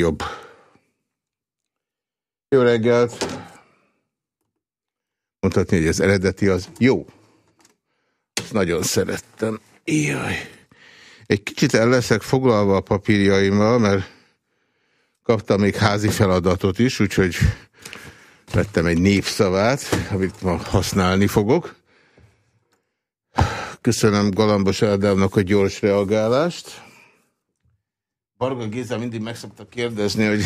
jobb. Jó reggelt! Mondhatni, hogy az eredeti az jó. Ezt nagyon szerettem. Jaj. Egy kicsit el leszek foglalva a papírjaimmal, mert kaptam még házi feladatot is, úgyhogy vettem egy népszavát, amit ma használni fogok. Köszönöm Galambos Ádámnak a gyors reagálást. Varga Géza mindig meg szokta kérdezni, hogy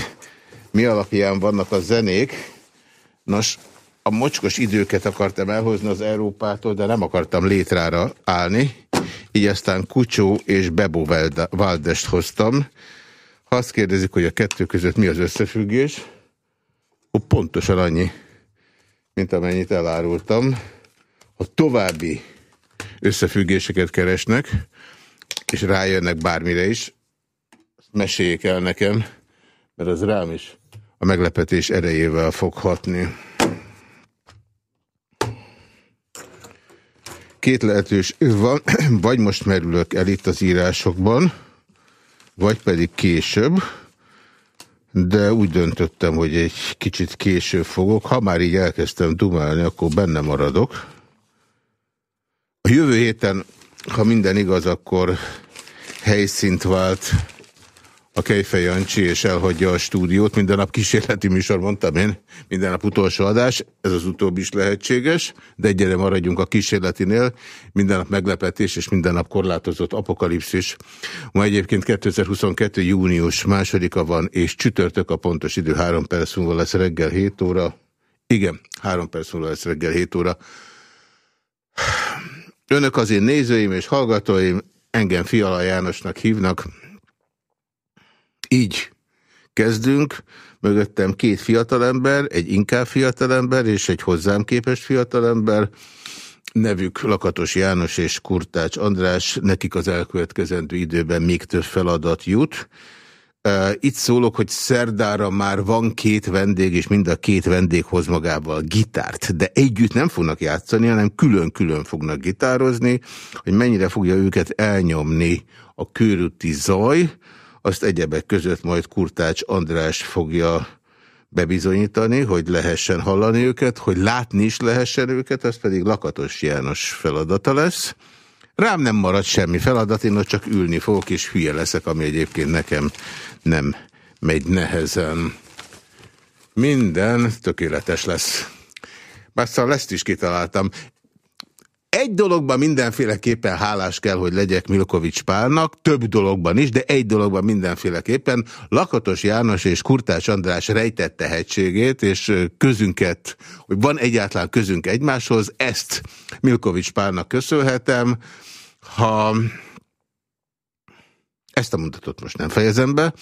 mi alapján vannak a zenék. Nos, a mocskos időket akartam elhozni az Európától, de nem akartam létrára állni. Így aztán Kucsó és Bebo Valdest hoztam. Ha azt kérdezik, hogy a kettő között mi az összefüggés, ó, pontosan annyi, mint amennyit elárultam. Ha további összefüggéseket keresnek, és rájönnek bármire is, meséljék el nekem, mert az rám is a meglepetés erejével fog hatni. Két lehetős van, vagy most merülök el itt az írásokban, vagy pedig később, de úgy döntöttem, hogy egy kicsit később fogok. Ha már így elkezdtem dumálni, akkor benne maradok. A jövő héten, ha minden igaz, akkor helyszínt vált a Kejfej Jancsi, és elhagyja a stúdiót. Minden nap kísérleti műsor, mondtam én, minden nap utolsó adás, ez az utóbbi is lehetséges, de egyre maradjunk a kísérletinél, minden nap meglepetés, és minden nap korlátozott apokalipszis. Ma egyébként 2022. június másodika van, és csütörtök a pontos idő, három perc múlva lesz reggel 7 óra. Igen, három perc múlva lesz reggel 7 óra. Önök az én nézőim és hallgatóim, engem Fiala Jánosnak hívnak, így. Kezdünk, mögöttem két fiatalember, egy inkább fiatalember és egy hozzám képest fiatalember, nevük Lakatos János és Kurtács András, nekik az elkövetkezendő időben még több feladat jut. Itt szólok, hogy szerdára már van két vendég, és mind a két vendég hoz magával gitárt, de együtt nem fognak játszani, hanem külön-külön fognak gitározni, hogy mennyire fogja őket elnyomni a körúti zaj, azt egyebek között majd Kurtács András fogja bebizonyítani, hogy lehessen hallani őket, hogy látni is lehessen őket, az pedig Lakatos János feladata lesz. Rám nem marad semmi feladat, én ott csak ülni fogok, és hülye leszek, ami egyébként nekem nem megy nehezen. Minden tökéletes lesz. Bár szóval ezt is kitaláltam. Egy dologban mindenféleképpen hálás kell, hogy legyek Milkovics Pálnak, több dologban is, de egy dologban mindenféleképpen Lakatos János és Kurtás András rejtett tehetségét, és közünket, hogy van egyáltalán közünk egymáshoz, ezt Milkovics Pálnak köszönhetem. Ha ezt a mondatot most nem fejezem be,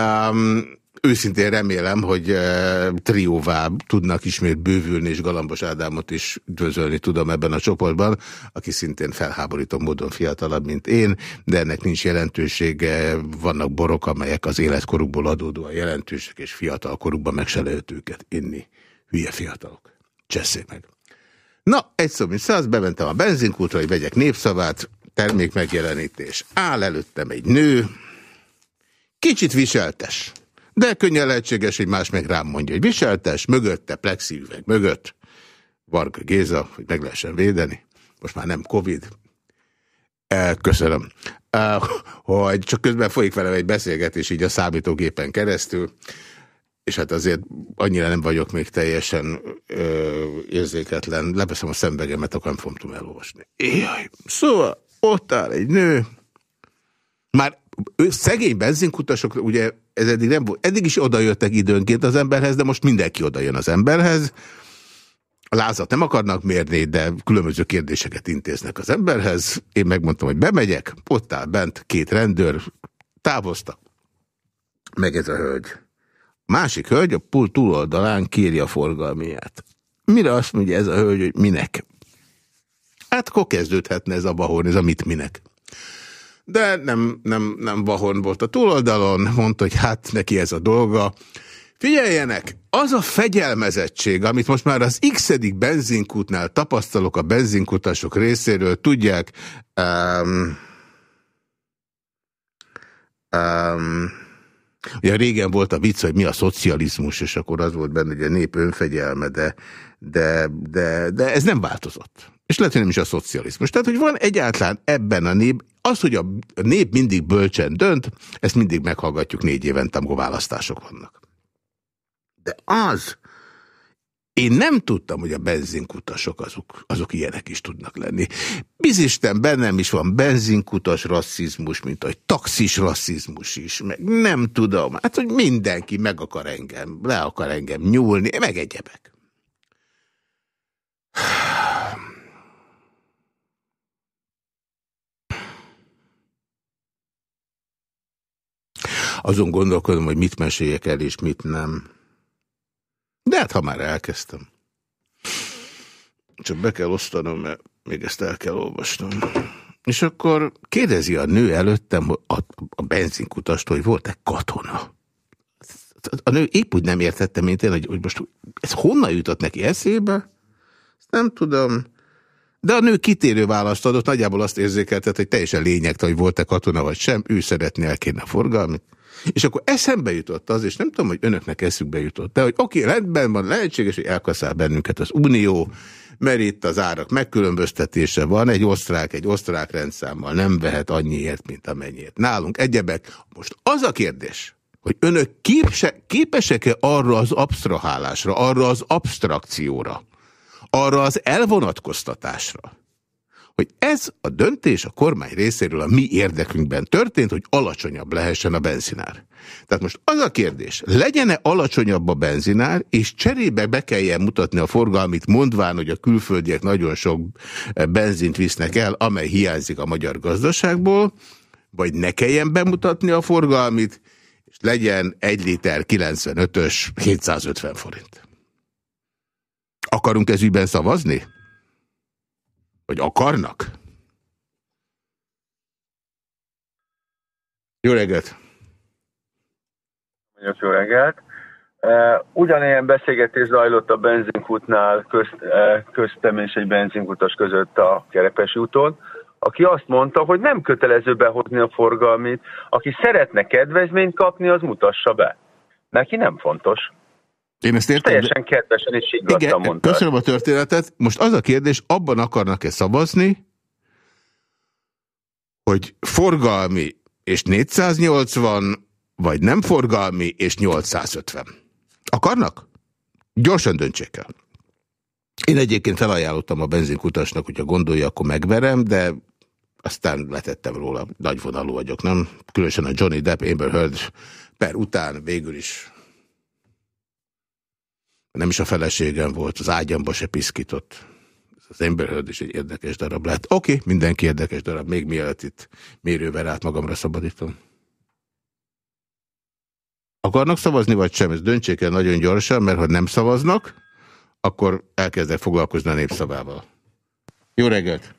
um, őszintén remélem, hogy e, trióvá tudnak ismét bővülni, és Galambos Ádámot is üdvözölni tudom ebben a csoportban, aki szintén felháborító módon fiatalabb, mint én, de ennek nincs jelentősége. Vannak borok, amelyek az életkorukból adódóan jelentősek, és fiatal korukban meg se lehet őket inni. Hülye fiatalok. Cseszé meg. Na, egy szó, mint száz, bementem a benzinkútra, hogy vegyek népszavát, termék megjelenítés. Áll előttem egy nő, kicsit viseltes. De könnyen lehetséges, hogy más meg rám mondja, hogy viseltes, mögötte, plexiüveg mögött, Varga Géza, hogy meg lehessen védeni. Most már nem Covid. Köszönöm. Hogy csak közben folyik velem egy beszélgetés így a számítógépen keresztül, és hát azért annyira nem vagyok még teljesen ö, érzéketlen. Leveszem a szembegemet, akkor nem fogom elolvasni. Jaj, szóval ott áll egy nő, már ő, szegény benzinkutasok, ugye ez eddig nem volt, eddig is oda jöttek időnként az emberhez, de most mindenki oda jön az emberhez. A lázat nem akarnak mérni, de különböző kérdéseket intéznek az emberhez. Én megmondtam, hogy bemegyek, ott áll bent két rendőr, távoztak. Meg ez a hölgy. Másik hölgy a pult túloldalán kírja a forgalmiát. Mire azt mondja ez a hölgy, hogy minek? Hát akkor kezdődhetne ez a bahorn, ez a mit minek. De nem, nem, nem bahorn volt a túloldalon, mondta, hogy hát neki ez a dolga. Figyeljenek, az a fegyelmezettség, amit most már az x benzinkútnál tapasztalok a benzinkutasok részéről, tudják, um, um, Ugye régen volt a vicc, hogy mi a szocializmus, és akkor az volt benne, hogy a nép önfegyelme, de, de, de, de ez nem változott. És lehet, hogy nem is a szocializmus. Tehát, hogy van egyáltalán ebben a nép, az, hogy a nép mindig bölcsen dönt, ezt mindig meghallgatjuk négy évente, amikor választások vannak. De az, én nem tudtam, hogy a benzinkutasok azok, azok ilyenek is tudnak lenni. Bizisten bennem is van benzinkutas rasszizmus, mint a taxis rasszizmus is, meg nem tudom. Hát, hogy mindenki meg akar engem, le akar engem nyúlni, meg egyebek. Azon gondolkodom, hogy mit meséljek el, és mit nem. De hát, ha már elkezdtem. Csak be kell osztanom, mert még ezt el kell olvasnom. És akkor kérdezi a nő előttem a, a benzinkutast, hogy volt-e katona. A nő épp úgy nem értette, mint én, hogy, hogy most ez honnan jutott neki eszébe? Ezt nem tudom. De a nő kitérő választ adott, nagyjából azt érzékeltet, hogy teljesen lényegtelen, hogy volt-e katona vagy sem, ő szeretné el kéne forgalmi. És akkor eszembe jutott az, és nem tudom, hogy önöknek eszükbe jutott, de hogy oké, okay, rendben van, lehetséges, hogy elkaszál bennünket az Unió, mert itt az árak megkülönböztetése van, egy osztrák, egy osztrák rendszámmal nem vehet annyiért, mint amennyiért. Nálunk egyebek. Most az a kérdés, hogy önök képesek-e arra az absztrahálásra, arra az abstrakcióra, arra az elvonatkoztatásra, hogy ez a döntés a kormány részéről a mi érdekünkben történt, hogy alacsonyabb lehessen a benzinár. Tehát most az a kérdés, legyen-e alacsonyabb a benzinár, és cserébe be kelljen mutatni a forgalmit, mondván, hogy a külföldiek nagyon sok eh, benzint visznek el, amely hiányzik a magyar gazdaságból, vagy ne kelljen bemutatni a forgalmit, és legyen 1 liter 95-ös 750 forint. Akarunk ezügyben szavazni? Vagy akarnak? Jó reggelt! Jó reggelt! Ugyanilyen beszélgetés zajlott a benzinkútnál közt, köztem és egy benzinkutas között a Kerepesi úton, aki azt mondta, hogy nem kötelező behozni a forgalmit, aki szeretne kedvezményt kapni, az mutassa be. Neki nem fontos. Én ezt értem. Teljesen kedvesen és Igen, mondta. Köszönöm a történetet. Most az a kérdés, abban akarnak-e szavazni, hogy forgalmi és 480, vagy nem forgalmi és 850. Akarnak? Gyorsan döntsék el. Én egyébként felajánlottam a benzinkutasnak, hogyha gondolja, akkor megverem, de aztán letettem róla, nagyvonalú vagyok, nem? Különösen a Johnny Depp Amber Heard per után végül is nem is a feleségem volt, az ágyamba se piszkított. Az emberhőd is egy érdekes darab lett. Oké, okay, mindenki érdekes darab, még mielőtt itt mérővel át magamra szabadítom. Akarnak szavazni, vagy sem? Ezt döntsék el nagyon gyorsan, mert ha nem szavaznak, akkor elkezdek foglalkozni a népszavával. Jó reggelt!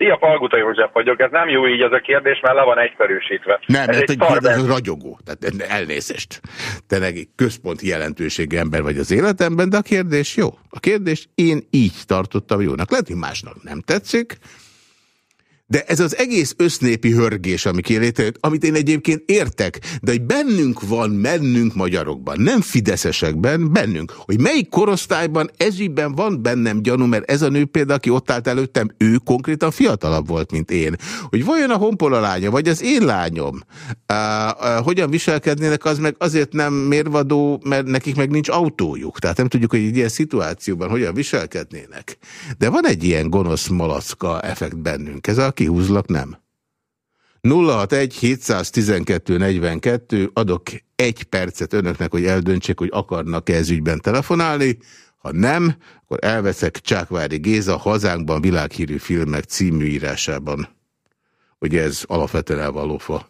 Szia, Palguta József vagyok. Ez nem jó így ez a kérdés, mert le van egyszerűsítve. Nem, ez egy, egy ez ragyogó. Tehát elnézést. Te egy központi jelentőségű ember vagy az életemben, de a kérdés jó. A kérdés én így tartottam jónak. Lehet, hogy másnak nem tetszik, De ez az egész össznépi hörgés, ami létrejött, amit én egyébként értek, de hogy bennünk van, mennünk magyarokban, nem fideszesekben, bennünk, hogy melyik korosztályban ezügyben van bennem gyanú, mert ez a nő például, aki ott állt előttem, ő konkrétan fiatalabb volt, mint én. Hogy vajon a honpola lánya, vagy az én lányom, uh, uh, hogyan viselkednének, az meg azért nem mérvadó, mert nekik meg nincs autójuk. Tehát nem tudjuk, hogy egy ilyen szituációban hogyan viselkednének. De van egy ilyen gonosz malacka effekt bennünk. Ez a kihúzlak, nem. 061 712 42, adok egy percet önöknek, hogy eldöntsék, hogy akarnak-e ez ügyben telefonálni. Ha nem, akkor elveszek Csákvári Géza hazánkban világhírű filmek című írásában. Ugye ez alapvetően elvalófa.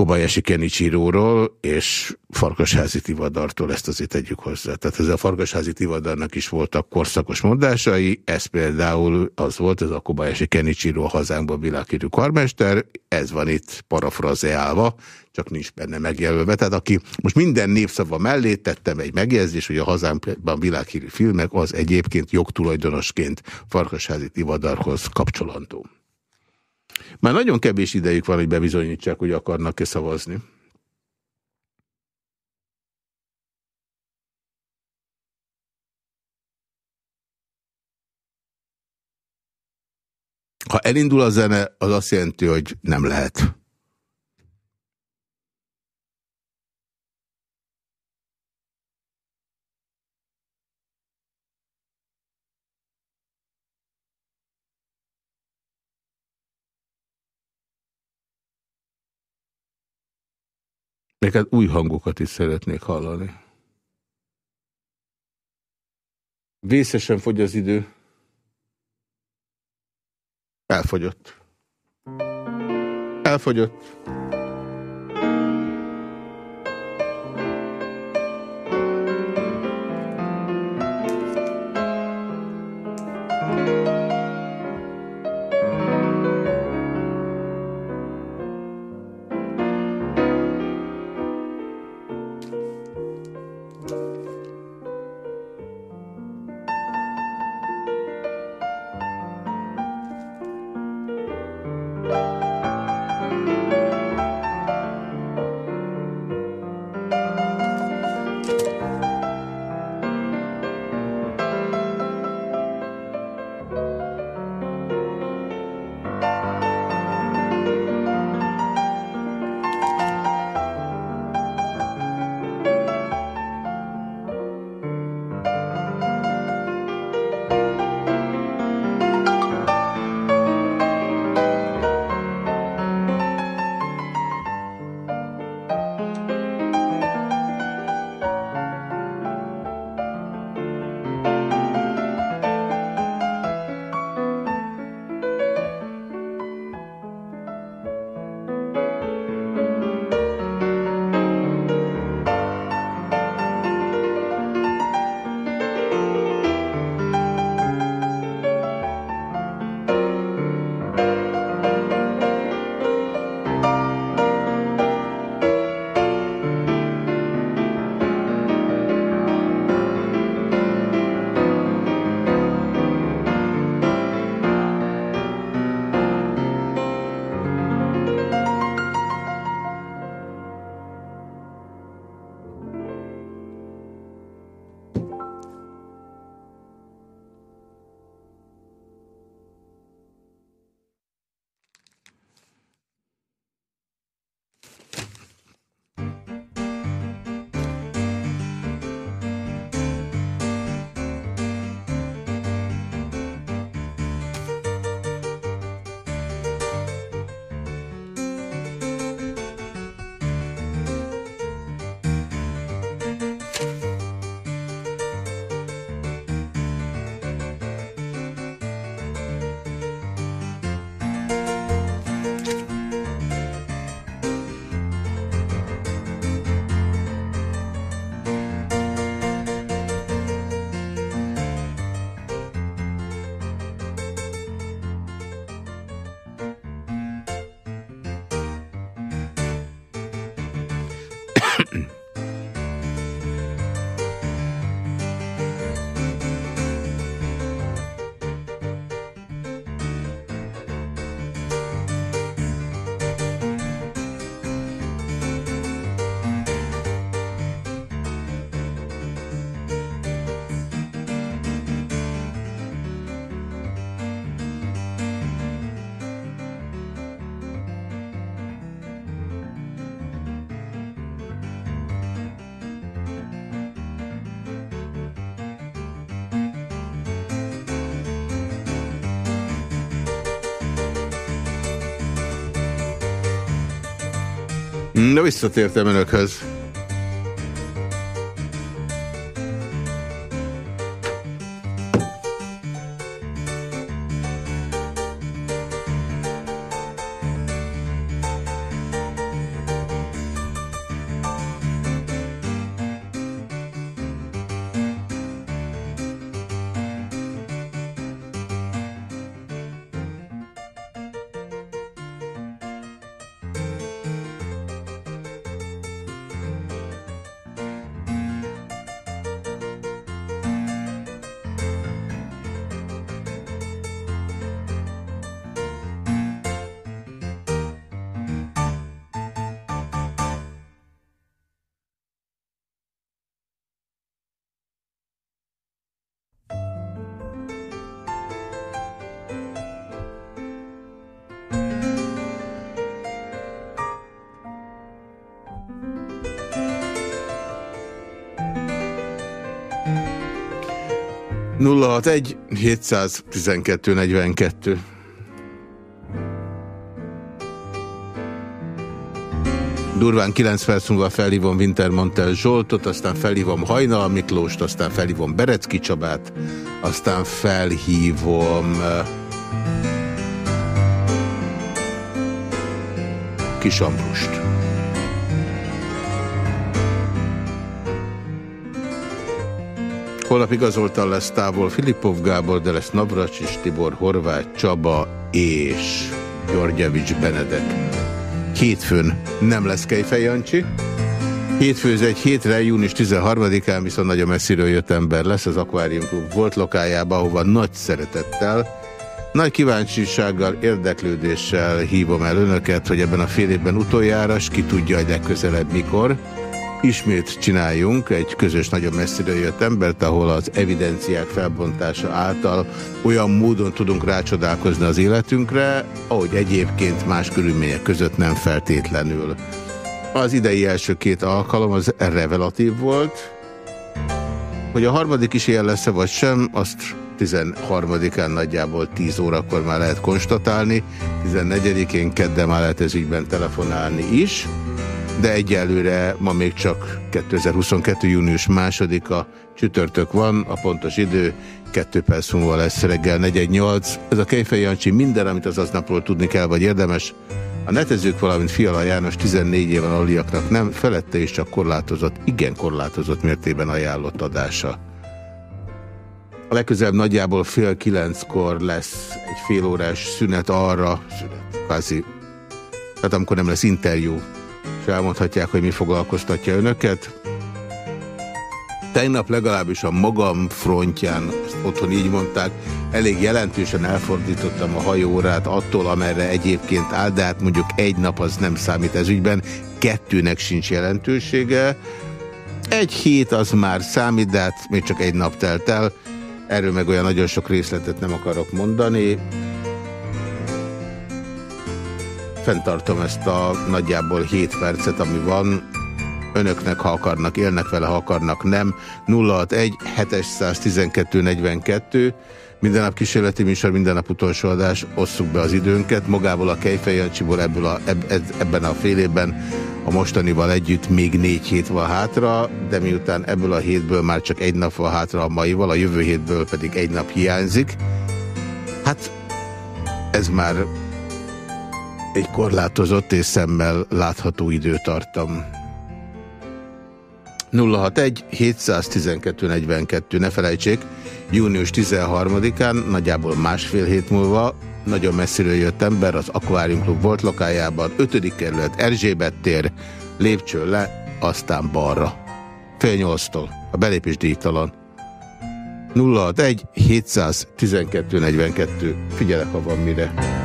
Kobayashi Kenichiróról és Farkasházi Tivadartól, ezt azért tegyük hozzá. Tehát ez a Farkasházi Tivadarnak is voltak korszakos mondásai, ez például az volt, ez a Kobayashi Kenichiro hazánkban világhírű karmester, ez van itt parafrazeálva, csak nincs benne megjelölve. Tehát aki most minden népszava mellé tettem egy megjegyzés, hogy a hazánkban világhírű filmek, az egyébként jogtulajdonosként Farkasházi Tivadarhoz kapcsolandó. Már nagyon kevés idejük van, hogy bebizonyítsák, hogy akarnak-e szavazni. Ha elindul a zene, az azt jelenti, hogy nem lehet. Még új hangokat is szeretnék hallani. Vészesen fogy az idő. Elfogyott. Elfogyott. no istati értem önökhöz. 061 712 42. Durván 9 perc múlva felhívom Wintermantel Zsoltot, aztán felhívom Hajnal Miklóst, aztán felhívom Berecki Csabát, aztán felhívom uh, Kisambrust. Holnap igazoltan lesz távol Filipov Gábor, de lesz Navracsis Tibor, Horváth Csaba és Györgyevics Benedek. Hétfőn nem lesz Kejfej Jancsi. Hétfőz egy hétre, június 13-án viszont nagyon messziről jött ember lesz az Aquarium Club volt lokájába, ahova nagy szeretettel, nagy kíváncsisággal, érdeklődéssel hívom el önöket, hogy ebben a fél évben utoljára, s ki tudja, hogy legközelebb mikor ismét csináljunk egy közös, nagyon messzire jött embert, ahol az evidenciák felbontása által olyan módon tudunk rácsodálkozni az életünkre, ahogy egyébként más körülmények között nem feltétlenül. Az idei első két alkalom az revelatív volt, hogy a harmadik is ilyen lesz -e vagy sem, azt 13-án nagyjából 10 órakor már lehet konstatálni, 14-én kedden már lehet ez ügyben telefonálni is de egyelőre ma még csak 2022. június másodika csütörtök van, a pontos idő, kettő perc múlva lesz reggel 418. Ez a Kejfej Jancsi minden, amit az aznapról tudni kell, vagy érdemes. A netezők, valamint Fiala János 14 éven aliaknak nem, felette és csak korlátozott, igen korlátozott mértében ajánlott adása. A legközelebb nagyjából fél kilenckor lesz egy félórás szünet arra, szünet, kvázi, tehát amikor nem lesz interjú, és elmondhatják, hogy mi foglalkoztatja önöket. Tegnap legalábbis a magam frontján, ezt otthon így mondták, elég jelentősen elfordítottam a hajóórát attól, amerre egyébként áll, de hát mondjuk egy nap az nem számít ez ügyben, kettőnek sincs jelentősége. Egy hét az már számít, de hát még csak egy nap telt el. Erről meg olyan nagyon sok részletet nem akarok mondani. Fenntartom ezt a nagyjából 7 percet, ami van. Önöknek, ha akarnak, élnek vele, ha akarnak, nem. 061 712 42 minden nap kísérleti műsor, minden nap utolsó adás, osszuk be az időnket. Magából a Kejfej Jancsiból ebből a, eb, ebben a fél évben a mostanival együtt még négy hét van hátra, de miután ebből a hétből már csak egy nap van hátra a maival, a jövő hétből pedig egy nap hiányzik. Hát ez már egy korlátozott és szemmel látható időtartam. 061 712 42, ne felejtsék, június 13-án, nagyjából másfél hét múlva, nagyon messziről jött ember az Aquarium Club volt lokájában, 5. kerület, Erzsébet tér, lépcső le, aztán balra. Fél nyolctól, a belépés díjtalan. 061 712 42, figyelek, ha van mire.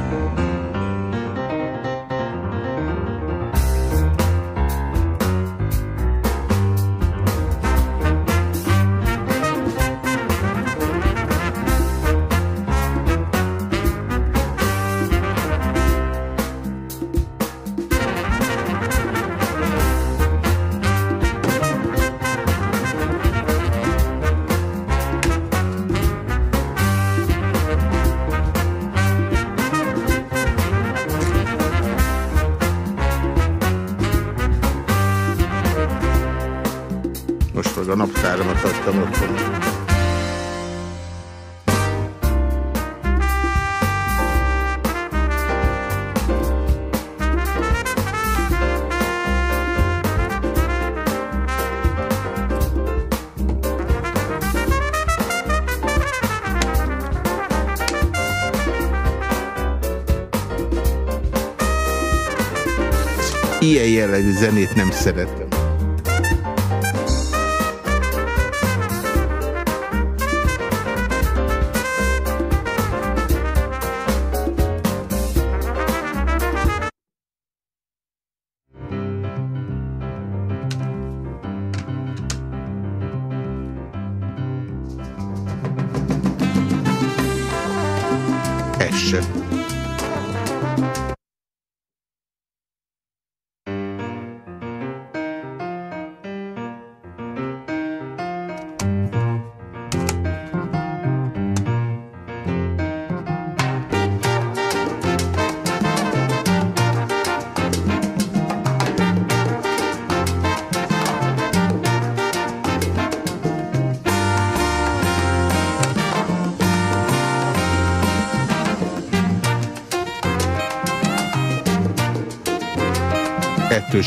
Excelente.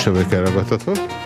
Nem szeretem.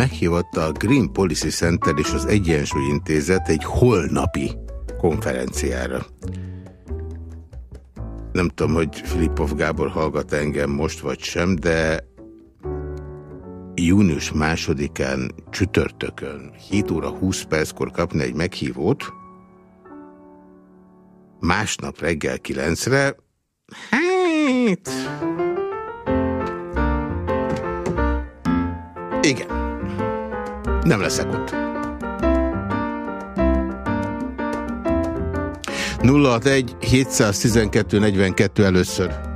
Meghívatta a Green Policy Center és az Egyensúly Intézet egy holnapi konferenciára. Nem tudom, hogy Filipov Gábor hallgat engem most vagy sem, de június másodikán csütörtökön 7 óra 20 perckor kapni egy meghívót, másnap reggel kilencre, hát... Igen. Nem leszek ott. 061 712 42 először.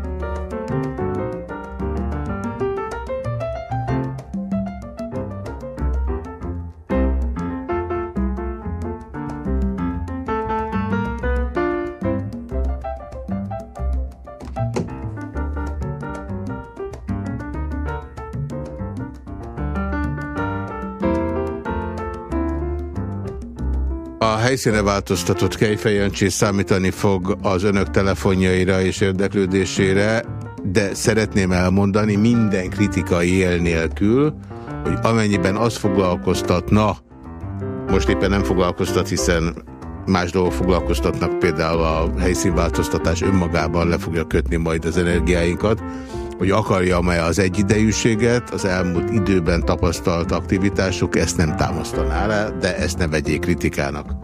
Helyszíne változtatott Kejfejancsé számítani fog az önök telefonjaira és érdeklődésére, de szeretném elmondani minden kritikai él nélkül, hogy amennyiben az foglalkoztatna, most éppen nem foglalkoztat, hiszen más dolgok foglalkoztatnak, például a helyszínváltoztatás önmagában le fogja kötni majd az energiáinkat, hogy akarja-e az egyidejűséget, az elmúlt időben tapasztalt aktivitások ezt nem támasztaná rá, de ezt ne vegyék kritikának.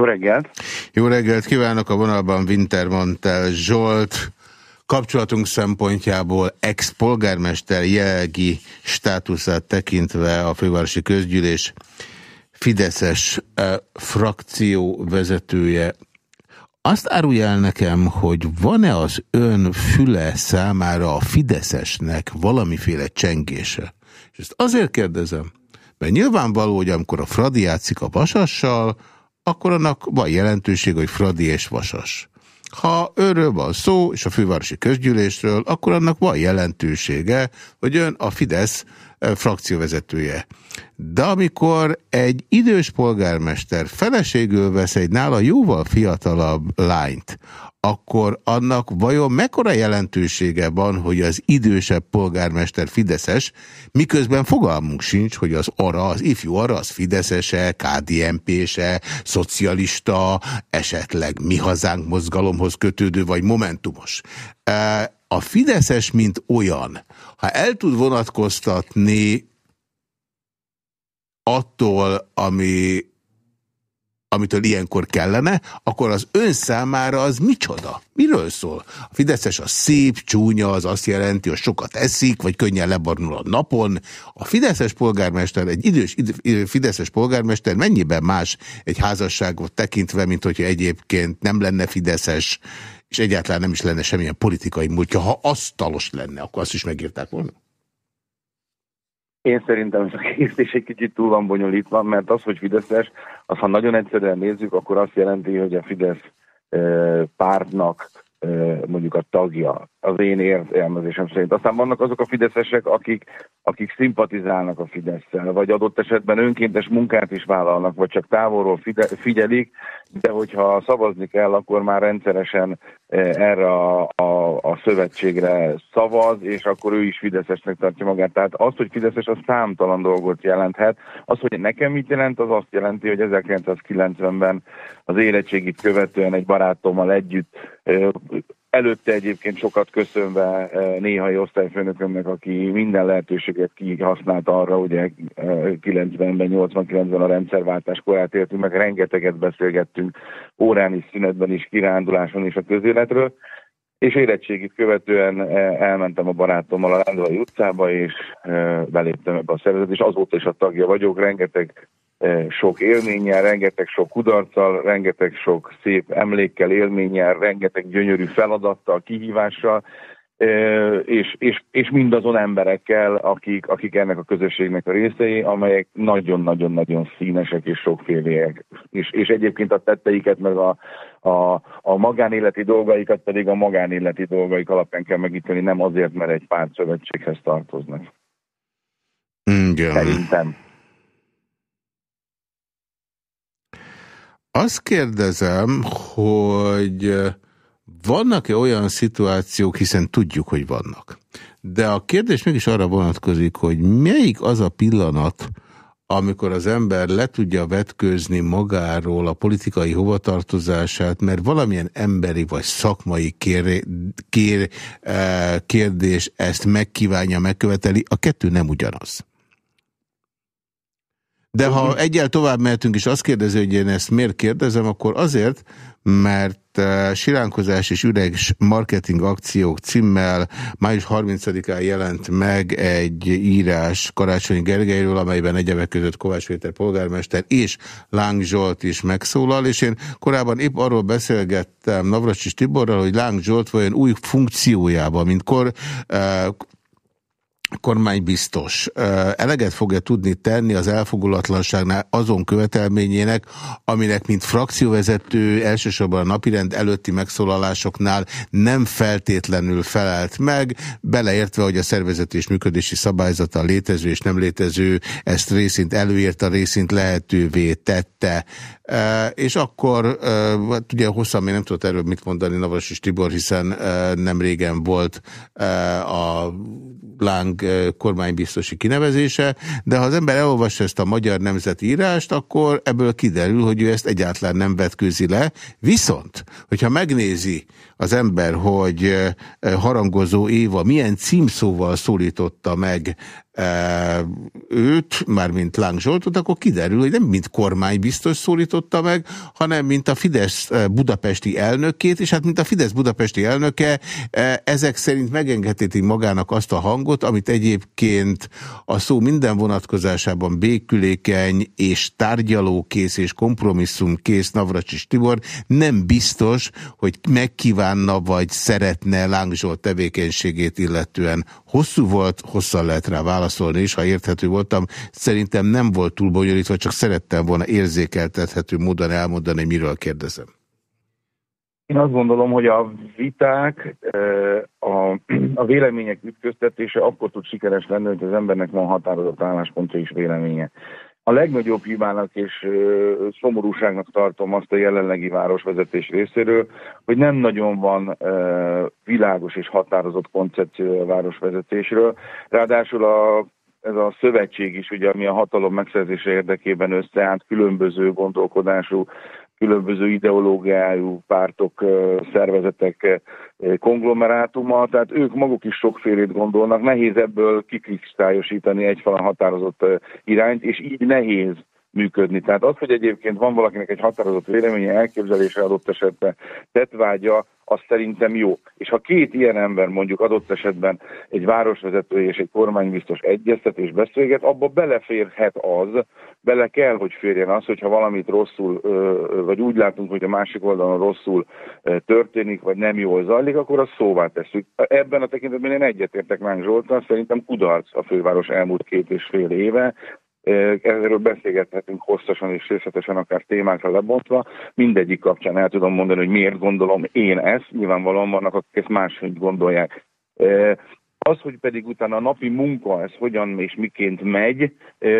Jó reggelt! Jó reggelt kívánok a vonalban Wintermantel Zsolt. Kapcsolatunk szempontjából ex-polgármester jelgi státuszát tekintve a fővárosi közgyűlés Fideszes eh, frakció vezetője. Azt árulja el nekem, hogy van-e az ön füle számára a Fideszesnek valamiféle csengése? És ezt azért kérdezem, mert nyilvánvaló, hogy amikor a Fradi játszik a Vasassal, akkor annak van jelentőség, hogy Fradi és Vasas. Ha őről van szó, és a fővárosi közgyűlésről, akkor annak van jelentősége, hogy ön a Fidesz frakcióvezetője. De amikor egy idős polgármester feleségül vesz egy nála jóval fiatalabb lányt, akkor annak vajon mekkora jelentősége van, hogy az idősebb polgármester Fideszes, miközben fogalmunk sincs, hogy az ARA, az ifjú ARA, az Fideszese, KDNP-se, szocialista, esetleg mi hazánk mozgalomhoz kötődő, vagy momentumos. A Fideszes, mint olyan, ha el tud vonatkoztatni attól, ami amitől ilyenkor kellene, akkor az ön számára az micsoda? Miről szól? A Fideszes a szép, csúnya, az azt jelenti, hogy sokat eszik, vagy könnyen lebarnul a napon. A Fideszes polgármester, egy idős Fideszes polgármester mennyiben más egy házasságot tekintve, mint hogyha egyébként nem lenne Fideszes, és egyáltalán nem is lenne semmilyen politikai múltja. Ha asztalos lenne, akkor azt is megírták volna? Én szerintem ez a kérdés egy kicsit túl van bonyolítva, mert az, hogy Fideszes, az ha nagyon egyszerűen nézzük, akkor azt jelenti, hogy a Fidesz pártnak mondjuk a tagja, az én értelmezésem szerint. Aztán vannak azok a fideszesek, akik, akik szimpatizálnak a Fideszsel, vagy adott esetben önkéntes munkát is vállalnak, vagy csak távolról figyelik, de hogyha szavazni kell, akkor már rendszeresen erre a, a, a szövetségre szavaz, és akkor ő is fideszesnek tartja magát. Tehát az, hogy fideszes, az számtalan dolgot jelenthet. Az, hogy nekem mit jelent, az azt jelenti, hogy 1990-ben az érettségit követően egy barátommal együtt Előtte egyébként sokat köszönve eh, néhai osztályfőnökömnek, aki minden lehetőséget kihasznált arra, ugye 90-ben, 89-ben a rendszerváltás korát értünk, meg rengeteget beszélgettünk órán is, szünetben is, kiránduláson is a közéletről, és érettségit követően eh, elmentem a barátommal a Rándolai utcába, és eh, beléptem ebbe a szervezet, és azóta is a tagja vagyok, rengeteg sok élménnyel, rengeteg sok kudarccal, rengeteg sok szép emlékkel, élménnyel, rengeteg gyönyörű feladattal, kihívással, és, és, és mindazon emberekkel, akik, akik ennek a közösségnek a részei, amelyek nagyon-nagyon-nagyon színesek és sokféléek. És, és egyébként a tetteiket, meg a, a, a magánéleti dolgaikat pedig a magánéleti dolgaik alapján kell megítélni, nem azért, mert egy pár szövetséghez tartoznak. Igen. Szerintem. Azt kérdezem, hogy vannak-e olyan szituációk, hiszen tudjuk, hogy vannak. De a kérdés mégis arra vonatkozik, hogy melyik az a pillanat, amikor az ember le tudja vetkőzni magáról a politikai hovatartozását, mert valamilyen emberi vagy szakmai kér, kér, kérdés ezt megkívánja, megköveteli, a kettő nem ugyanaz. De ha egyel tovább mehetünk, és azt kérdezi, hogy én ezt miért kérdezem, akkor azért, mert uh, Siránkozás és üreges marketing akciók címmel május 30-án jelent meg egy írás Karácsony Gergelyről, amelyben egyebek között Kovács Péter polgármester és Láng Zsolt is megszólal, és én korábban épp arról beszélgettem Navracsis Tiborral, hogy Láng Zsolt vajon új funkciójában, mint kor, uh, kormánybiztos eleget fogja tudni tenni az elfogulatlanságnál azon követelményének, aminek mint frakcióvezető elsősorban a napirend előtti megszólalásoknál nem feltétlenül felelt meg, beleértve, hogy a szervezeti és működési szabályzata létező és nem létező ezt részint előírta, részint lehetővé tette. És akkor, hát ugye hosszan még nem tudott erről mit mondani Navas és Tibor, hiszen nem régen volt a Láng kormánybiztosi kinevezése, de ha az ember elolvassa ezt a magyar nemzeti írást, akkor ebből kiderül, hogy ő ezt egyáltalán nem vetkőzi le. Viszont, hogyha megnézi az ember, hogy harangozó Éva milyen címszóval szólította meg őt, mármint Láng Zsoltot, akkor kiderül, hogy nem mint kormánybiztos szólította meg, hanem mint a Fidesz budapesti elnökét, és hát mint a Fidesz budapesti elnöke ezek szerint megengedheti magának azt a hangot, amit egyébként a szó minden vonatkozásában békülékeny és tárgyalókész és kompromisszumkész Navracsis Tibor nem biztos, hogy megkívánna vagy szeretne Láng Zsolt tevékenységét illetően. Hosszú volt, hosszan lehet rá válaszolni válaszolni is, ha érthető voltam. Szerintem nem volt túl bonyolítva, csak szerettem volna érzékeltethető módon elmondani, miről kérdezem. Én azt gondolom, hogy a viták, a, a vélemények ütköztetése akkor tud sikeres lenni, hogy az embernek van határozott álláspontja és véleménye. A legnagyobb hibának és szomorúságnak tartom azt a jelenlegi városvezetés részéről, hogy nem nagyon van világos és határozott koncepció a városvezetésről. Ráadásul a ez a szövetség is, ugye, ami a hatalom megszerzése érdekében összeállt különböző gondolkodású különböző ideológiájú pártok, szervezetek konglomerátuma, tehát ők maguk is sokfélét gondolnak, nehéz ebből kikristályosítani egyfajta határozott irányt, és így nehéz működni. Tehát az, hogy egyébként van valakinek egy határozott véleménye, elképzelése adott esetben tetvágya, az szerintem jó. És ha két ilyen ember mondjuk adott esetben egy városvezető és egy kormánybiztos egyeztet és beszélget, abba beleférhet az, bele kell, hogy férjen az, hogyha valamit rosszul, vagy úgy látunk, hogy a másik oldalon rosszul történik, vagy nem jól zajlik, akkor azt szóvá tesszük. Ebben a tekintetben én egyetértek Láng Zsoltan, szerintem kudarc a főváros elmúlt két és fél éve, Erről beszélgethetünk hosszasan és részletesen, akár témákra lebontva. Mindegyik kapcsán el tudom mondani, hogy miért gondolom én ezt. Nyilvánvalóan vannak, akik ezt máshogy gondolják. Az, hogy pedig utána a napi munka, ez hogyan és miként megy,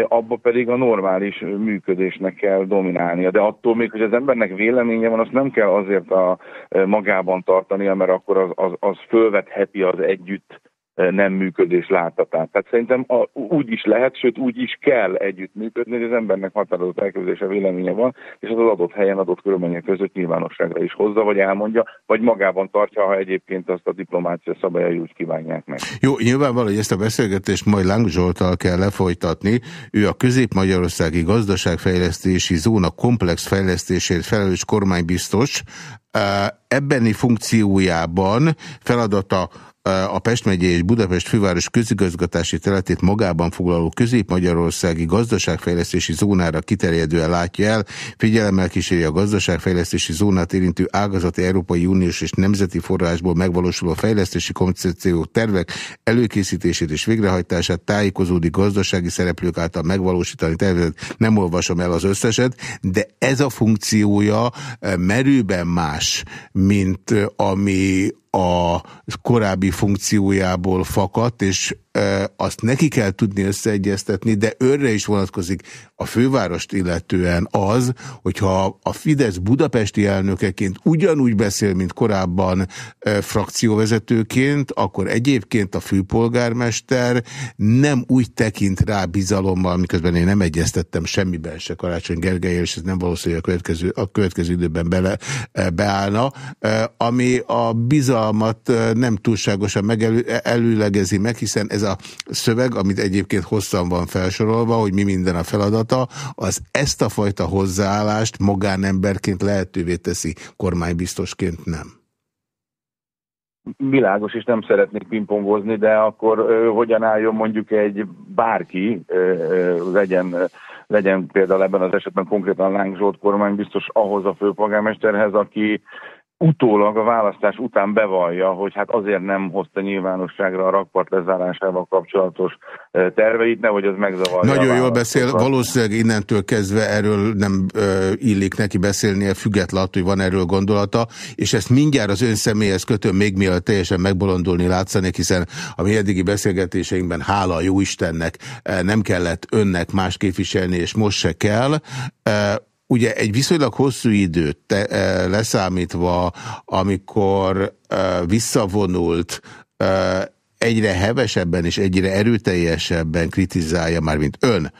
abba pedig a normális működésnek kell dominálnia. De attól még, hogy az embernek véleménye van, azt nem kell azért a magában tartania, mert akkor az, az, az fölvetheti az együtt nem működés láthatán. Tehát szerintem a, úgy is lehet, sőt úgy is kell együttműködni, hogy az embernek határozott elképzelése véleménye van, és az adott helyen, adott körülmények között nyilvánosságra is hozza, vagy elmondja, vagy magában tartja, ha egyébként azt a diplomácia szabályai úgy kívánják meg. Jó, nyilvánvaló, hogy ezt a beszélgetést majd Lang Zsoltal kell lefolytatni. Ő a Közép-Magyarországi Gazdaságfejlesztési Zóna komplex fejlesztésért felelős kormánybiztos. Ebbeni funkciójában feladata a Pest megye és Budapest főváros közigazgatási területét magában foglaló közép-magyarországi gazdaságfejlesztési zónára kiterjedően látja el, figyelemmel kíséri a gazdaságfejlesztési zónát érintő ágazati Európai Uniós és nemzeti forrásból megvalósuló fejlesztési koncepció tervek előkészítését és végrehajtását tájékozódik gazdasági szereplők által megvalósítani tervezet. Nem olvasom el az összeset, de ez a funkciója merőben más, mint ami a korábbi funkciójából fakadt, és azt neki kell tudni összeegyeztetni, de őre is vonatkozik a fővárost illetően az, hogyha a Fidesz budapesti elnökeként ugyanúgy beszél, mint korábban frakcióvezetőként, akkor egyébként a főpolgármester nem úgy tekint rá bizalommal, miközben én nem egyeztettem semmiben se Karácsony Gergely, és ez nem valószínű, hogy a következő, a következő időben bele, beállna, ami a bizalmat nem túlságosan megelőlegezi meg, hiszen ez ez a szöveg, amit egyébként hosszan van felsorolva, hogy mi minden a feladata, az ezt a fajta hozzáállást magánemberként lehetővé teszi, kormánybiztosként nem. Világos, és nem szeretnék pingpongozni, de akkor ö, hogyan álljon mondjuk egy bárki, ö, ö, legyen, legyen például ebben az esetben konkrétan Láng Zsolt kormánybiztos ahhoz a főpolgármesterhez, aki utólag a választás után bevallja, hogy hát azért nem hozta nyilvánosságra a rakpart lezárásával kapcsolatos eh, terveit, nehogy az megzavarja. Nagyon jól beszél, valószínűleg innentől kezdve erről nem ö, illik neki beszélnie, függetlenül, hogy van erről gondolata, és ezt mindjárt az ön személyhez kötöm, még mielőtt teljesen megbolondulni látszanék, hiszen a mi eddigi beszélgetéseinkben, hála a jó Istennek, eh, nem kellett önnek más képviselni, és most se kell. Ugye egy viszonylag hosszú időt te, e, leszámítva, amikor e, visszavonult, e, egyre hevesebben és egyre erőteljesebben kritizálja már, mint ön,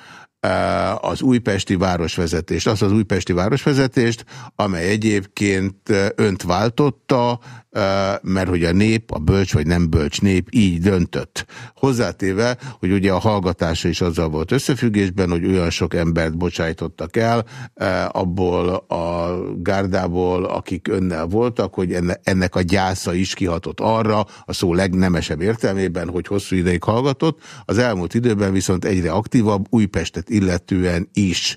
az újpesti városvezetést, azt az újpesti városvezetést, amely egyébként önt váltotta, mert hogy a nép, a bölcs vagy nem bölcs nép így döntött. Hozzátéve, hogy ugye a hallgatása is azzal volt összefüggésben, hogy olyan sok embert bocsájtottak el abból a gárdából, akik önnel voltak, hogy ennek a gyásza is kihatott arra, a szó legnemesebb értelmében, hogy hosszú ideig hallgatott, az elmúlt időben viszont egyre aktívabb Újpestet illetően is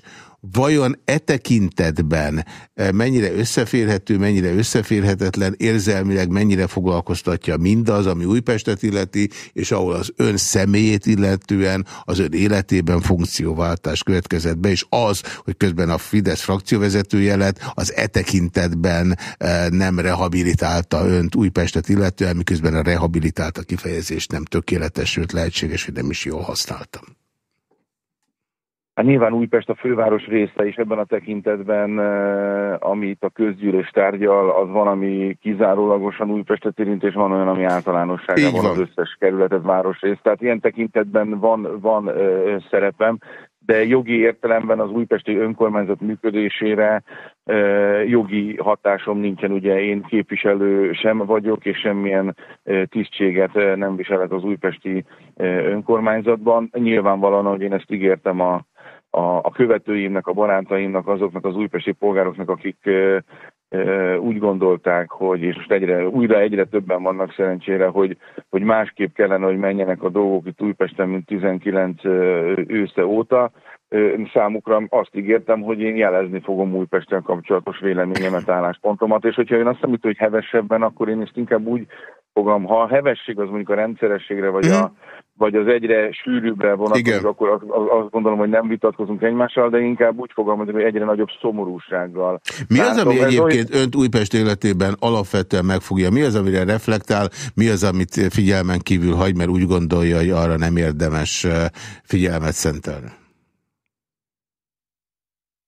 vajon e tekintetben eh, mennyire összeférhető, mennyire összeférhetetlen, érzelmileg mennyire foglalkoztatja mindaz, ami Újpestet illeti, és ahol az ön személyét illetően az ön életében funkcióváltás következett be, és az, hogy közben a Fidesz frakcióvezetője lett, az e tekintetben eh, nem rehabilitálta önt Újpestet illetően, miközben a rehabilitálta kifejezést nem tökéletes, sőt lehetséges, hogy nem is jól használtam. Hát nyilván Újpest a főváros része, és ebben a tekintetben, eh, amit a közgyűlés tárgyal, az van, ami kizárólagosan Újpestet érint, és van olyan, ami általánosságában van az összes kerületet, városrészt. Tehát ilyen tekintetben van, van ö, eh, szerepem, de jogi értelemben az újpesti önkormányzat működésére jogi hatásom nincsen, ugye én képviselő sem vagyok, és semmilyen tisztséget nem viselek az újpesti önkormányzatban. Nyilvánvalóan, hogy én ezt ígértem a, a, a követőimnek, a barátaimnak, azoknak az újpesti polgároknak, akik úgy gondolták, hogy, és most egyre, újra egyre többen vannak szerencsére, hogy, hogy másképp kellene, hogy menjenek a dolgok itt Újpesten, mint 19 ősze óta. Számukra azt ígértem, hogy én jelezni fogom Újpesten kapcsolatos véleményemet, álláspontomat, és hogyha én azt mondom, hogy hevesebben, akkor én ezt inkább úgy fogom, ha a hevesség az mondjuk a rendszerességre, vagy, a, mhm. Vagy az egyre sűrűbbre vonatkozik, akkor azt, azt gondolom, hogy nem vitatkozunk egymással, de inkább úgy fogalmazom, hogy egyre nagyobb szomorúsággal. Mi az, ami egyébként olyan... önt Újpest életében alapvetően megfogja? Mi az, amire reflektál? Mi az, amit figyelmen kívül hagy, mert úgy gondolja, hogy arra nem érdemes figyelmet szentelni?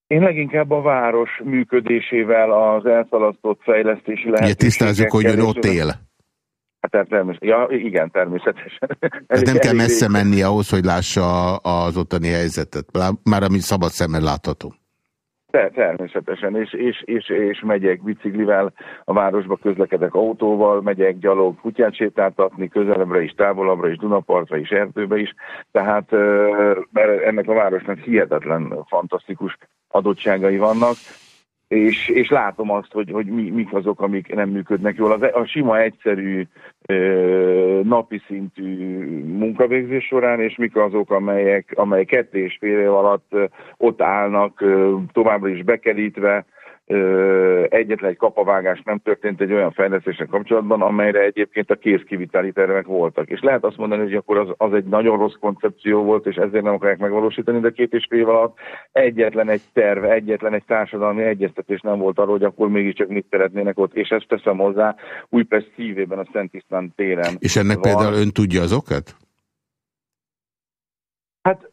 Én leginkább a város működésével, az elszalasztott fejlesztési lehetőségekkel... Ugye tisztázzuk, hogy ön ott él. Hát természetesen. Ja, igen, természetesen. Ez nem kell messze menni ahhoz, hogy lássa az ottani helyzetet, már ami szabad szemmel látható. Természetesen, és, és, és, és megyek biciklivel, a városba közlekedek autóval, megyek gyalog kutyát sétáltatni, közelebbre is, távolabbra is, Dunapartra is, erdőbe is, tehát ennek a városnak hihetetlen, fantasztikus adottságai vannak, és, és látom azt, hogy, hogy mi, mik azok, amik nem működnek jól. Az, a sima, egyszerű, ö, napi szintű munkavégzés során, és mik azok, amelyek, amelyek kettő és fél év alatt ö, ott állnak, ö, továbbra is bekerítve, egyetlen egy kapavágás nem történt egy olyan fejlesztéssel kapcsolatban, amelyre egyébként a kézkiviteli tervek voltak. És lehet azt mondani, hogy akkor az, az egy nagyon rossz koncepció volt, és ezért nem akarják megvalósítani, de két és fél év alatt egyetlen egy terv, egyetlen egy társadalmi egyeztetés nem volt arról, hogy akkor mégiscsak mit szeretnének ott, és ezt teszem hozzá Újpest szívében, a Szent István téren. És ennek van. például ön tudja az okat? Hát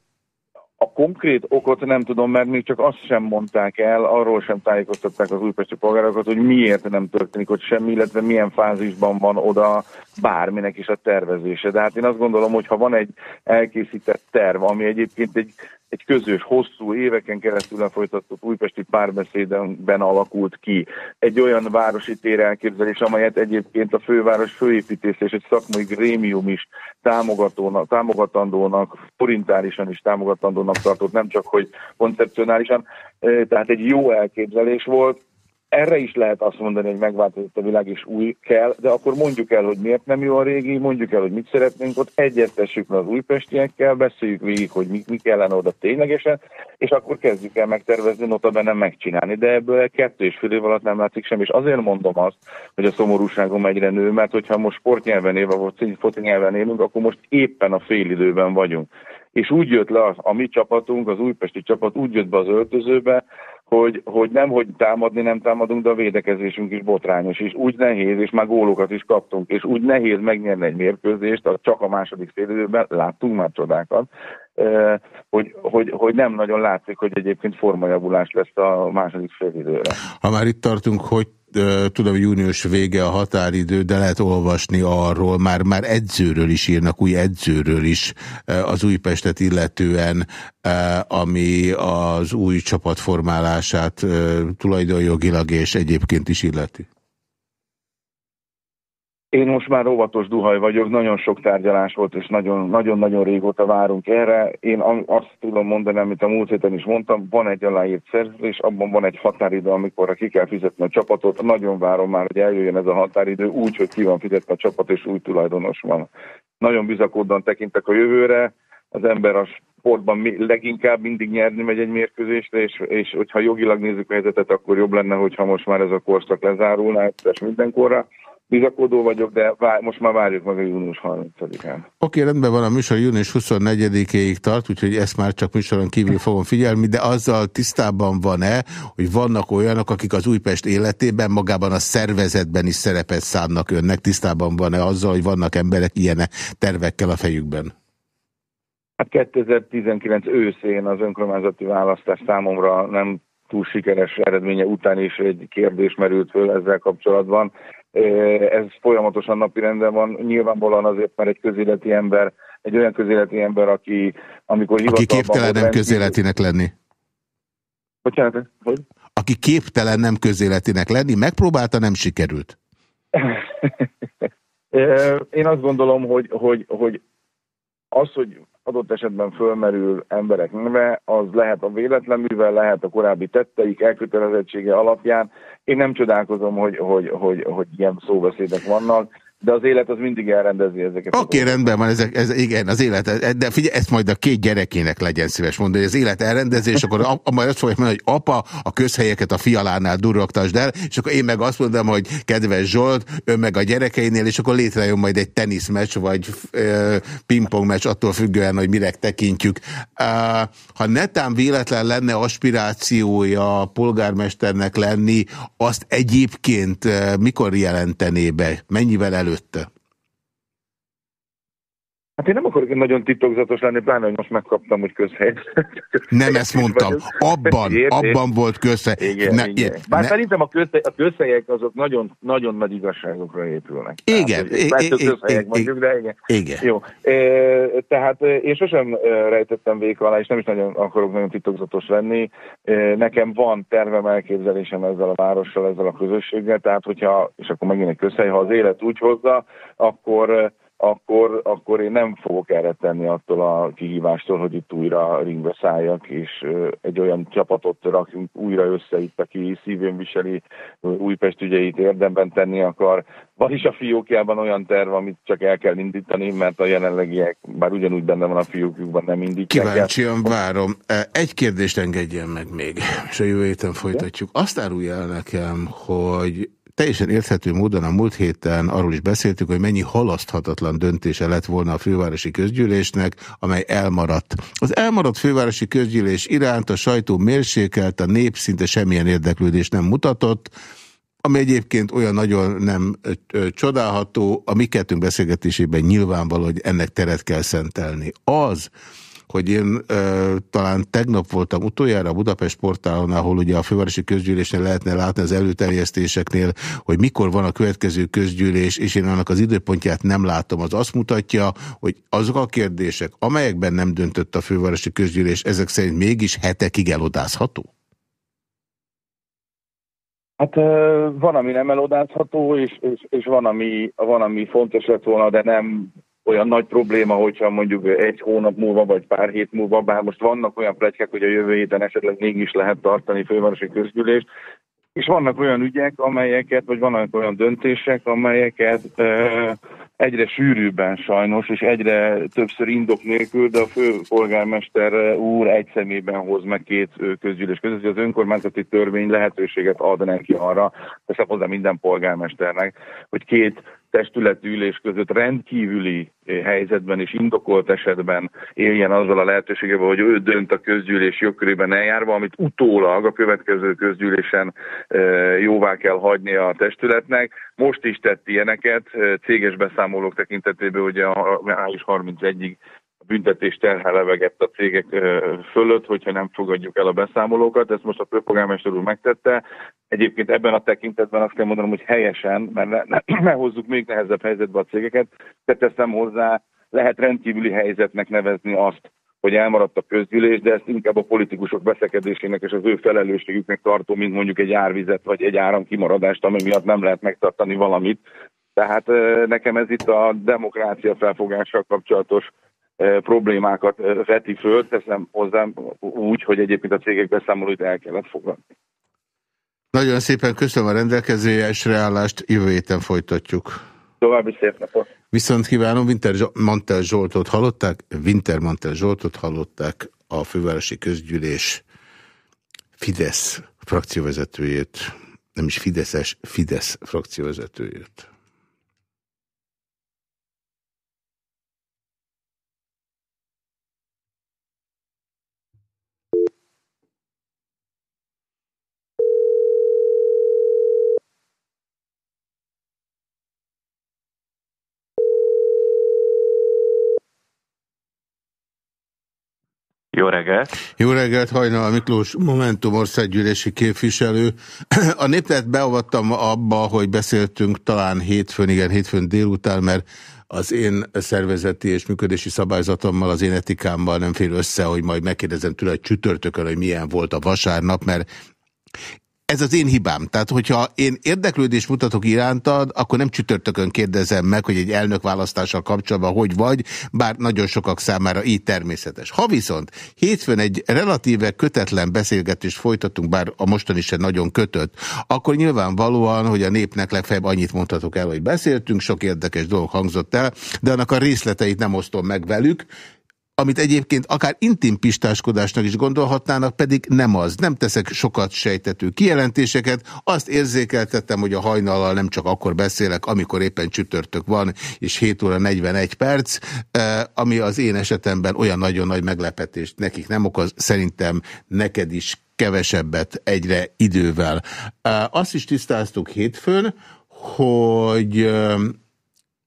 a konkrét okot nem tudom, mert még csak azt sem mondták el, arról sem tájékoztatták az újpesti polgárokat, hogy miért nem történik ott semmi, illetve milyen fázisban van oda bárminek is a tervezése. De hát én azt gondolom, hogy ha van egy elkészített terv, ami egyébként egy egy közös, hosszú éveken keresztül lefolytatott újpesti párbeszédben alakult ki. Egy olyan városi tér elképzelés, amelyet egyébként a főváros főépítész és egy szakmai grémium is támogatónak, támogatandónak, forintárisan is támogatandónak tartott, nem csak hogy koncepcionálisan. Tehát egy jó elképzelés volt, erre is lehet azt mondani, hogy megváltozott a világ és új kell, de akkor mondjuk el, hogy miért nem jó a régi, mondjuk el, hogy mit szeretnénk ott, egyeztessük meg az újpestiekkel, beszéljük végig, hogy mi, mi kellene oda ténylegesen, és akkor kezdjük el megtervezni, notabene megcsinálni. De ebből kettő és fél év alatt nem látszik sem, és azért mondom azt, hogy a szomorúságom egyre nő, mert hogyha most sportnyelven élve, vagy foci nyelven élünk, akkor most éppen a félidőben vagyunk. És úgy jött le a, a mi csapatunk, az újpesti csapat úgy jött be az öltözőbe, hogy, hogy nem, hogy támadni nem támadunk, de a védekezésünk is botrányos, és úgy nehéz, és már gólokat is kaptunk, és úgy nehéz megnyerni egy mérkőzést, csak a második félidőben láttunk már csodákat, hogy, hogy, hogy nem nagyon látszik, hogy egyébként formajavulás lesz a második félidőre. Ha már itt tartunk, hogy tudom, június vége a határidő, de lehet olvasni arról, már, már edzőről is írnak, új edzőről is az Újpestet illetően, ami az új csapatformálását tulajdonjogilag és egyébként is illeti. Én most már óvatos duhaj vagyok, nagyon sok tárgyalás volt, és nagyon-nagyon régóta várunk erre. Én azt tudom mondani, amit a múlt héten is mondtam, van egy aláírt szerződés, abban van egy határidő, amikor ki kell fizetni a csapatot. Nagyon várom már, hogy eljöjjön ez a határidő úgy, hogy ki van fizetve a csapat, és új tulajdonos van. Nagyon bizakoddan tekintek a jövőre. Az ember a sportban leginkább mindig nyerni megy egy mérkőzésre, és, és hogyha jogilag nézzük a helyzetet, akkor jobb lenne, hogyha most már ez a korszak lezárulna, egyszer mindenkorra bizakodó vagyok, de vár, most már várjuk meg a június 30-án. Oké, okay, rendben van, a műsor június 24-ig tart, úgyhogy ezt már csak műsoron kívül fogom figyelni, de azzal tisztában van-e, hogy vannak olyanok, akik az Újpest életében, magában a szervezetben is szerepet szánnak önnek, tisztában van-e azzal, hogy vannak emberek ilyen tervekkel a fejükben? Hát 2019 őszén az önkormányzati választás számomra nem túl sikeres eredménye után is egy kérdés merült föl ezzel kapcsolatban ez folyamatosan napirenden van. Nyilvánvalóan azért, mert egy közéleti ember, egy olyan közéleti ember, aki amikor Aki képtelen nem közéletinek lenni. Bocsánat, hogy? Aki képtelen nem közéletinek lenni, megpróbálta, nem sikerült. Én azt gondolom, hogy, hogy, hogy az, hogy adott esetben fölmerül emberek neve, az lehet a véletlenművel, lehet a korábbi tetteik, elkötelezettsége alapján. Én nem csodálkozom, hogy, hogy, hogy, hogy ilyen szóbeszédek vannak de az élet az mindig elrendezi ezeket. Oké, okay, rendben van, ezek, ez, igen, az élet, de figyelj, ezt majd a két gyerekének legyen szíves mondani, hogy az élet elrendezi, és akkor a, majd azt fogja mondani, hogy apa, a közhelyeket a fialánál durogtasd el, és akkor én meg azt mondom, hogy kedves Zsolt, ő meg a gyerekeinél, és akkor létrejön majd egy teniszmeccs, vagy e, pingpongmeccs, attól függően, hogy mire tekintjük. E, ha netán véletlen lenne aspirációja polgármesternek lenni, azt egyébként mikor jelentené be? Mennyivel elő előtte? Hát én nem akarok nagyon titokzatos lenni, pláne, hogy most megkaptam, hogy közhely. Nem ezt mondtam. Abban, abban volt közhely. Igen, ne, igen. Bár ne. szerintem a, közhely, a közhelyek azok nagyon, nagyon nagy igazságokra épülnek. Igen. Tehát, közhelyek mondjuk, de igen. igen. Jó. E, tehát én sosem rejtettem véka alá, és nem is nagyon akarok nagyon titokzatos lenni. E, nekem van tervem, elképzelésem ezzel a várossal, ezzel a közösséggel, tehát hogyha, és akkor megint egy közhely, ha az élet úgy hozza, akkor akkor, akkor én nem fogok erre tenni attól a kihívástól, hogy itt újra ringbe szálljak, és egy olyan csapatot rakjunk újra össze itt, aki szívén viseli Újpest ügyeit érdemben tenni akar. Van is a fiókjában olyan terv, amit csak el kell indítani, mert a jelenlegiek, bár ugyanúgy benne van a fiókjukban, nem indítják. Kíváncsian várom. Egy kérdést engedjen meg még, és a jövő héten folytatjuk. Azt árulja el nekem, hogy teljesen érthető módon a múlt héten arról is beszéltük, hogy mennyi halaszthatatlan döntése lett volna a fővárosi közgyűlésnek, amely elmaradt. Az elmaradt fővárosi közgyűlés iránt a sajtó mérsékelt, a nép szinte semmilyen érdeklődést nem mutatott, ami egyébként olyan nagyon nem ö, csodálható, a mi kettőnk beszélgetésében nyilvánvaló, hogy ennek teret kell szentelni. Az, hogy én e, talán tegnap voltam utoljára a Budapest portálon, ahol ugye a fővárosi közgyűlésnél lehetne látni az előterjesztéseknél, hogy mikor van a következő közgyűlés, és én annak az időpontját nem látom. Az azt mutatja, hogy azok a kérdések, amelyekben nem döntött a fővárosi közgyűlés, ezek szerint mégis hetekig elodázható? Hát van, ami nem elodázható, és, és, és van, ami, van, ami fontos lett volna, de nem olyan nagy probléma, hogyha mondjuk egy hónap múlva, vagy pár hét múlva, bár most vannak olyan plegykek, hogy a jövő héten esetleg mégis lehet tartani fővárosi közgyűlést, és vannak olyan ügyek, amelyeket, vagy vannak olyan döntések, amelyeket e, egyre sűrűbben sajnos, és egyre többször indok nélkül, de a főpolgármester úr egy szemében hoz meg két közgyűlés között, hogy az önkormányzati törvény lehetőséget ad neki arra, teszem hozzá minden polgármesternek, hogy két testületi ülés között rendkívüli helyzetben és indokolt esetben éljen azzal a lehetőségével, hogy ő dönt a közgyűlés jogkörében eljárva, amit utólag a következő közgyűlésen e, jóvá kell hagyni a testületnek. Most is tett ilyeneket, e, céges beszámolók tekintetében ugye a május 31-ig a büntetés terhelevegett a cégek fölött, hogyha nem fogadjuk el a beszámolókat. Ezt most a főpolgármester úr megtette. Egyébként ebben a tekintetben azt kell mondanom, hogy helyesen, mert ne, ne, ne hozzuk még nehezebb helyzetbe a cégeket, de teszem hozzá, lehet rendkívüli helyzetnek nevezni azt, hogy elmaradt a közgyűlés, de ezt inkább a politikusok veszekedésének és az ő felelősségüknek tartom, mint mondjuk egy árvizet vagy egy áramkimaradást, ami miatt nem lehet megtartani valamit. Tehát nekem ez itt a demokrácia felfogással kapcsolatos problémákat veti föl, teszem hozzám úgy, hogy egyébként a cégek beszámolóit el kellett fogadni. Nagyon szépen köszönöm a rendelkezésre állást, jövő héten folytatjuk. További szép napot! Viszont kívánom, Winter Mantel Zsoltot hallották, Winter Mantel Zsoltot hallották, a fővárosi közgyűlés Fidesz frakcióvezetőjét, nem is Fideszes, Fidesz frakcióvezetőjét. Jó reggelt! Jó reggelt, Hajnal Miklós, Momentum országgyűlési képviselő. A népet beavattam abba, hogy beszéltünk talán hétfőn, igen, hétfőn délután, mert az én szervezeti és működési szabályzatommal, az én etikámmal nem fél össze, hogy majd megkérdezem tőle csütörtökön, hogy milyen volt a vasárnap, mert ez az én hibám. Tehát, hogyha én érdeklődést mutatok irántad, akkor nem csütörtökön kérdezem meg, hogy egy elnökválasztással kapcsolatban hogy vagy, bár nagyon sokak számára így természetes. Ha viszont hétfőn egy relatíve kötetlen beszélgetést folytatunk, bár a mostani sem nagyon kötött, akkor nyilvánvalóan, hogy a népnek legfeljebb annyit mondhatok el, hogy beszéltünk, sok érdekes dolog hangzott el, de annak a részleteit nem osztom meg velük, amit egyébként akár intim pistáskodásnak is gondolhatnának, pedig nem az. Nem teszek sokat sejtető kijelentéseket, azt érzékeltettem, hogy a hajnallal nem csak akkor beszélek, amikor éppen csütörtök van, és 7 óra 41 perc, eh, ami az én esetemben olyan nagyon nagy meglepetést nekik nem okoz, szerintem neked is kevesebbet egyre idővel. Eh, azt is tisztáztuk hétfőn, hogy eh,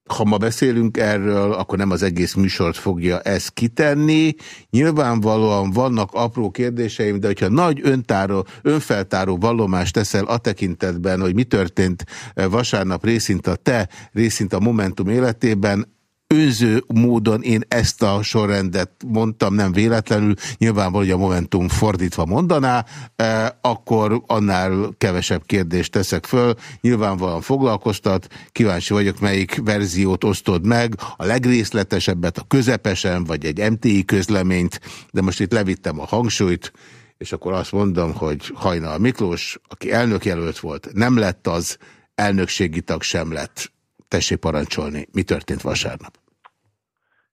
ha ma beszélünk erről, akkor nem az egész műsort fogja ezt kitenni. Nyilvánvalóan vannak apró kérdéseim, de hogyha nagy öntáró, önfeltáró vallomást teszel a tekintetben, hogy mi történt vasárnap részint a te, részint a Momentum életében, önző módon én ezt a sorrendet mondtam, nem véletlenül, nyilvánvaló, hogy a Momentum fordítva mondaná, eh, akkor annál kevesebb kérdést teszek föl, nyilvánvalóan foglalkoztat, kíváncsi vagyok, melyik verziót osztod meg, a legrészletesebbet, a közepesen, vagy egy MTI közleményt, de most itt levittem a hangsúlyt, és akkor azt mondom, hogy Hajnal Miklós, aki elnökjelölt volt, nem lett az, elnökségi tag sem lett Tessék parancsolni. Mi történt vasárnap?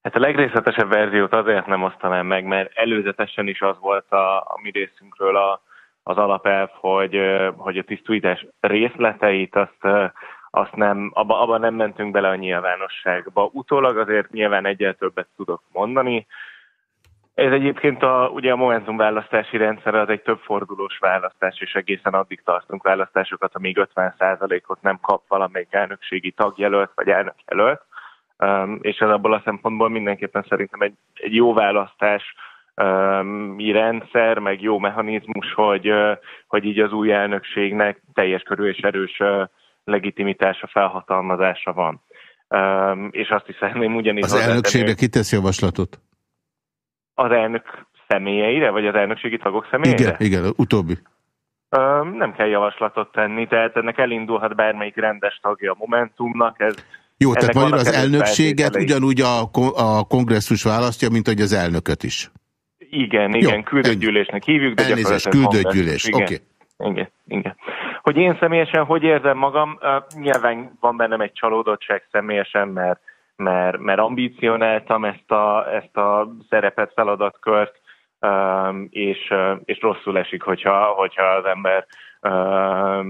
Hát a legrészletesebb verziót azért nem osztanám meg, mert előzetesen is az volt a, a mi részünkről a, az alapelv, hogy, hogy a tisztújítás részleteit azt, azt nem, abba, abba nem mentünk bele a nyilvánosságba. Utólag azért nyilván egyel többet tudok mondani, ez egyébként a, ugye a Momentum választási rendszer az egy többfordulós választás, és egészen addig tartunk választásokat, amíg 50%-ot nem kap valamelyik elnökségi tagjelölt vagy elnökjelölt. Um, és ez abból a szempontból mindenképpen szerintem egy, egy jó választás um, rendszer, meg jó mechanizmus, hogy, uh, hogy így az új elnökségnek teljes körül és erős uh, legitimitása, felhatalmazása van. Um, és azt is szeretném ugyanígy... Az elnökségre kitesz javaslatot? Az elnök személyeire, vagy az elnökségi tagok személyére? Igen, igen, utóbbi. Ö, nem kell javaslatot tenni, tehát ennek elindulhat bármelyik rendes tagja a Momentumnak. Ez, Jó, tehát magyar az elnökséget ugyanúgy a, a kongresszus választja, mint hogy az elnököt is. Igen, igen, küldött gyűlésnek hívjuk, de Elnézést, küldött gyűlés, oké. Okay. Igen, igen. Hogy én személyesen hogy érzem magam, uh, nyilván van bennem egy csalódottság személyesen, mert mert, mert ambícionáltam ezt a, ezt a szerepet, feladatkört, um, és, uh, és rosszul esik, hogyha, hogyha az ember um,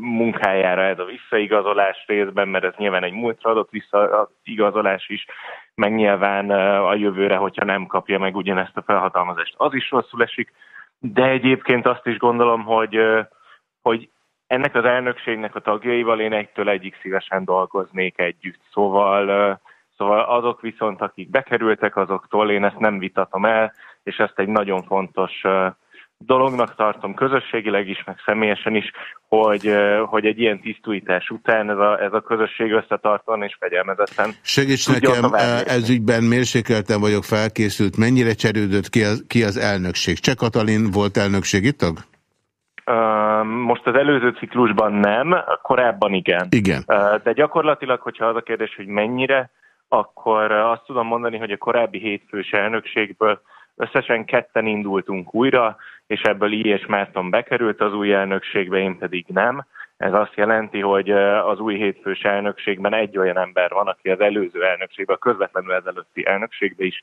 munkájára ez a visszaigazolás részben, mert ez nyilván egy múltra adott visszaigazolás is, meg nyilván uh, a jövőre, hogyha nem kapja meg ugyanezt a felhatalmazást, az is rosszul esik, de egyébként azt is gondolom, hogy, uh, hogy ennek az elnökségnek a tagjaival én egytől egyik szívesen dolgoznék együtt. Szóval, szóval azok viszont, akik bekerültek, azoktól én ezt nem vitatom el, és ezt egy nagyon fontos dolognak tartom közösségileg is, meg személyesen is, hogy, hogy egy ilyen tisztújítás után ez a, ez a közösség összetartóan és fegyelmezetten Segíts nekem, ez ügyben mérsékelten vagyok felkészült. Mennyire cserődött ki az, ki az elnökség? Cseh Katalin volt elnökségi tag? Most az előző ciklusban nem, korábban igen. Igen. De gyakorlatilag, hogyha az a kérdés, hogy mennyire, akkor azt tudom mondani, hogy a korábbi hétfős elnökségből összesen ketten indultunk újra, és ebből I. és Márton bekerült az új elnökségbe, én pedig nem. Ez azt jelenti, hogy az új hétfős elnökségben egy olyan ember van, aki az előző elnökségben, a közvetlenül ezelőtti elnökségben is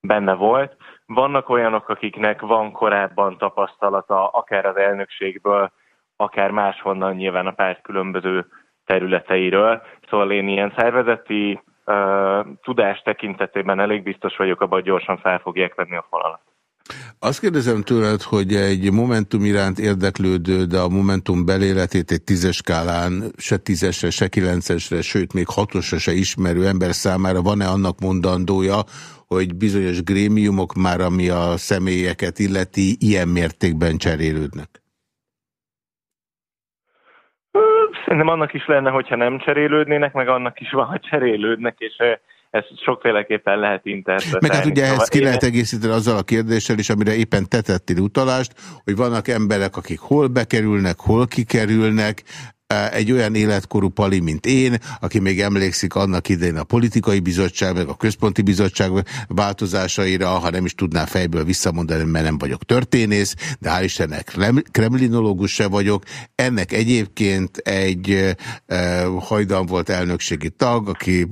benne volt. Vannak olyanok, akiknek van korábban tapasztalata, akár az elnökségből, akár máshonnan nyilván a párt különböző területeiről. Szóval én ilyen szervezeti uh, tudás tekintetében elég biztos vagyok abban, hogy gyorsan fel fogják venni a fonalat. Azt kérdezem tőled, hogy egy Momentum iránt érdeklődő, de a Momentum beléletét egy tízes skálán se tízesre, se kilencesre, sőt még hatosra se ismerő ember számára van-e annak mondandója, hogy bizonyos grémiumok már, ami a személyeket illeti, ilyen mértékben cserélődnek? Szerintem annak is lenne, hogyha nem cserélődnének, meg annak is van, hogy cserélődnek, és ezt sokféleképpen lehet interpretálni. Meg hát ugye ezt ki lehet egészíteni azzal a kérdéssel is, amire éppen tetettél utalást, hogy vannak emberek, akik hol bekerülnek, hol kikerülnek, egy olyan életkorú pali, mint én, aki még emlékszik annak idején a politikai bizottság, meg a központi bizottság változásaira, ha nem is tudná fejből visszamondani, mert nem vagyok történész, de hál' Istennek kremlinológus se vagyok. Ennek egyébként egy e, hajdan volt elnökségi tag, aki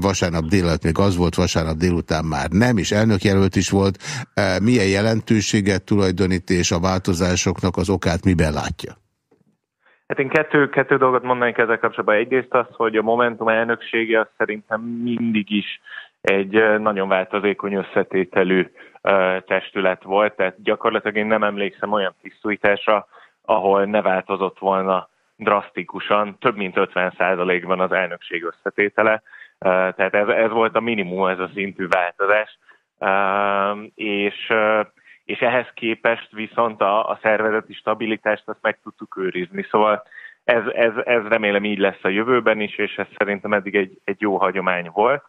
vasárnap délután még az volt, vasárnap délután már nem, és elnökjelölt is volt. E, milyen jelentőséget tulajdonít és a változásoknak az okát miben látja? Hát én kettő, kettő dolgot mondanék ezzel kapcsolatban. Egyrészt az, hogy a Momentum elnöksége az szerintem mindig is egy nagyon változékony összetételű testület volt, tehát gyakorlatilag én nem emlékszem olyan tisztújtásra, ahol ne változott volna drasztikusan, több mint 50%-ban az elnökség összetétele, tehát ez, ez volt a minimum, ez a szintű változás, és és ehhez képest viszont a, a szervezeti stabilitást azt meg tudtuk őrizni. Szóval ez, ez, ez remélem így lesz a jövőben is, és ez szerintem eddig egy, egy jó hagyomány volt.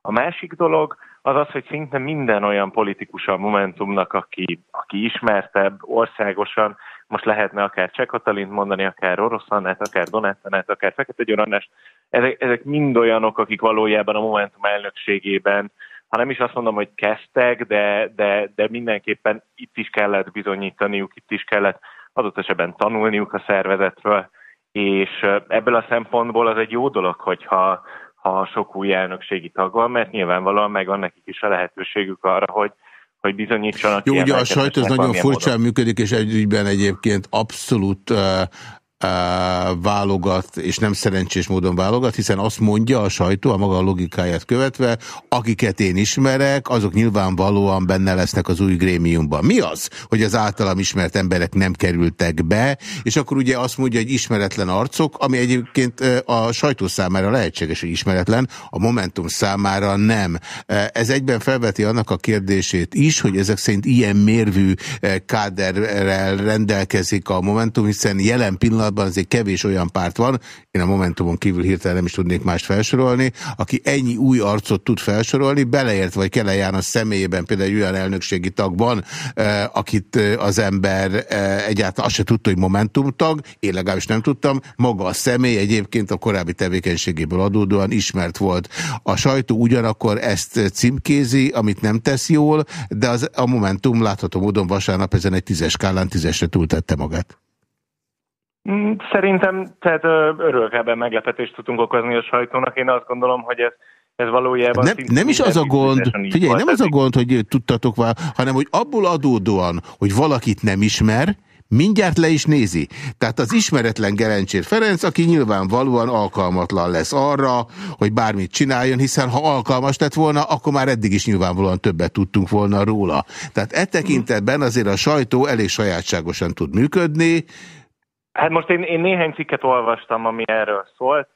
A másik dolog az az, hogy szinte minden olyan politikus a Momentumnak, aki, aki ismertebb országosan, most lehetne akár Cseh Katalint mondani, akár Orosz Annát, akár Donát Annát, akár Fekete György ezek, ezek mind olyanok, akik valójában a Momentum elnökségében ha nem is azt mondom, hogy kezdtek, de, de, de mindenképpen itt is kellett bizonyítaniuk, itt is kellett adott esetben tanulniuk a szervezetről, és ebből a szempontból az egy jó dolog, hogyha ha sok új elnökségi tag van, mert nyilvánvalóan megvan nekik is a lehetőségük arra, hogy, hogy bizonyítsanak. Jó, ugye a sajtó nagyon furcsán módon. működik, és együgyben egyébként abszolút uh, válogat, és nem szerencsés módon válogat, hiszen azt mondja a sajtó, a maga logikáját követve, akiket én ismerek, azok nyilvánvalóan benne lesznek az új grémiumban. Mi az, hogy az általam ismert emberek nem kerültek be, és akkor ugye azt mondja, hogy ismeretlen arcok, ami egyébként a sajtó számára lehetséges, hogy ismeretlen, a Momentum számára nem. Ez egyben felveti annak a kérdését is, hogy ezek szerint ilyen mérvű káderrel rendelkezik a Momentum, hiszen jelen pillanat pillanatban azért kevés olyan párt van, én a Momentumon kívül hirtelen nem is tudnék mást felsorolni, aki ennyi új arcot tud felsorolni, beleért vagy Kele János személyében például egy olyan elnökségi tagban, eh, akit eh, az ember eh, egyáltalán azt se tudta, hogy Momentum tag, én legalábbis nem tudtam, maga a személy egyébként a korábbi tevékenységéből adódóan ismert volt. A sajtó ugyanakkor ezt címkézi, amit nem tesz jól, de az, a Momentum látható módon vasárnap ezen egy tízes skálán tízesre túltette magát. Mm, szerintem tehát örülök ebben meglepetést tudunk okozni a sajtónak. Én azt gondolom, hogy ez, ez valójában... Nem, nem is az a gond, figyelj, nem az a gond, hogy tudtatok vá, hanem hogy abból adódóan, hogy valakit nem ismer, mindjárt le is nézi. Tehát az ismeretlen Gerencsér Ferenc, aki nyilvánvalóan alkalmatlan lesz arra, hogy bármit csináljon, hiszen ha alkalmas lett volna, akkor már eddig is nyilvánvalóan többet tudtunk volna róla. Tehát e tekintetben azért a sajtó elég sajátságosan tud működni, Hát most én, én néhány cikket olvastam, ami erről szólt,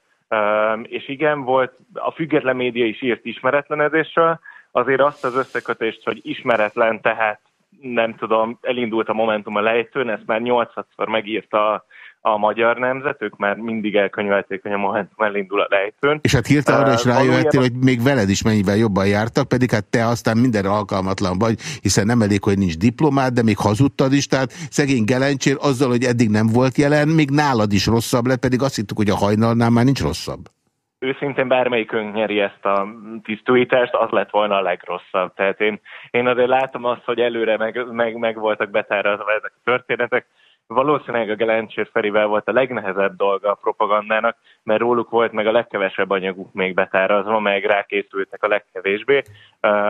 és igen, volt, a független média is írt ismeretlenedésről, azért azt az összekötést, hogy ismeretlen, tehát nem tudom, elindult a Momentum a lejtőn, ezt már nyolcadszor megírta a magyar nemzet, ők már mindig elkönyvelték, hogy a Momentum elindul a lejtőn. És hát hirtelen arra is rájöttél, hogy még veled is mennyivel jobban jártak, pedig hát te aztán mindenre alkalmatlan vagy, hiszen nem elég, hogy nincs diplomád, de még hazudtad is, tehát szegény Gelencsér azzal, hogy eddig nem volt jelen, még nálad is rosszabb lett, pedig azt hittük, hogy a hajnalnál már nincs rosszabb. Őszintén bármelyikünk nyeri ezt a tisztújítást, az lett volna a legrosszabb. Tehát én, én azért látom azt, hogy előre meg, meg, meg voltak betárazva ezek a történetek, valószínűleg a Gelencsér Ferivel volt a legnehezebb dolga a propagandának, mert róluk volt meg a legkevesebb anyaguk még betárazva, meg rákészültek a legkevésbé,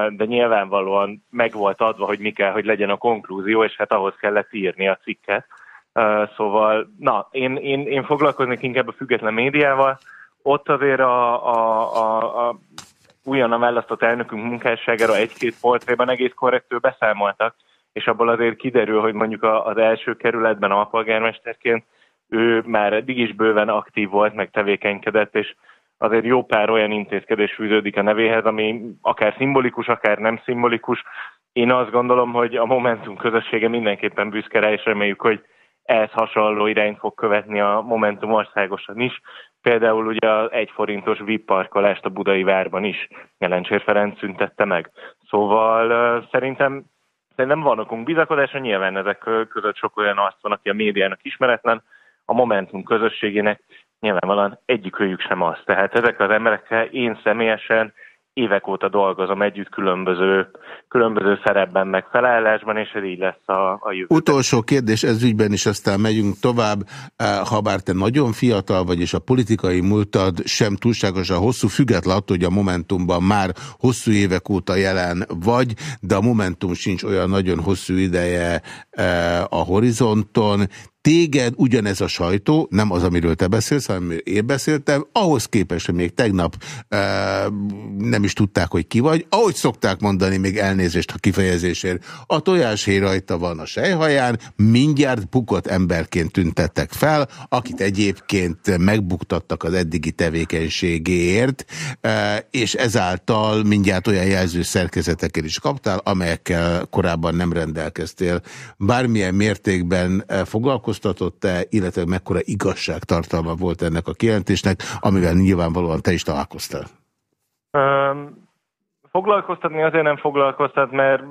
de nyilvánvalóan meg volt adva, hogy mi kell, hogy legyen a konklúzió, és hát ahhoz kellett írni a cikket. Szóval, na, én, én, én foglalkoznék inkább a független médiával, ott azért a, a, a, a újonnan választott elnökünk munkásságára egy-két poltrében egész korrektül beszámoltak, és abból azért kiderül, hogy mondjuk az első kerületben alpolgármesterként ő már eddig is bőven aktív volt, meg tevékenykedett, és azért jó pár olyan intézkedés fűződik a nevéhez, ami akár szimbolikus, akár nem szimbolikus. Én azt gondolom, hogy a Momentum közössége mindenképpen büszke rá, és reméljük, hogy ehhez hasonló irányt fog követni a Momentum országosan is. Például ugye az egy forintos VIP parkolást a Budai Várban is Jelencsér Ferenc szüntette meg. Szóval szerintem szerintem van okunk bizakodásra, nyilván ezek között sok olyan arc van, aki a médiának ismeretlen, a Momentum közösségének nyilvánvalóan egyikőjük sem az. Tehát ezek az emberekkel én személyesen évek óta dolgozom együtt különböző, különböző szerepben, meg és ez így lesz a, a jövő. Utolsó kérdés ez ügyben is, aztán megyünk tovább. Ha bár te nagyon fiatal vagy, és a politikai múltad sem túlságosan hosszú, független attól, hogy a Momentumban már hosszú évek óta jelen vagy, de a Momentum sincs olyan nagyon hosszú ideje a horizonton téged ugyanez a sajtó, nem az, amiről te beszélsz, hanem amiről én beszéltem, ahhoz képest, hogy még tegnap e, nem is tudták, hogy ki vagy, ahogy szokták mondani, még elnézést a kifejezésért, a tojáshéj rajta van a sejhaján, mindjárt bukott emberként tüntettek fel, akit egyébként megbuktattak az eddigi tevékenységéért, e, és ezáltal mindjárt olyan jelző szerkezeteket is kaptál, amelyekkel korábban nem rendelkeztél. Bármilyen mértékben foglalkozol, foglalkoztatott-e, illetve mekkora igazságtartalma volt ennek a kijelentésnek, amivel nyilvánvalóan te is találkoztál? Um, foglalkoztatni azért nem foglalkoztat, mert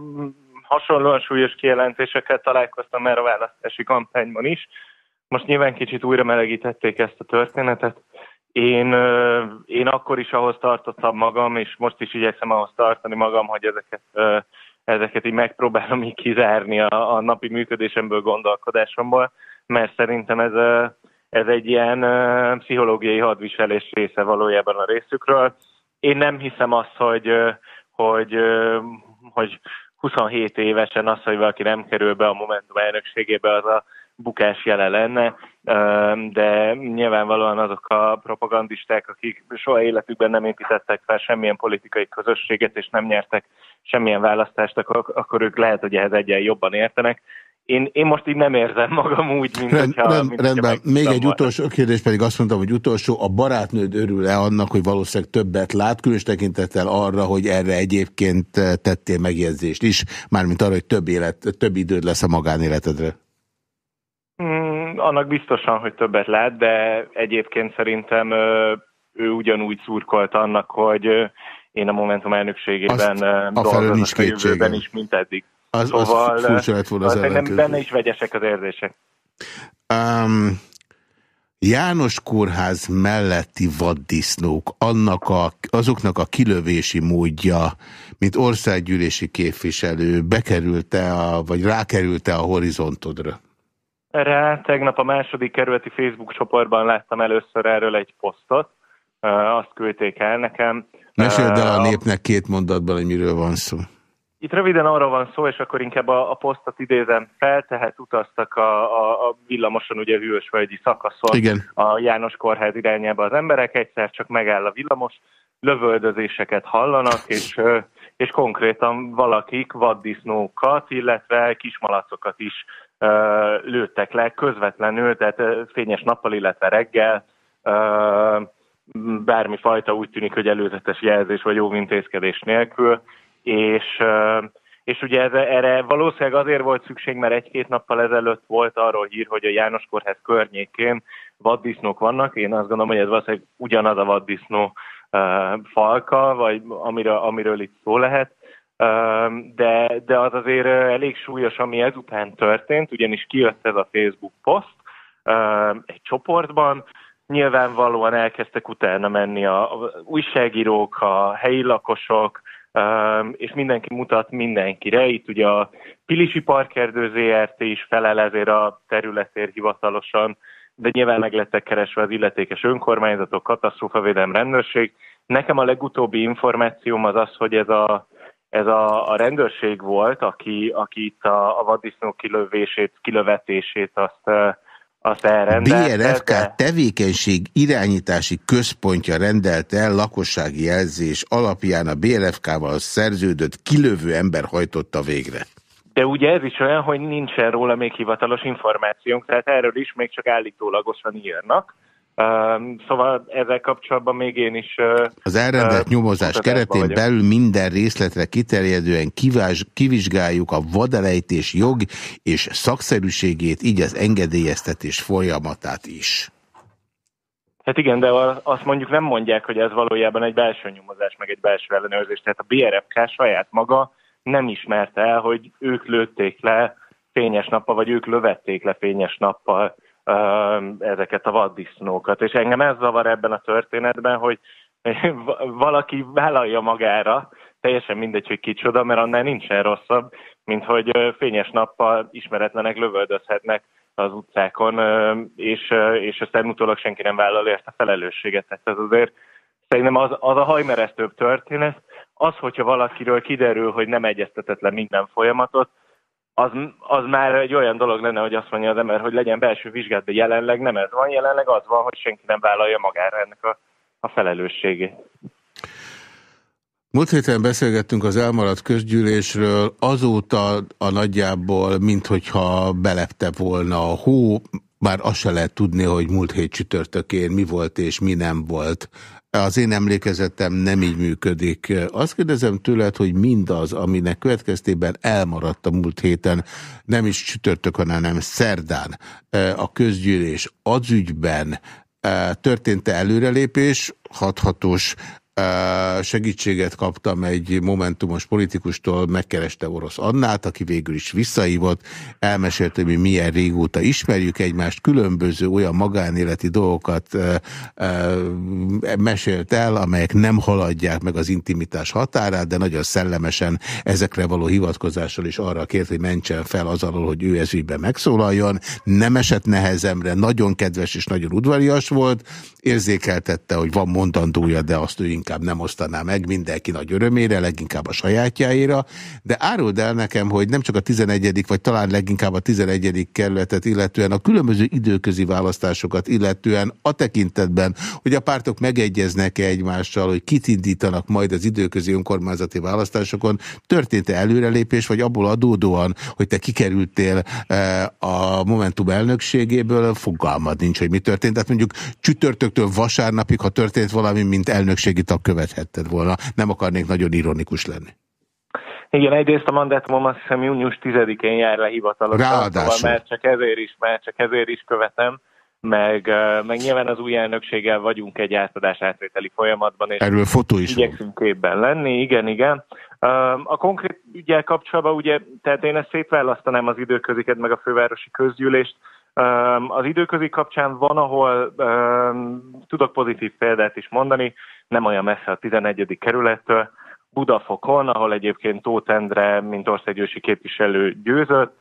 hasonlóan súlyos kijelentéseket találkoztam már a választási kampányban is. Most nyilván kicsit újra melegítették ezt a történetet. Én, én akkor is ahhoz tartottam magam, és most is igyekszem ahhoz tartani magam, hogy ezeket ezeket így megpróbálom így kizárni a, a napi működésemből, gondolkodásomból, mert szerintem ez, ez egy ilyen pszichológiai hadviselés része valójában a részükről. Én nem hiszem azt, hogy, hogy, hogy 27 évesen az, hogy valaki nem kerül be a Momentum elnökségébe, az a bukás jele lenne, de nyilvánvalóan azok a propagandisták, akik soha életükben nem építettek fel semmilyen politikai közösséget, és nem nyertek semmilyen választást, akkor, akkor ők lehet, hogy ehhez egyen jobban értenek. Én, én most így nem érzem magam úgy, mint Rend, hogyha... Rend, mint rendben, hogyha még egy utolsó kérdés pedig azt mondtam, hogy utolsó, a barátnőd örül-e annak, hogy valószínűleg többet lát, különös tekintettel arra, hogy erre egyébként tettél megjegyzést is, mármint arra, hogy több, élet, több időd lesz a magánéletedre? Mm, annak biztosan, hogy többet lát, de egyébként szerintem ő ugyanúgy szurkolt annak, hogy én a Momentum elnökségében dolgozok a jövőben is, mint eddig. Az, szóval, az furcsa lett volna az ellenkező. Benne is vegyesek az érzések. Um, János kórház melletti vaddisznók, annak a, azoknak a kilövési módja, mint országgyűlési képviselő, bekerülte, a, vagy rákerülte a horizontodra? Erre tegnap a második kerületi Facebook csoportban láttam először erről egy posztot, azt küldték el nekem. Meséld el a népnek két mondatban, hogy miről van szó. Itt röviden arra van szó, és akkor inkább a, a posztot idézem fel, tehát utaztak a, a, a villamoson, ugye Hűvösvölgyi szakaszon Igen. a János Kórház irányába az emberek, egyszer csak megáll a villamos, lövöldözéseket hallanak, és, és konkrétan valakik vaddisznókat, illetve kismalacokat is lőttek le közvetlenül, tehát fényes nappal, illetve reggel, bármi fajta úgy tűnik, hogy előzetes jelzés vagy óvintézkedés nélkül, és, és ugye ez, erre valószínűleg azért volt szükség, mert egy-két nappal ezelőtt volt arról hír, hogy a János Kórház környékén vaddisznók vannak. Én azt gondolom, hogy ez valószínűleg ugyanaz a vaddisznó falka, vagy amiről, amiről itt szó lehet de, de az azért elég súlyos, ami ezután történt, ugyanis kijött ez a Facebook poszt egy csoportban, nyilvánvalóan elkezdtek utána menni a újságírók, a helyi lakosok, és mindenki mutat mindenkire. Itt ugye a Pilisi Parkerdő ZRT is felel ezért a területért hivatalosan, de nyilván meg lettek keresve az illetékes önkormányzatok, katasztrófavédelem rendőrség. Nekem a legutóbbi információm az az, hogy ez a ez a, a rendőrség volt, aki, aki itt a, a vaddisznó kilövését, kilövetését azt, azt elrendelte. BRFK de... tevékenység irányítási központja rendelt el lakossági jelzés alapján a BRFK-val szerződött kilövő ember hajtotta végre. De ugye ez is olyan, hogy nincsen róla még hivatalos információnk, tehát erről is még csak állítólagosan írnak. Szóval ezzel kapcsolatban még én is... Az elrendelt uh, nyomozás keretén vagyok. belül minden részletre kiterjedően kivás, kivizsgáljuk a vadelejtés jog és szakszerűségét, így az engedélyeztetés folyamatát is. Hát igen, de azt mondjuk nem mondják, hogy ez valójában egy belső nyomozás, meg egy belső ellenőrzés. Tehát a BRFK saját maga nem ismerte el, hogy ők lőtték le fényes nappal, vagy ők lövették le fényes nappal ezeket a vaddisznókat. És engem ez zavar ebben a történetben, hogy valaki vállalja magára, teljesen mindegy, hogy kicsoda, mert annál nincsen rosszabb, mint hogy fényes nappal ismeretlenek lövöldözhetnek az utcákon, és, és aztán utólag senki nem vállalja ezt a felelősséget. Tehát ez azért szerintem az, az a hajmeresztőbb történet, az, hogyha valakiről kiderül, hogy nem egyeztetett le minden folyamatot, az, az már egy olyan dolog lenne, hogy azt mondja az ember, hogy legyen belső vizsgát, de jelenleg nem ez van, jelenleg az van, hogy senki nem vállalja magára ennek a, a felelősségét. Múlt héten beszélgettünk az elmaradt közgyűlésről, azóta a nagyjából, minthogyha belepte volna a hó, már azt se lehet tudni, hogy múlt hét csütörtökén mi volt és mi nem volt. Az én emlékezetem nem így működik. Azt kérdezem tőled, hogy mindaz, aminek következtében elmaradt a múlt héten, nem is csütörtökön, hanem szerdán a közgyűlés az ügyben történt-e előrelépés, hathatós segítséget kaptam egy momentumos politikustól, megkereste orosz Annát, aki végül is visszaívott, elmesélte, hogy mi milyen régóta ismerjük egymást, különböző olyan magánéleti dolgokat mesélt el, amelyek nem haladják meg az intimitás határát, de nagyon szellemesen ezekre való hivatkozással is arra kért, hogy mentsen fel az alól, hogy ő ezügyben megszólaljon. Nem esett nehezemre, nagyon kedves és nagyon udvarias volt, érzékeltette, hogy van mondandója, de azt ő inkább inkább nem osztaná meg mindenki nagy örömére, leginkább a sajátjáira, de áruld el nekem, hogy nem csak a 11. vagy talán leginkább a 11. kerületet illetően, a különböző időközi választásokat illetően a tekintetben, hogy a pártok megegyeznek-e egymással, hogy kit indítanak majd az időközi önkormányzati választásokon, történt-e előrelépés, vagy abból adódóan, hogy te kikerültél eh, a Momentum elnökségéből, fogalmad nincs, hogy mi történt. Tehát mondjuk csütörtöktől vasárnapig, ha történt valami, mint elnökségi tag követhetted volna. Nem akarnék nagyon ironikus lenni. Igen, egyrészt a mandátumom azt hiszem június 10-én jár le hivatalosan, Ráadásul. Szóval, mert csak ezért is, mert csak ezért is követem, meg, meg nyilván az új elnökséggel vagyunk egy átadás átvételi folyamatban, és Erről fotó is igyekszünk képben lenni, igen, igen. A konkrét ügyel kapcsolatban ugye, tehát én ezt szétválasztanám az időköziket, meg a fővárosi közgyűlést, az időközi kapcsán van, ahol tudok pozitív példát is mondani, nem olyan messze a 11. kerülettől, Budafokon, ahol egyébként Tóth Endre, mint országgyűlési képviselő győzött,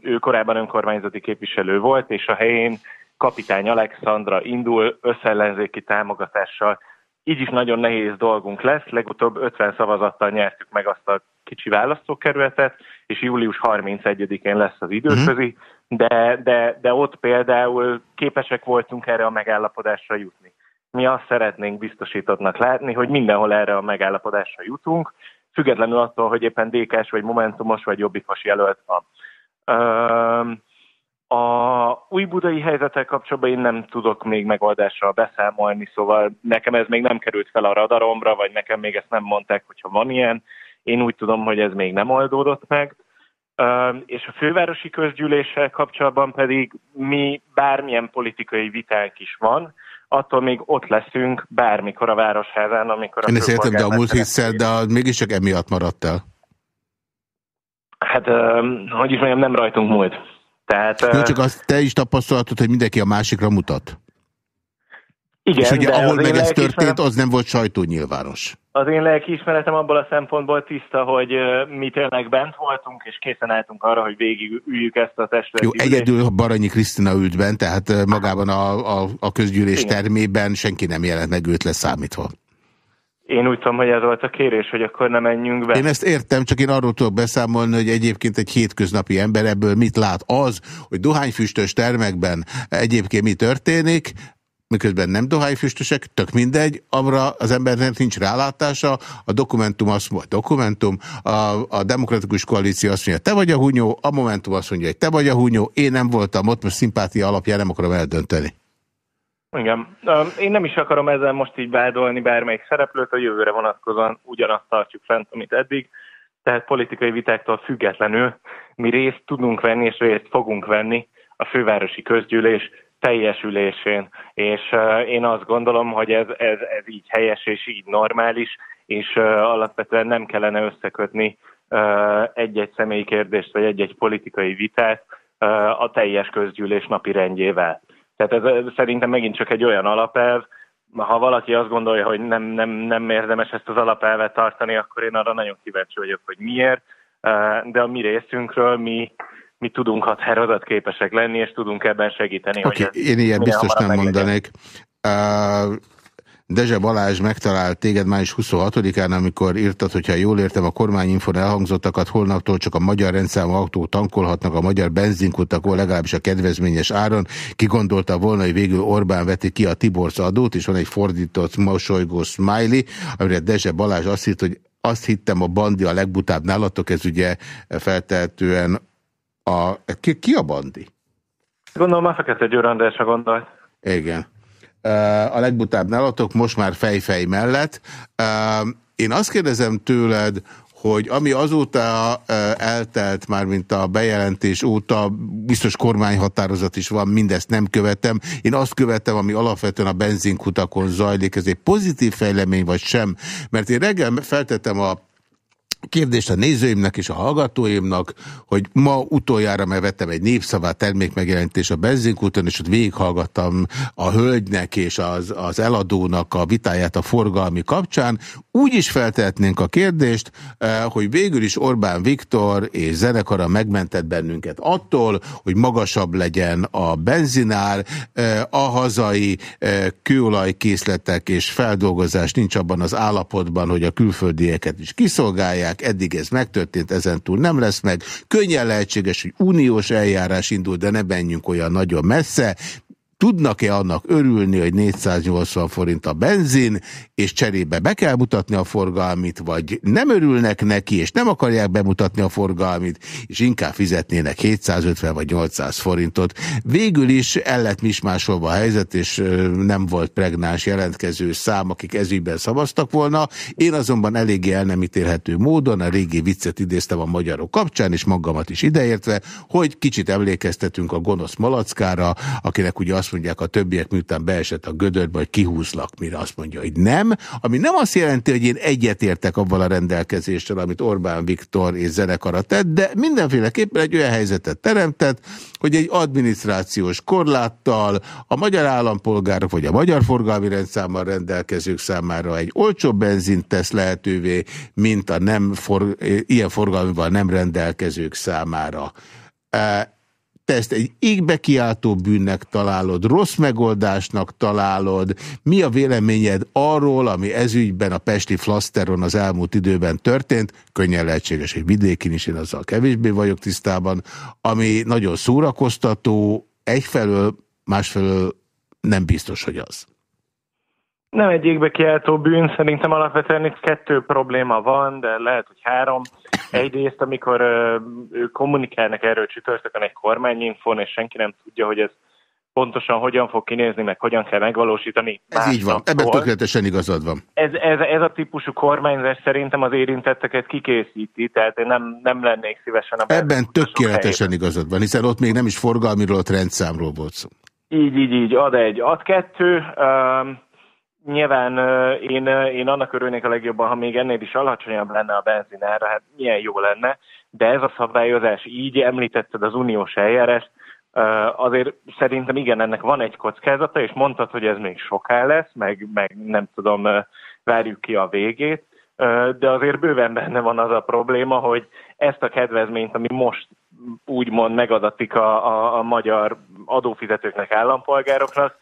ő korábban önkormányzati képviselő volt, és a helyén kapitány Alexandra indul összellenzéki támogatással. Így is nagyon nehéz dolgunk lesz, legutóbb 50 szavazattal nyertük meg azt a kicsi választókerületet, és július 31-én lesz az időközi, uh-huh de, de, de ott például képesek voltunk erre a megállapodásra jutni. Mi azt szeretnénk biztosítottnak látni, hogy mindenhol erre a megállapodásra jutunk, függetlenül attól, hogy éppen DK-s, vagy Momentumos, vagy Jobbikos jelölt van. A új budai helyzetek kapcsolatban én nem tudok még megoldásra beszámolni, szóval nekem ez még nem került fel a radaromra, vagy nekem még ezt nem mondták, hogyha van ilyen. Én úgy tudom, hogy ez még nem oldódott meg és a fővárosi közgyűléssel kapcsolatban pedig mi bármilyen politikai vitánk is van, attól még ott leszünk bármikor a Városházán, amikor a Én ezt értem, de a múlt hétszer, de mégiscsak emiatt maradt el. Hát, hogy is mondjam, nem rajtunk múlt. Tehát, Jó, csak azt te is tapasztalatod, hogy mindenki a másikra mutat. Igen, és ugye ahol meg ez történt, az nem volt sajtónyilvános. Az én lelkiismeretem abból a szempontból tiszta, hogy mi tényleg bent voltunk, és készen álltunk arra, hogy végig üljük ezt a testet. Jó, egyedül Baranyi Krisztina ült bent, tehát magában a, a, a közgyűlés Igen. termében senki nem jelent meg őt leszámítva. Én úgy tudom, hogy ez volt a kérés, hogy akkor nem menjünk be. Én ezt értem, csak én arról tudok beszámolni, hogy egyébként egy hétköznapi ember ebből mit lát az, hogy dohányfüstös termekben egyébként mi történik, miközben nem dohányfüstösek, tök mindegy, amra az embernek nincs rálátása, a dokumentum azt mondja, dokumentum, a, a demokratikus koalíció azt mondja, te vagy a hunyó, a Momentum azt mondja, hogy te vagy a hunyó, én nem voltam ott, most szimpátia alapján nem akarom eldönteni. Igen. Én nem is akarom ezzel most így vádolni bármelyik szereplőt, a jövőre vonatkozóan ugyanazt tartjuk fent, amit eddig, tehát politikai vitáktól függetlenül mi részt tudunk venni, és részt fogunk venni a fővárosi közgyűlés teljesülésén, és én azt gondolom, hogy ez, ez, ez így helyes és így normális, és alapvetően nem kellene összekötni egy-egy személyi kérdést, vagy egy-egy politikai vitát a teljes közgyűlés napi rendjével. Tehát ez szerintem megint csak egy olyan alapelv, ha valaki azt gondolja, hogy nem, nem, nem érdemes ezt az alapelvet tartani, akkor én arra nagyon kíváncsi vagyok, hogy miért, de a mi részünkről mi, mi tudunk határozott képesek lenni, és tudunk ebben segíteni. Okay, hogy én ilyen biztos nem mondanék. Uh, Dezse Balázs megtalált téged május 26-án, amikor írtad, hogyha jól értem a kormányinfon elhangzottakat, holnaptól csak a magyar rendszámú autók tankolhatnak a magyar benzinkutakon, legalábbis a kedvezményes áron. Ki gondolta volna, hogy végül Orbán veti ki a Tiborc adót, és van egy fordított mosolygó smiley, amire Dezse Balázs azt írt, hogy azt hittem a bandi a legbutább nálatok, ez ugye feltehetően a... Ki, ki a bandi? Gondolom a Fekete Győr Andrásra gondolt. Igen a legbutább nálatok, most már fejfej mellett. Én azt kérdezem tőled, hogy ami azóta eltelt már, mint a bejelentés óta, biztos kormányhatározat is van, mindezt nem követem. Én azt követem, ami alapvetően a benzinkutakon zajlik. Ez egy pozitív fejlemény, vagy sem? Mert én reggel feltettem a kérdést a nézőimnek és a hallgatóimnak, hogy ma utoljára megvettem egy népszavát termékmegjelentés a benzinkúton, és ott végighallgattam a hölgynek és az, az eladónak a vitáját a forgalmi kapcsán. Úgy is feltehetnénk a kérdést, eh, hogy végül is Orbán Viktor és zenekara megmentett bennünket attól, hogy magasabb legyen a benzinár, eh, a hazai eh, kőolajkészletek és feldolgozás nincs abban az állapotban, hogy a külföldieket is kiszolgálják, mondják, eddig ez megtörtént, ezentúl nem lesz meg. Könnyen lehetséges, hogy uniós eljárás indul, de ne menjünk olyan nagyon messze. Tudnak-e annak örülni, hogy 480 forint a benzin, és cserébe be kell mutatni a forgalmit, vagy nem örülnek neki, és nem akarják bemutatni a forgalmit, és inkább fizetnének 750 vagy 800 forintot. Végül is el lett mismásolva a helyzet, és nem volt pregnáns jelentkező szám, akik ezügyben szavaztak volna. Én azonban eléggé el nem ítélhető módon a régi viccet idéztem a magyarok kapcsán, és magamat is ideértve, hogy kicsit emlékeztetünk a gonosz malackára, akinek ugye azt mondják a többiek, miután beesett a gödörbe, hogy kihúzlak, mire azt mondja, hogy nem, ami nem azt jelenti, hogy én egyetértek abban a rendelkezéssel, amit Orbán Viktor és zenekara tett, de mindenféleképpen egy olyan helyzetet teremtett, hogy egy adminisztrációs korláttal a magyar állampolgárok vagy a magyar forgalmi rendszámmal rendelkezők számára egy olcsóbb benzint tesz lehetővé, mint a nem for, ilyen forgalmival nem rendelkezők számára te ezt egy égbe kiáltó bűnnek találod, rossz megoldásnak találod, mi a véleményed arról, ami ezügyben a Pesti Flaszteron az elmúlt időben történt, könnyen lehetséges, hogy vidékin is én azzal kevésbé vagyok tisztában, ami nagyon szórakoztató, egyfelől, másfelől nem biztos, hogy az. Nem egy égbe kiáltó bűn, szerintem alapvetően itt kettő probléma van, de lehet, hogy három. Egyrészt, amikor ők kommunikálnak erről csütörtökön egy kormányinfon, és senki nem tudja, hogy ez pontosan hogyan fog kinézni, meg hogyan kell megvalósítani. Ez így van, ebben tökéletesen igazad van. Ez, ez, ez a típusú kormányzás szerintem az érintetteket kikészíti, tehát én nem, nem lennék szívesen a Ebben tökéletesen igazad van, hiszen ott még nem is forgalmiról, ott rendszámról volt szó. Így, így, így, ad egy, ad kettő. Um, Nyilván én, én annak örülnék a legjobban, ha még ennél is alacsonyabb lenne a benzinára, hát milyen jó lenne, de ez a szabályozás így, említetted az uniós eljárást, azért szerintem igen, ennek van egy kockázata, és mondtad, hogy ez még soká lesz, meg, meg nem tudom, várjuk ki a végét, de azért bőven benne van az a probléma, hogy ezt a kedvezményt, ami most úgymond megadatik a, a, a magyar adófizetőknek, állampolgároknak,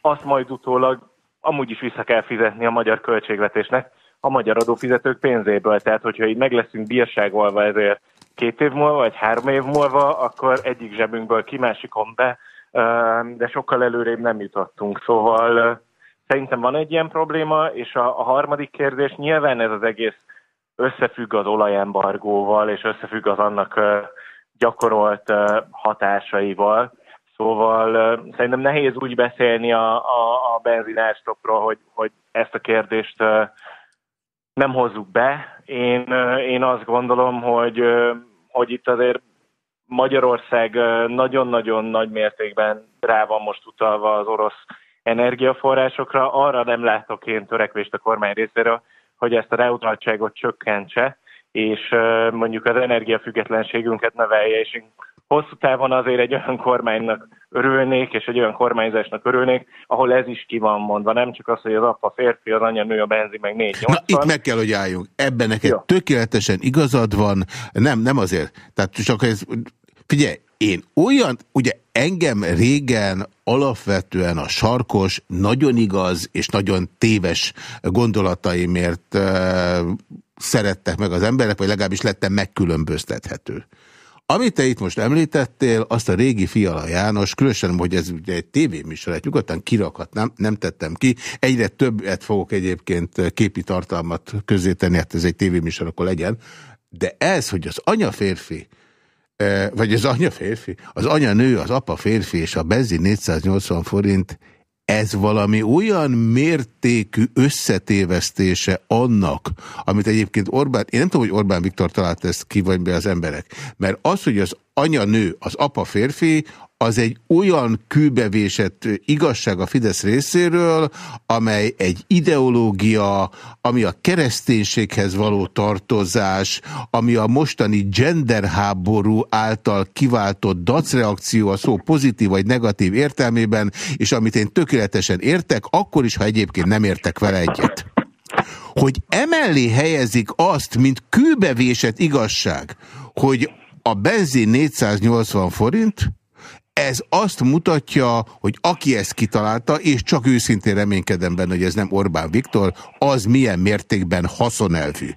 azt majd utólag amúgy is vissza kell fizetni a magyar költségvetésnek a magyar adófizetők pénzéből. Tehát, hogyha így meg leszünk bírságolva ezért két év múlva, vagy három év múlva, akkor egyik zsebünkből ki, másikon be de sokkal előrébb nem jutottunk. Szóval szerintem van egy ilyen probléma, és a, a harmadik kérdés, nyilván ez az egész összefügg az olajembargóval, és összefügg az annak gyakorolt hatásaival. Szóval szerintem nehéz úgy beszélni a, a, a benzinárstopról, hogy, hogy ezt a kérdést nem hozzuk be. Én, én azt gondolom, hogy, hogy itt azért Magyarország nagyon-nagyon nagy mértékben rá van most utalva az orosz energiaforrásokra. Arra nem látok én törekvést a kormány részéről, hogy ezt a ráutaltságot csökkentse, és mondjuk az energiafüggetlenségünket növelje, és hosszú távon azért egy olyan kormánynak örülnék, és egy olyan kormányzásnak örülnék, ahol ez is ki van mondva. Nem csak az, hogy az apa férfi, az anya nő, a benzi meg négy Na itt meg kell, hogy álljunk. Ebben neked Jó. tökéletesen igazad van. Nem, nem azért. Tehát csak ez, figyelj, én olyan, ugye engem régen alapvetően a sarkos, nagyon igaz és nagyon téves gondolataimért uh, szerettek meg az emberek, vagy legalábbis lettem megkülönböztethető. Amit te itt most említettél, azt a régi Fiala János, különösen, hogy ez ugye egy tévéműsor, egy nyugodtan kirakhatnám, nem tettem ki. Egyre többet fogok egyébként képi tartalmat közzétenni, hát ez egy tévéműsor, akkor legyen. De ez, hogy az anya férfi, e, vagy az anya férfi, az anya nő, az apa férfi, és a benzin 480 forint, ez valami olyan mértékű összetévesztése annak, amit egyébként Orbán, én nem tudom, hogy Orbán Viktor talált ezt ki, vagy be az emberek, mert az, hogy az anya nő, az apa férfi, az egy olyan kőbevésett igazság a Fidesz részéről, amely egy ideológia, ami a kereszténységhez való tartozás, ami a mostani genderháború által kiváltott dacreakció a szó pozitív vagy negatív értelmében, és amit én tökéletesen értek, akkor is, ha egyébként nem értek vele egyet. Hogy emellé helyezik azt, mint kőbevésett igazság, hogy a benzin 480 forint, ez azt mutatja, hogy aki ezt kitalálta, és csak őszintén reménykedem benne, hogy ez nem Orbán Viktor, az milyen mértékben haszonelvű.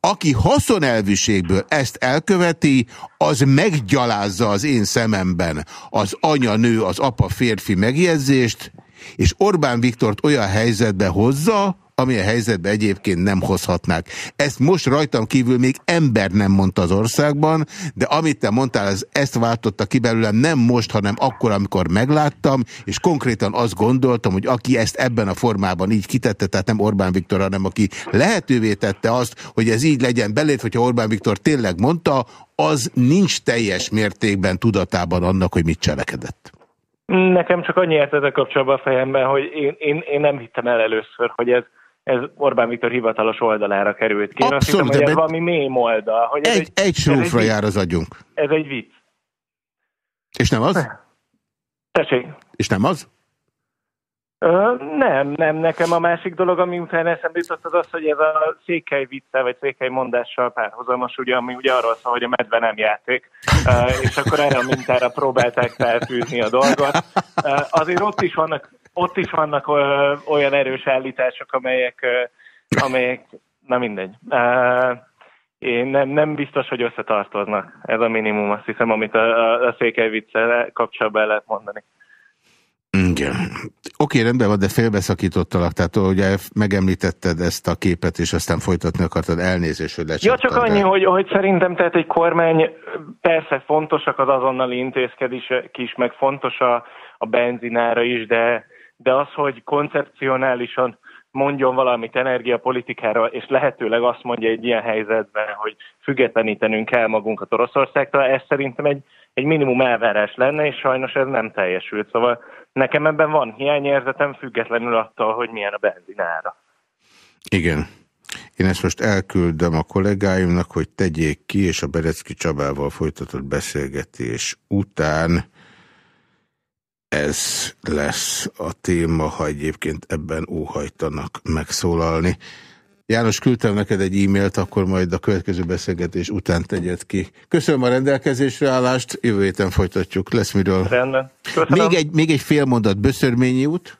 Aki haszonelvűségből ezt elköveti, az meggyalázza az én szememben az anya-nő, az apa-férfi megjegyzést, és Orbán Viktort olyan helyzetbe hozza, amilyen helyzetben egyébként nem hozhatnák. Ezt most rajtam kívül még ember nem mondta az országban, de amit te mondtál, ez ezt váltotta ki belőlem nem most, hanem akkor, amikor megláttam, és konkrétan azt gondoltam, hogy aki ezt ebben a formában így kitette, tehát nem Orbán Viktor, hanem aki lehetővé tette azt, hogy ez így legyen belét, hogyha Orbán Viktor tényleg mondta, az nincs teljes mértékben tudatában annak, hogy mit cselekedett. Nekem csak annyi ezzel kapcsolatban a fejemben, hogy én, én, én nem hittem el először, hogy ez ez Orbán Viktor hivatalos oldalára került ki. Abszolút, azt hiszem, hogy ez valami mély oldal. Hogy egy, egy, egy srófra jár az agyunk. Ez egy vicc. És nem az? Tessék. És nem az? Ö, nem, nem. Nekem a másik dolog, ami utána eszembe jutott, az az, hogy ez a székely vicce, vagy székely mondással párhuzamos, ugye, ami ugye arról szól, hogy a medve nem játék, és akkor erre a mintára próbálták felfűzni a dolgot. Azért ott is vannak ott is vannak olyan erős állítások, amelyek, amelyek na mindegy. Én nem, nem biztos, hogy összetartoznak. Ez a minimum, azt hiszem, amit a, a, a székely viccel kapcsolatban lehet mondani. Igen. Oké, rendben van, de félbeszakítottalak, tehát ugye megemlítetted ezt a képet, és aztán folytatni akartad elnézést, hogy lecsaptad. Ja, csak annyi, hogy, hogy szerintem tehát egy kormány persze fontosak az azonnali intézkedések is, meg fontos a, a benzinára is, de de az, hogy koncepcionálisan mondjon valamit energiapolitikára, és lehetőleg azt mondja egy ilyen helyzetben, hogy függetlenítenünk kell magunkat Oroszországtól, ez szerintem egy, egy minimum elvárás lenne, és sajnos ez nem teljesült. Szóval nekem ebben van hiányérzetem, függetlenül attól, hogy milyen a benzinára. Igen. Én ezt most elküldöm a kollégáimnak, hogy tegyék ki, és a Berecki Csabával folytatott beszélgetés után ez lesz a téma, ha egyébként ebben óhajtanak megszólalni. János, küldtem neked egy e-mailt, akkor majd a következő beszélgetés után tegyed ki. Köszönöm a rendelkezésre állást, jövő héten folytatjuk, lesz miről. Rendben. Még egy, még egy fél mondat, Böszörményi út?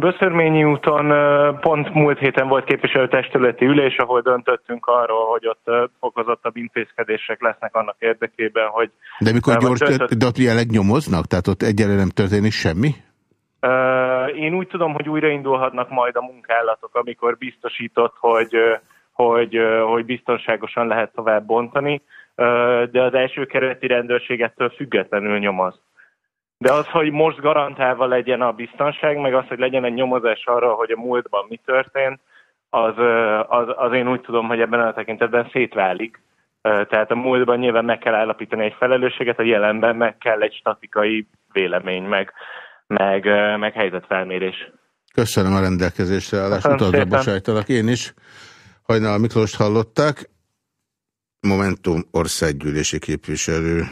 Böszörményi úton pont múlt héten volt képviselőtestületi ülés, ahol döntöttünk arról, hogy ott fokozottabb intézkedések lesznek annak érdekében, hogy... De mikor gyors, döntött... de ott jelenleg nyomoznak? Tehát ott egyelőre nem történik semmi? Én úgy tudom, hogy újraindulhatnak majd a munkálatok, amikor biztosított, hogy, hogy, hogy biztonságosan lehet tovább bontani, de az első kerületi rendőrség ettől függetlenül nyomoz. De az, hogy most garantálva legyen a biztonság, meg az, hogy legyen egy nyomozás arra, hogy a múltban mi történt, az, az, az én úgy tudom, hogy ebben a tekintetben szétválik. Tehát a múltban nyilván meg kell állapítani egy felelősséget, a jelenben meg kell egy statikai vélemény, meg, meg, meg helyzetfelmérés. Köszönöm a rendelkezésre állást, utazra bocsájtalak én is. Hajnal Miklóst hallották, Momentum országgyűlési képviselő.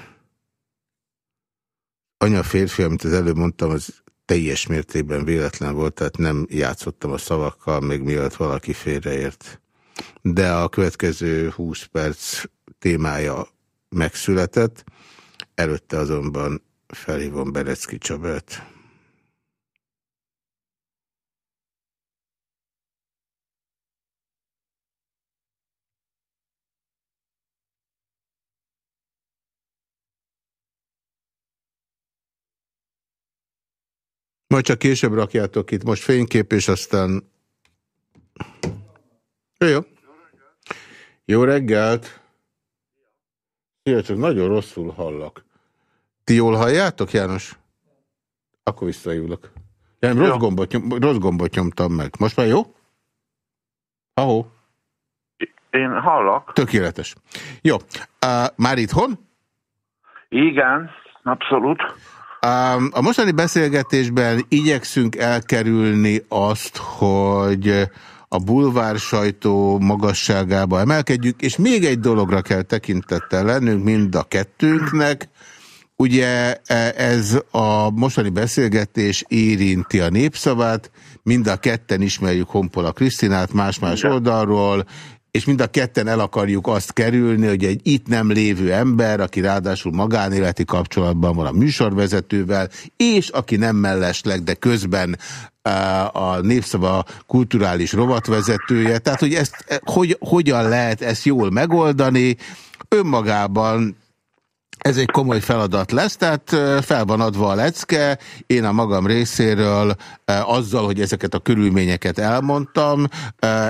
Anya férfi, amit az előbb mondtam, az teljes mértékben véletlen volt, tehát nem játszottam a szavakkal, még mielőtt valaki félreért. De a következő 20 perc témája megszületett, előtte azonban felhívom Berecki Csabát. Majd csak később rakjátok itt. Most fénykép, és aztán... Jó. Jó reggelt! Szia, csak nagyon rosszul hallak. Ti jól halljátok, János? Akkor visszajúlok. Ja, rossz, gombot, nyom, rossz gombot nyomtam meg. Most már jó? Ahó. Én hallok. Tökéletes. Jó. Uh, már itthon? Igen, abszolút. A mostani beszélgetésben igyekszünk elkerülni azt, hogy a bulvár sajtó magasságába emelkedjük, és még egy dologra kell tekintettel lennünk mind a kettőnknek, Ugye e, ez a mostani beszélgetés érinti a népszavát, mind a ketten ismerjük Honpola Krisztinát más-más oldalról, és mind a ketten el akarjuk azt kerülni, hogy egy itt nem lévő ember, aki ráadásul magánéleti kapcsolatban van a műsorvezetővel, és aki nem mellesleg, de közben a Népszava kulturális rovatvezetője. Tehát, hogy ezt hogy, hogyan lehet ezt jól megoldani, önmagában ez egy komoly feladat lesz, tehát fel van adva a lecke, én a magam részéről azzal, hogy ezeket a körülményeket elmondtam,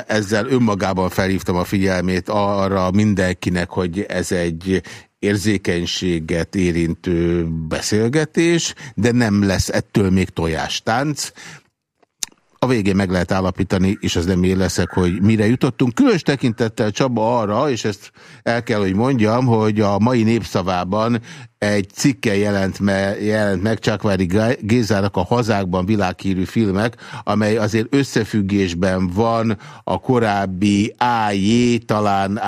ezzel önmagában felhívtam a figyelmét arra mindenkinek, hogy ez egy érzékenységet érintő beszélgetés, de nem lesz ettől még tojástánc a végén meg lehet állapítani, és az nem én leszek, hogy mire jutottunk. Különös tekintettel Csaba arra, és ezt el kell, hogy mondjam, hogy a mai népszavában egy cikke jelent, me, jelent meg Csákvári Gézának a Hazákban világhírű filmek, amely azért összefüggésben van a korábbi A.J. talán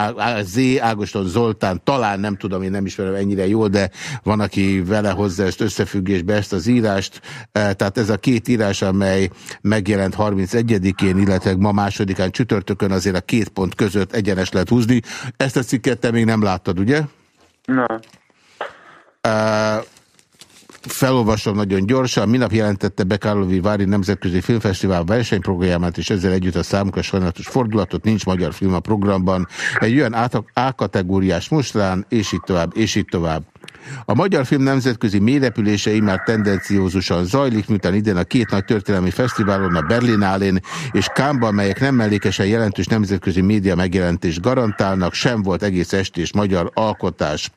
Z. Ágoston Zoltán, talán nem tudom, én nem ismerem ennyire jól, de van, aki vele hozzá ezt összefüggésbe ezt az írást. E, tehát ez a két írás, amely megjelent 31-én, illetve ma másodikán csütörtökön azért a két pont között egyenes lehet húzni. Ezt a cikket te még nem láttad, ugye? Nem. Felolvasom nagyon gyorsan. Minap jelentette be Karlovi Vári Nemzetközi Filmfesztivál versenyprogramját, és ezzel együtt a számukra sajnálatos fordulatot nincs magyar film a programban. Egy olyan A-kategóriás mostrán, és így tovább, és így tovább. A magyar film nemzetközi mélyrepülése már tendenciózusan zajlik, miután idén a két nagy történelmi fesztiválon, a Berlinálén és Kámban, melyek nem mellékesen jelentős nemzetközi média megjelentést garantálnak, sem volt egész estés magyar alkotás.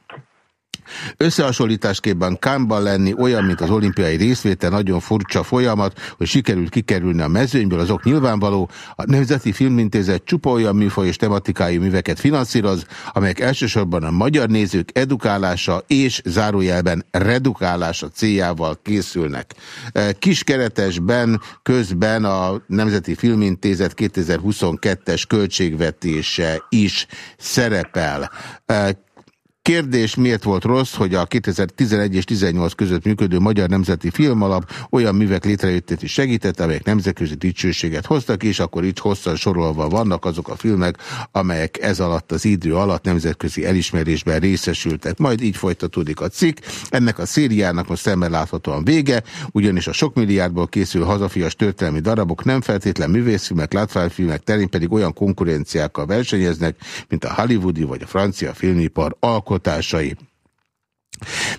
Összehasonlításképpen Kámban lenni olyan, mint az olimpiai részvétel, nagyon furcsa folyamat, hogy sikerült kikerülni a mezőnyből, azok nyilvánvaló. A Nemzeti Filmintézet csupa olyan műfaj és tematikai műveket finanszíroz, amelyek elsősorban a magyar nézők edukálása és zárójelben redukálása céljával készülnek. E, kiskeretesben közben a Nemzeti Filmintézet 2022-es költségvetése is szerepel. Kérdés, miért volt rossz, hogy a 2011 és 18 között működő Magyar Nemzeti Filmalap olyan művek létrejöttét is segített, amelyek nemzetközi dicsőséget hoztak, és akkor itt hosszan sorolva vannak azok a filmek, amelyek ez alatt az idő alatt nemzetközi elismerésben részesültek. Majd így folytatódik a cikk. Ennek a szériának most szemmel láthatóan vége, ugyanis a sok milliárdból készül hazafias történelmi darabok nem feltétlen művészfilmek, látványfilmek terén pedig olyan konkurenciákkal versenyeznek, mint a hollywoodi vagy a francia filmipar alkotásai.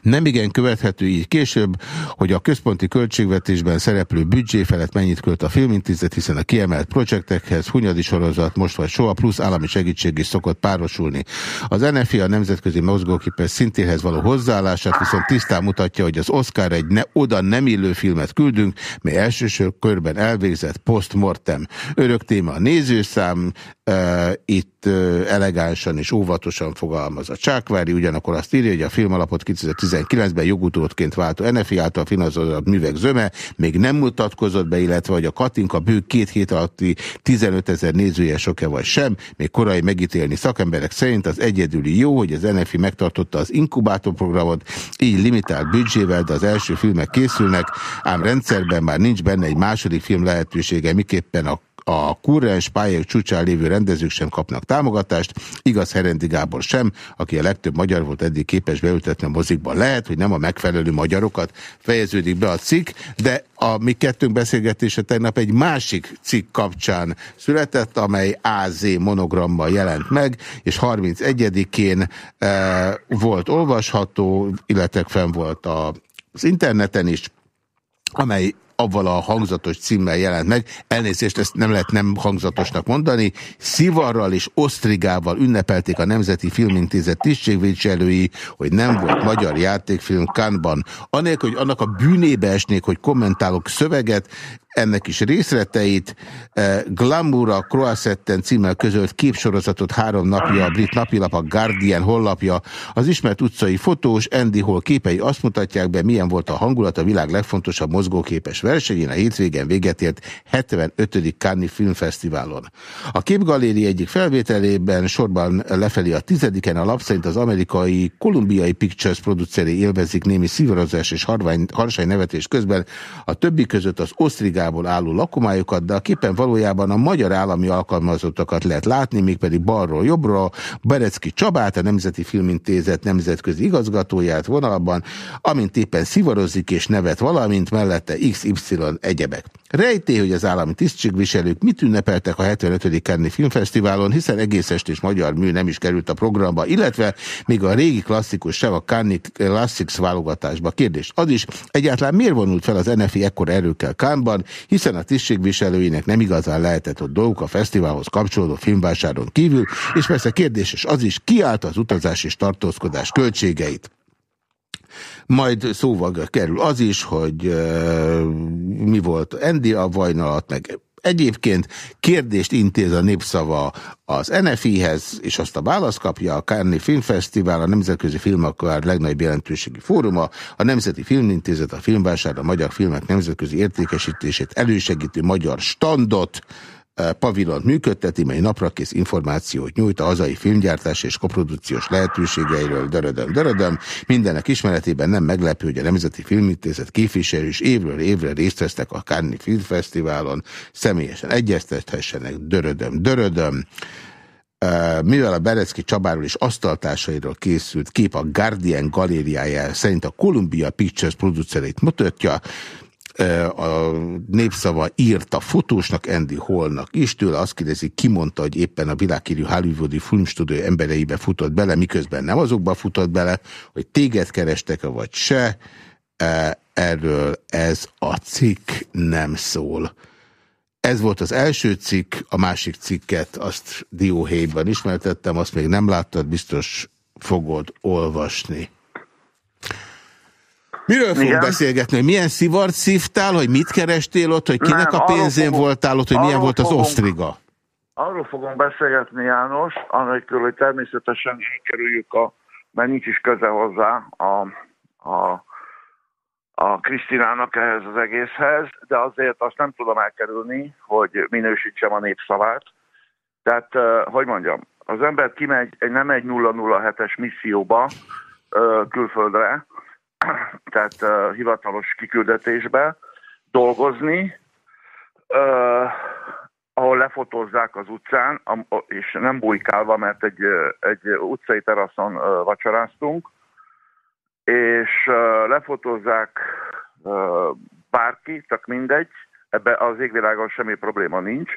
Nem igen követhető így később, hogy a központi költségvetésben szereplő büdzsé felett mennyit költ a filmintézet, hiszen a kiemelt projektekhez Hunyadi sorozat most vagy soha plusz állami segítség is szokott párosulni. Az NFI a nemzetközi mozgóképes szintérhez való hozzáállását viszont tisztán mutatja, hogy az Oscar egy ne oda nem illő filmet küldünk, mely elsősor körben elvégzett postmortem. Örök téma a nézőszám, e, itt elegánsan és óvatosan fogalmaz a Csákvári, ugyanakkor azt írja, hogy a filmalapot 2016-2019-ben jogutódként váltó NFI által finanszírozott művek zöme még nem mutatkozott be, illetve hogy a Katinka bő két hét alatti 15 ezer nézője sok-e vagy sem, még korai megítélni szakemberek szerint az egyedüli jó, hogy az NFI megtartotta az inkubátorprogramot, így limitált büdzsével, de az első filmek készülnek, ám rendszerben már nincs benne egy második film lehetősége, miképpen a a kurrens pályák csúcsán lévő rendezők sem kapnak támogatást, igaz Herendi Gábor sem, aki a legtöbb magyar volt eddig képes beültetni a mozikban. Lehet, hogy nem a megfelelő magyarokat fejeződik be a cikk, de a mi kettőnk beszélgetése tegnap egy másik cikk kapcsán született, amely AZ monogrammal jelent meg, és 31-én e, volt olvasható, illetve fenn volt a, az interneten is, amely avval a hangzatos címmel jelent meg. Elnézést, ezt nem lehet nem hangzatosnak mondani. Szivarral és osztrigával ünnepelték a Nemzeti Filmintézet tisztségviselői, hogy nem volt magyar játékfilm Kánban. Anélkül, hogy annak a bűnébe esnék, hogy kommentálok szöveget, ennek is részleteit. Eh, Glamour a Croissetten címmel közölt képsorozatot három napja a brit napilap, a Guardian hollapja. Az ismert utcai fotós Andy Hall képei azt mutatják be, milyen volt a hangulat a világ legfontosabb mozgóképes versenyén a hétvégen véget ért 75. Cannes Filmfesztiválon. A képgaléri egyik felvételében sorban lefelé a tizediken a lap szerint az amerikai Columbiai Pictures produceri élvezik némi szívarozás és harsány nevetés közben, a többi között az osztrigá Amerikából álló lakomályokat, de a képen valójában a magyar állami alkalmazottakat lehet látni, mégpedig balról jobbra, Berecki Csabát, a Nemzeti Filmintézet nemzetközi igazgatóját vonalban, amint éppen szivarozik és nevet valamint, mellette XY egyebek. Rejté, hogy az állami tisztségviselők mit ünnepeltek a 75. Cannes Filmfesztiválon, hiszen egész estés magyar mű nem is került a programba, illetve még a régi klasszikus sem a Cannes Classics válogatásba. Kérdés az is, egyáltalán miért vonult fel az NFI ekkor erőkkel Kánban, hiszen a tisztségviselőinek nem igazán lehetett ott dolguk a fesztiválhoz kapcsolódó filmvásáron kívül, és persze kérdéses az is, kiállt az utazás és tartózkodás költségeit. Majd szóval kerül az is, hogy uh, mi volt Endi a vajnalat, meg Egyébként kérdést intéz a Népszava az NFI-hez, és azt a választ kapja a Kárni Filmfesztivál, a Nemzetközi Filmakár legnagyobb jelentőségi fóruma, a Nemzeti Filmintézet, a Filmvásár, a magyar filmek nemzetközi értékesítését elősegítő magyar standot, pavilont működteti, mely naprakész információt nyújt a hazai filmgyártás és koprodukciós lehetőségeiről, dörödöm, dörödöm. Mindenek ismeretében nem meglepő, hogy a Nemzeti Filmintézet képviselő is évről évre részt vesztek a Cannes Filmfesztiválon, személyesen egyeztethessenek, dörödöm, dörödöm. Mivel a Berecki Csabáról és asztaltársairól készült kép a Guardian galériája szerint a Columbia Pictures producereit mutatja, a népszava írt a fotósnak, Andy Hallnak is, tőle azt kérdezi, ki mondta, hogy éppen a világhírű hollywoodi filmstúdió embereibe futott bele, miközben nem azokba futott bele, hogy téged kerestek-e vagy se, erről ez a cikk nem szól. Ez volt az első cikk, a másik cikket azt dióhéjban ismertettem, azt még nem láttad, biztos fogod olvasni. Miről fogunk beszélgetni? Hogy milyen szivart szívtál, hogy mit kerestél ott, hogy kinek Nem, a pénzén fogom, voltál ott, hogy milyen volt az fogom, osztriga? Arról fogom beszélgetni, János, anélkül, hogy természetesen elkerüljük a, mert nincs is köze hozzá a, a, a Krisztinának ehhez az egészhez, de azért azt nem tudom elkerülni, hogy minősítsem a népszavát. Tehát, hogy mondjam, az ember kimegy, egy, nem egy 007-es misszióba külföldre, tehát ö, hivatalos kiküldetésbe dolgozni, ö, ahol lefotózzák az utcán, és nem bujkálva, mert egy, egy utcai teraszon vacsoráztunk, és lefotózzák bárki, csak mindegy, ebbe az égvilágon semmi probléma nincs.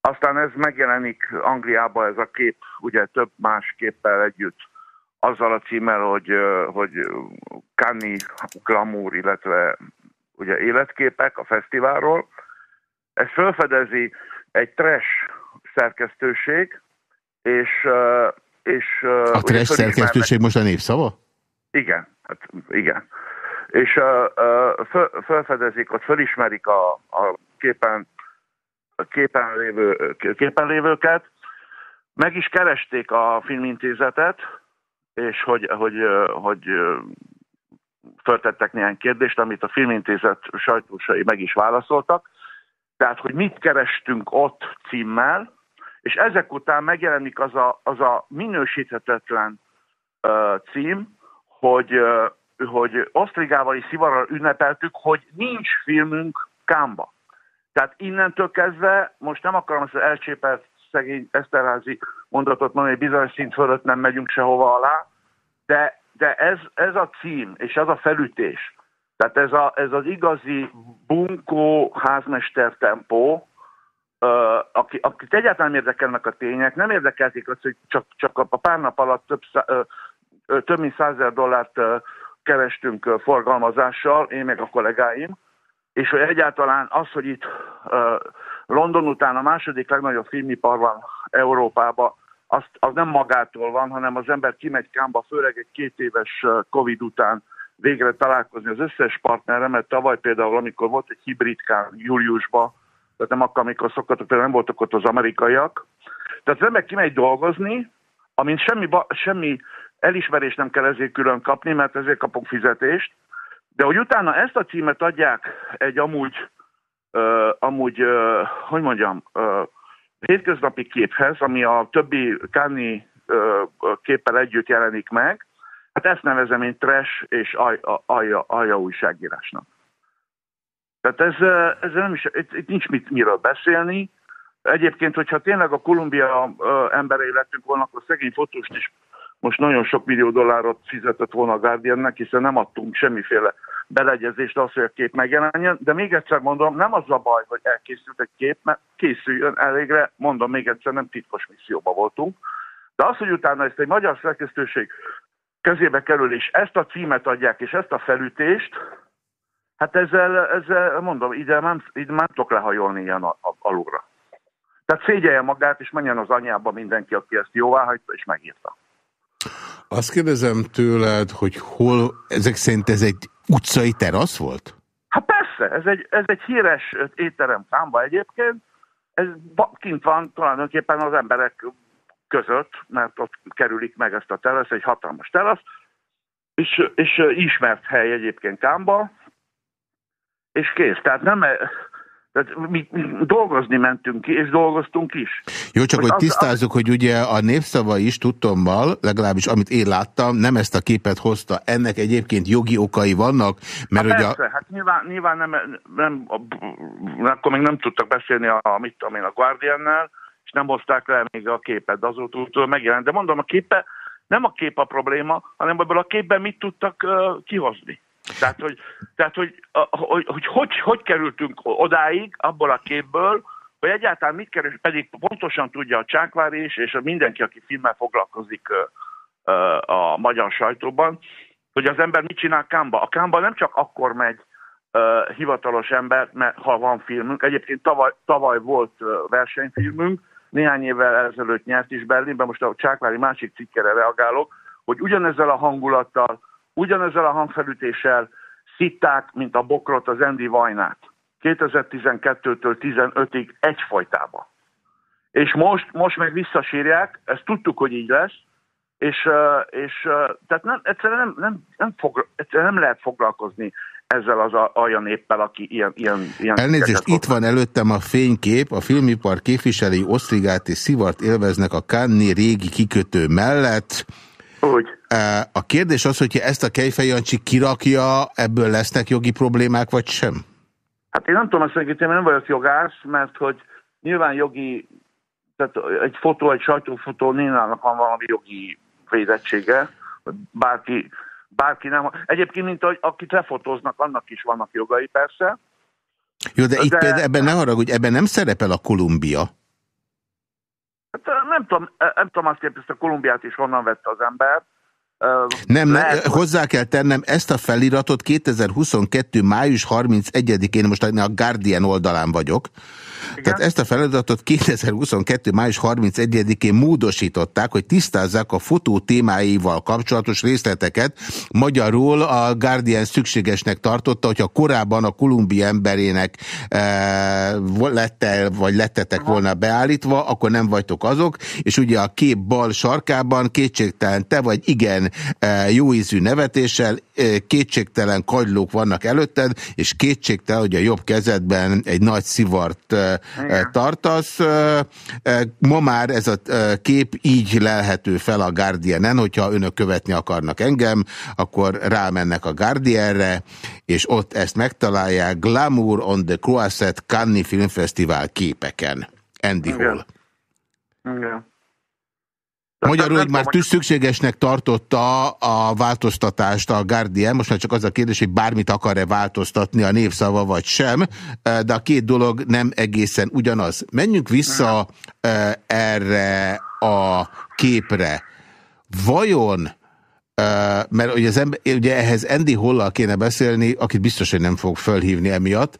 Aztán ez megjelenik Angliában ez a kép, ugye több más képpel együtt, azzal a címmel, hogy, hogy Kani Glamour, illetve ugye életképek a fesztiválról. Ez felfedezi egy trash szerkesztőség, és... és a trash szerkesztőség most a népszava? Igen, hát igen. És uh, föl, felfedezik, ott fölismerik a, a képen, a képen, lévő, képen lévőket, meg is keresték a filmintézetet, és hogy, hogy, hogy föltettek néhány kérdést, amit a filmintézet sajtósai meg is válaszoltak. Tehát, hogy mit kerestünk ott címmel, és ezek után megjelenik az a, az a minősíthetetlen uh, cím, hogy, uh, hogy osztrigával és szivarral ünnepeltük, hogy nincs filmünk Kámba. Tehát innentől kezdve, most nem akarom ezt az elcsépelt szegény Eszterházi mondatot mondani, hogy bizonyos szint fölött nem megyünk sehova alá, de, de ez, ez a cím és ez a felütés, tehát ez, a, ez az igazi bunkó házmester tempó, uh, aki, akit egyáltalán érdekelnek a tények, nem érdekelték azt, hogy csak, csak a pár nap alatt több, uh, több mint százezer dollárt uh, kerestünk uh, forgalmazással, én meg a kollégáim, és hogy egyáltalán az, hogy itt uh, London után a második legnagyobb filmipar van Európában, az, az nem magától van, hanem az ember kimegy Kámba, főleg egy két éves Covid után végre találkozni az összes partnerre, mert tavaly például, amikor volt egy hibridkán júliusban, tehát nem akkor, amikor szoktatok, például nem voltak ott az amerikaiak. Tehát az ember kimegy dolgozni, amint semmi, semmi elismerést nem kell ezért külön kapni, mert ezért kapok fizetést, de hogy utána ezt a címet adják egy amúgy, uh, amúgy uh, hogy mondjam, uh, hétköznapi képhez, ami a többi Káni uh, képpel együtt jelenik meg, Hát ezt nevezem én trash és alja, alja, alja újságírásnak. Tehát ez, ez nem is, itt, itt nincs mit, miről beszélni. Egyébként, hogyha tényleg a Kolumbia emberei lettünk volna, akkor szegény fotóst is most nagyon sok millió dollárot fizetett volna a Guardiannek, hiszen nem adtunk semmiféle beleegyezést az, hogy a kép megjelenjen. De még egyszer mondom, nem az a baj, hogy elkészült egy kép, mert készüljön elégre, mondom még egyszer, nem titkos misszióban voltunk. De az, hogy utána ezt egy magyar szerkesztőség kezébe kerül, és ezt a címet adják, és ezt a felütést, hát ezzel, ezzel mondom, ide nem, ide nem tudok lehajolni ilyen alulra. Tehát szégyelje magát, és menjen az anyába mindenki, aki ezt jóvá hagyta, és megírta. Azt kérdezem tőled, hogy hol, ezek szerint ez egy utcai terasz volt? Hát persze, ez egy, ez egy híres étterem számba egyébként, ez kint van tulajdonképpen az emberek között, mert ott kerülik meg ezt a terasz, egy hatalmas terasz, és, és ismert hely egyébként Kámba, és kész. Tehát nem, tehát mi, dolgozni mentünk ki, és dolgoztunk is. Jó, csak Most hogy tisztázzuk, az... hogy ugye a népszava is tudtommal, legalábbis amit én láttam, nem ezt a képet hozta. Ennek egyébként jogi okai vannak, mert hát ugye... Persze, a... hát nyilván, nyilván nem, nem, akkor még nem tudtak beszélni a, a mit tudom én, a Guardiannel, és nem hozták le még a képet, de azóta megjelent. De mondom, a képe, nem a kép a probléma, hanem ebből a képben mit tudtak uh, kihozni. Tehát, hogy, tehát hogy, hogy, hogy, hogy, hogy kerültünk odáig abból a képből, hogy egyáltalán mit keres, pedig pontosan tudja a Csákvár is, és mindenki, aki filmmel foglalkozik a magyar sajtóban, hogy az ember mit csinál Kámba. A Kámba nem csak akkor megy hivatalos ember, mert ha van filmünk, egyébként tavaly, tavaly volt versenyfilmünk, néhány évvel ezelőtt nyert is Berlinben, most a Csákvári másik cikkere reagálok, hogy ugyanezzel a hangulattal, ugyanezzel a hangfelütéssel szitták, mint a bokrot az Andy Vajnát. 2012-től 15-ig egyfolytában. És most, most meg visszasírják, ezt tudtuk, hogy így lesz, és, és tehát nem, egyszerűen, nem, nem, nem, fog, egyszerűen nem lehet foglalkozni ezzel az alja néppel, aki ilyen... ilyen, ilyen Elnézést, itt van előttem a fénykép, a filmipar képviselői osztrigát és szivart élveznek a Kanni régi kikötő mellett. Úgy. E, A kérdés az, hogyha ezt a Kejfej Jancsi kirakja, ebből lesznek jogi problémák, vagy sem? Hát én nem tudom azt mondani, hogy én nem vagyok jogász, mert hogy nyilván jogi, tehát egy fotó, egy sajtófotó, nénának van valami jogi védettsége, bárki, bárki nem... Egyébként, mint hogy akit lefotóznak, annak is vannak jogai persze. Jó, de itt De- például ebben ne haragudj, ebben nem szerepel a Kolumbia. Hát ö, nem tudom, ö, nem tudom azt ezt a Kolumbiát is honnan vette az ember. Nem, ne, lehet, hogy- hozzá kell tennem, ezt a feliratot 2022. május 31-én, most a Guardian oldalán vagyok, Igen? tehát ezt a feladatot 2022. május 31-én módosították, hogy tisztázzák a fotó témáival kapcsolatos részleteket. Magyarul a Guardian szükségesnek tartotta, hogyha korábban a Kolumbia emberének e, lette, vagy lettetek volna beállítva, akkor nem vagytok azok, és ugye a kép bal sarkában kétségtelen te vagy igen e, jóízű nevetéssel, e, kétségtelen kagylók vannak előtted, és kétségtelen, hogy a jobb kezedben egy nagy szivart e, e, tartasz. E, e, Ma már ez a kép így lelhető fel a Guardianen, hogyha önök követni akarnak engem, akkor rámennek a Guardianre, és ott ezt megtalálják Glamour on the Croisset Cannes Filmfesztivál képeken. Andy Igen. Hall. Igen. Magyarul, hogy már tudom, tű szükségesnek tartotta a változtatást a Guardian, most már csak az a kérdés, hogy bármit akar-e változtatni a népszava vagy sem, de a két dolog nem egészen ugyanaz. Menjünk vissza eh, erre a képre. Vajon Uh, mert ugye, az ember, ugye ehhez Andy Hollal kéne beszélni, akit biztos, hogy nem fog fölhívni emiatt,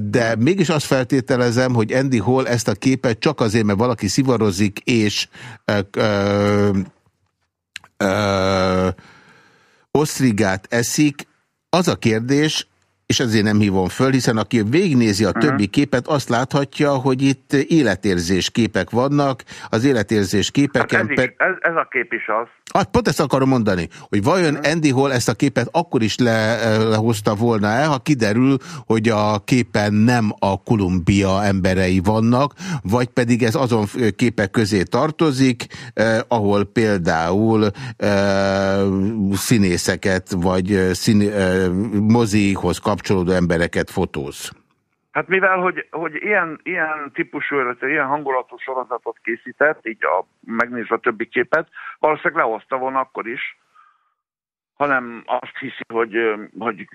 de mégis azt feltételezem, hogy Andy Hall ezt a képet csak azért, mert valaki szivarozik és uh, uh, uh, osztrigát eszik. Az a kérdés, és ezért nem hívom föl, hiszen aki végignézi a többi képet, azt láthatja, hogy itt életérzés képek vannak, az életérzés Hát képeken... ez, is, ez, ez a kép is az. Hát pont ezt akarom mondani, hogy vajon Mhm. Andy Hall ezt a képet akkor is le, lehozta volna el, ha kiderül, hogy a képen nem a Kolumbia emberei vannak, vagy pedig ez azon képek közé tartozik, eh, ahol például eh, színészeket, vagy eh, szín, eh, mozihoz kapcsolódó embereket fotóz. Hát mivel, hogy, hogy ilyen, ilyen típusú, illetve ilyen hangulatú sorozatot készített, így a, megnézve a többi képet, valószínűleg lehozta volna akkor is, hanem azt hiszi, hogy, hogy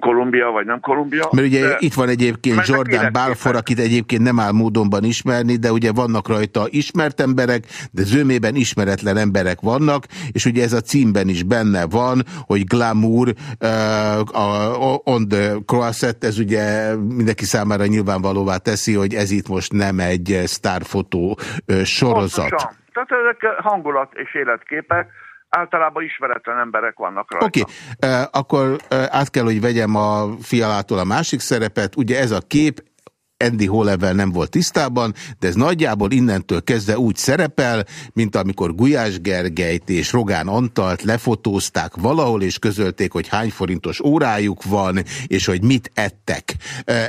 Kolumbia vagy nem Kolumbia. Mert ugye de- itt van egyébként Jordan. Balfour, akit egyébként nem áll módonban ismerni, de ugye vannak rajta ismert emberek, de zömében ismeretlen emberek vannak, és ugye ez a címben is benne van, hogy Glamour uh, a, on the Croisset, ez ugye mindenki számára nyilvánvalóvá teszi, hogy ez itt most nem egy sztárfotó uh, sorozat. Pontosan. Tehát ezek hangulat és életképek, általában ismeretlen emberek vannak rajta. Oké, okay. akkor eh, át kell, hogy vegyem a fialától a másik szerepet. Ugye ez a kép Andy Hollevel nem volt tisztában, de ez nagyjából innentől kezdve úgy szerepel, mint amikor Gulyás Gergelyt és Rogán Antalt lefotózták valahol, és közölték, hogy hány forintos órájuk van, és hogy mit ettek.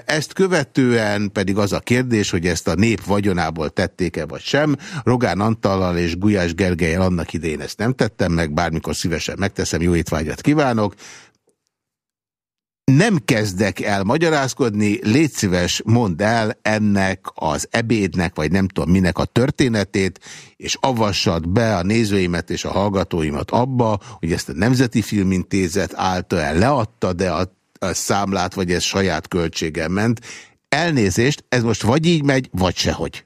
Ezt követően pedig az a kérdés, hogy ezt a nép vagyonából tették-e vagy sem. Rogán Antallal és Gulyás Gergelyel annak idején ezt nem tettem meg, bármikor szívesen megteszem, jó étvágyat kívánok nem kezdek el magyarázkodni, légy szíves, mondd el ennek az ebédnek, vagy nem tudom minek a történetét, és avassad be a nézőimet és a hallgatóimat abba, hogy ezt a Nemzeti Filmintézet által el leadta, de a, a számlát, vagy ez saját költségen ment. Elnézést, ez most vagy így megy, vagy sehogy.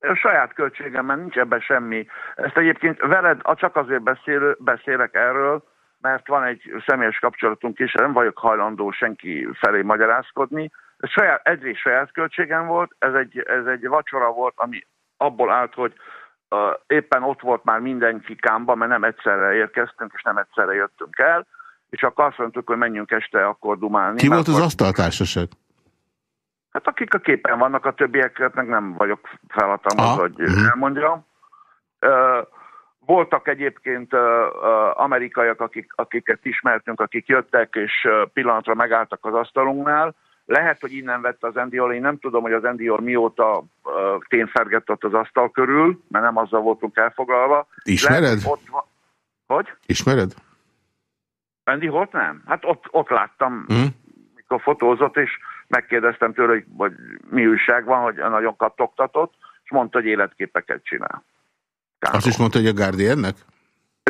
A saját költségemben nincs ebben semmi. Ezt egyébként veled a- csak azért beszél, beszélek erről, mert van egy személyes kapcsolatunk is, nem vagyok hajlandó senki felé magyarázkodni. Ez saját, egyrészt saját költségem volt, ez egy, ez egy vacsora volt, ami abból állt, hogy uh, éppen ott volt már mindenki kámba, mert nem egyszerre érkeztünk, és nem egyszerre jöttünk el, és akkor azt mondtuk, hogy menjünk este akkor dumálni. Ki volt az akkor- asztaltársaság? Hát akik a képen vannak, a többieket meg nem vagyok felhatalmazva, hogy elmondjam. Ö, voltak egyébként amerikaiak, akik, akiket ismertünk, akik jöttek, és pillanatra megálltak az asztalunknál. Lehet, hogy innen vette az Endior, én nem tudom, hogy az Endior mióta tényfergett ott az asztal körül, mert nem azzal voltunk elfoglalva. Ismered? Lehet, ott, hogy? Ismered? Andy Holt nem? Hát ott, ott láttam, Hm? mikor fotózott, és megkérdeztem tőle, hogy, hogy mi újság van, hogy nagyon kattogtatott, és mondta, hogy életképeket csinál. Károly. Azt is mondta, hogy a Guardiannek?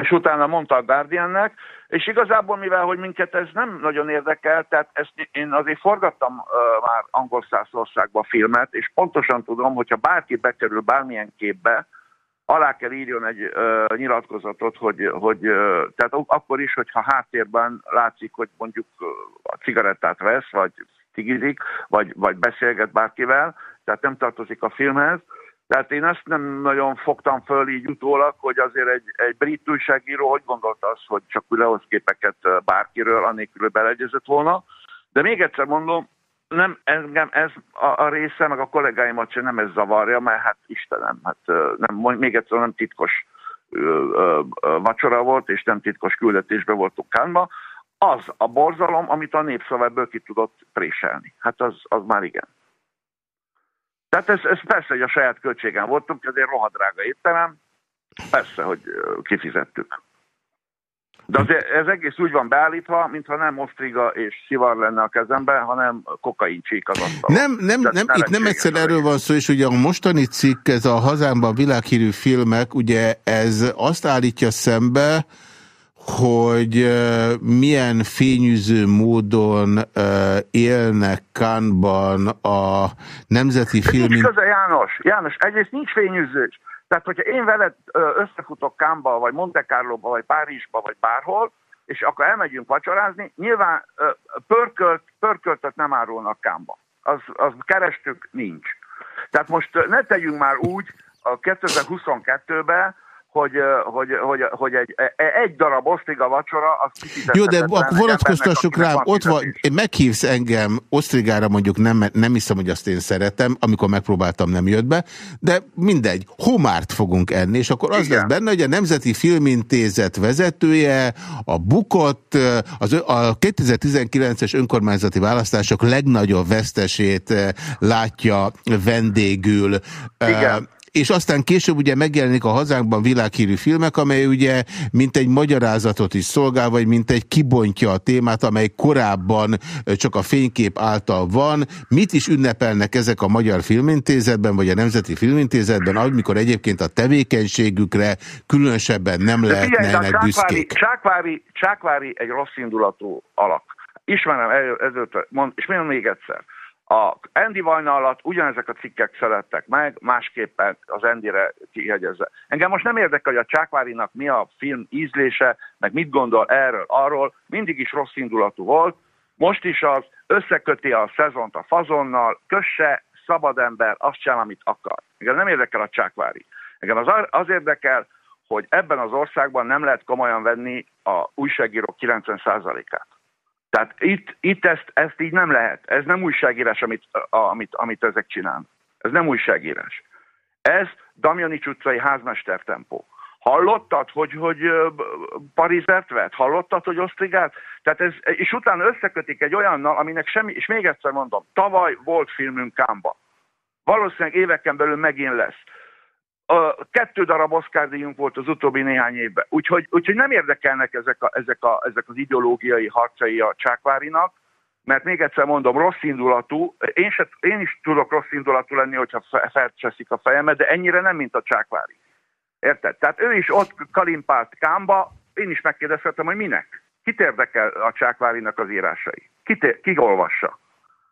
És utána mondta a Guardiannek, és igazából, mivel hogy minket ez nem nagyon érdekel, tehát ezt én azért forgattam uh, már angol száz országba filmet, és pontosan tudom, hogyha bárki bekerül bármilyen képbe, alá kell írjon egy uh, nyilatkozatot, hogy, hogy uh, tehát akkor is, hogyha háttérben látszik, hogy mondjuk uh, a cigarettát vesz, vagy cigizik, vagy, vagy beszélget bárkivel, tehát nem tartozik a filmhez. Tehát én ezt nem nagyon fogtam föl így utólag, hogy azért egy, egy brit újságíró hogy gondolta azt, hogy csak úgy lehoz képeket bárkiről, annélkül beleegyezett volna. De még egyszer mondom, nem, engem ez a, a része, meg a kollégáimat sem nem ez zavarja, mert hát Istenem, hát nem, még egyszer nem titkos ö, ö, vacsora volt, és nem titkos küldetésbe voltunk Kánba, az a borzalom, amit a népszava ebből ki tudott préselni. Hát az, az már igen. Tehát ez, ez persze, hogy a saját költségen voltunk, ezért rohadrága étterem, persze, hogy kifizettük. De azért ez egész úgy van beállítva, mintha nem osztriga és szivar lenne a kezemben, hanem kokain csík az asztalon. Nem, nem, Tehát nem itt nem egyszer erről van szó, és ugye a mostani cikk, ez a hazámban világhírű filmek, ugye ez azt állítja szembe, hogy milyen fényűző módon élnek Kánban a Nemzeti Film... Nincs köze, János. János, egyrészt nincs fényűzés. Tehát, hogyha én veled összefutok Kámba, vagy Monte Carloba, vagy Párizsba, vagy bárhol, és akkor elmegyünk vacsorázni, nyilván pörkölt, pörköltet nem árulnak Kámba. Az, az kerestük, nincs. Tehát most ne tegyünk már úgy a 2022-ben, hogy, hogy, hogy, hogy egy, egy darab osztriga vacsora, az Jó, de akkor vonatkoztassuk rám, ott van, fizetés. meghívsz engem osztrigára mondjuk nem, nem hiszem, hogy azt én szeretem, amikor megpróbáltam nem jött be, de mindegy, homárt fogunk enni, és akkor az Igen. lesz benne, hogy a Nemzeti Filmintézet vezetője, a bukott, az, a 2019-es önkormányzati választások legnagyobb vesztesét látja vendégül. Igen. És aztán később ugye megjelenik a hazánkban világhírű filmek, amely ugye mint egy magyarázatot is szolgál, vagy mint egy kibontja a témát, amely korábban csak a fénykép által van. Mit is ünnepelnek ezek a Magyar Filmintézetben, vagy a Nemzeti Filmintézetben, amikor egyébként a tevékenységükre különösebben nem Csákvári, büszkék? Csákvári, Csákvári egy rossz indulatú alak. Ismerem el- ezért, mond, és mondom még egyszer. A Andy Vajna alatt ugyanezek a cikkek szerettek meg, másképpen az Endire kihegyezve. Engem most nem érdekel, hogy a Csákvárinak mi a film ízlése, meg mit gondol erről, arról, mindig is rossz indulatú volt, most is az, összeköti a szezont a fazonnal, kösse, szabad ember, azt csinál, amit akar. Engem nem érdekel a Csákvári. Engem az, az érdekel, hogy ebben az országban nem lehet komolyan venni a újságírók 90%-át. Tehát itt, itt ezt, ezt így nem lehet. Ez nem újságírás, amit, amit, amit ezek csinálnak. Ez nem újságírás. Ez Damjanics utcai házmester tempó. Hallottad, hogy, hogy Parizert vett? Hallottad, hogy Osztrigát? Tehát ez, és utána összekötik egy olyannal, aminek semmi, és még egyszer mondom, tavaly volt filmünk Kámba. Valószínűleg éveken belül megint lesz. A kettő darab Oscar díjunk volt az utóbbi néhány évben. Úgyhogy, úgyhogy nem érdekelnek ezek, a, ezek, a, ezek az ideológiai harcai a Csákvárinak, mert még egyszer mondom, rossz indulatú, én, se, én is tudok rossz indulatú lenni, hogyha fe- felcseszik a fejemet, de ennyire nem, mint a Csákvári. Érted? Tehát ő is ott kalimpált Kámba, én is megkérdezhetem, hogy minek? Kit érdekel a Csákvárinak az írásai? Kit, ki olvassa?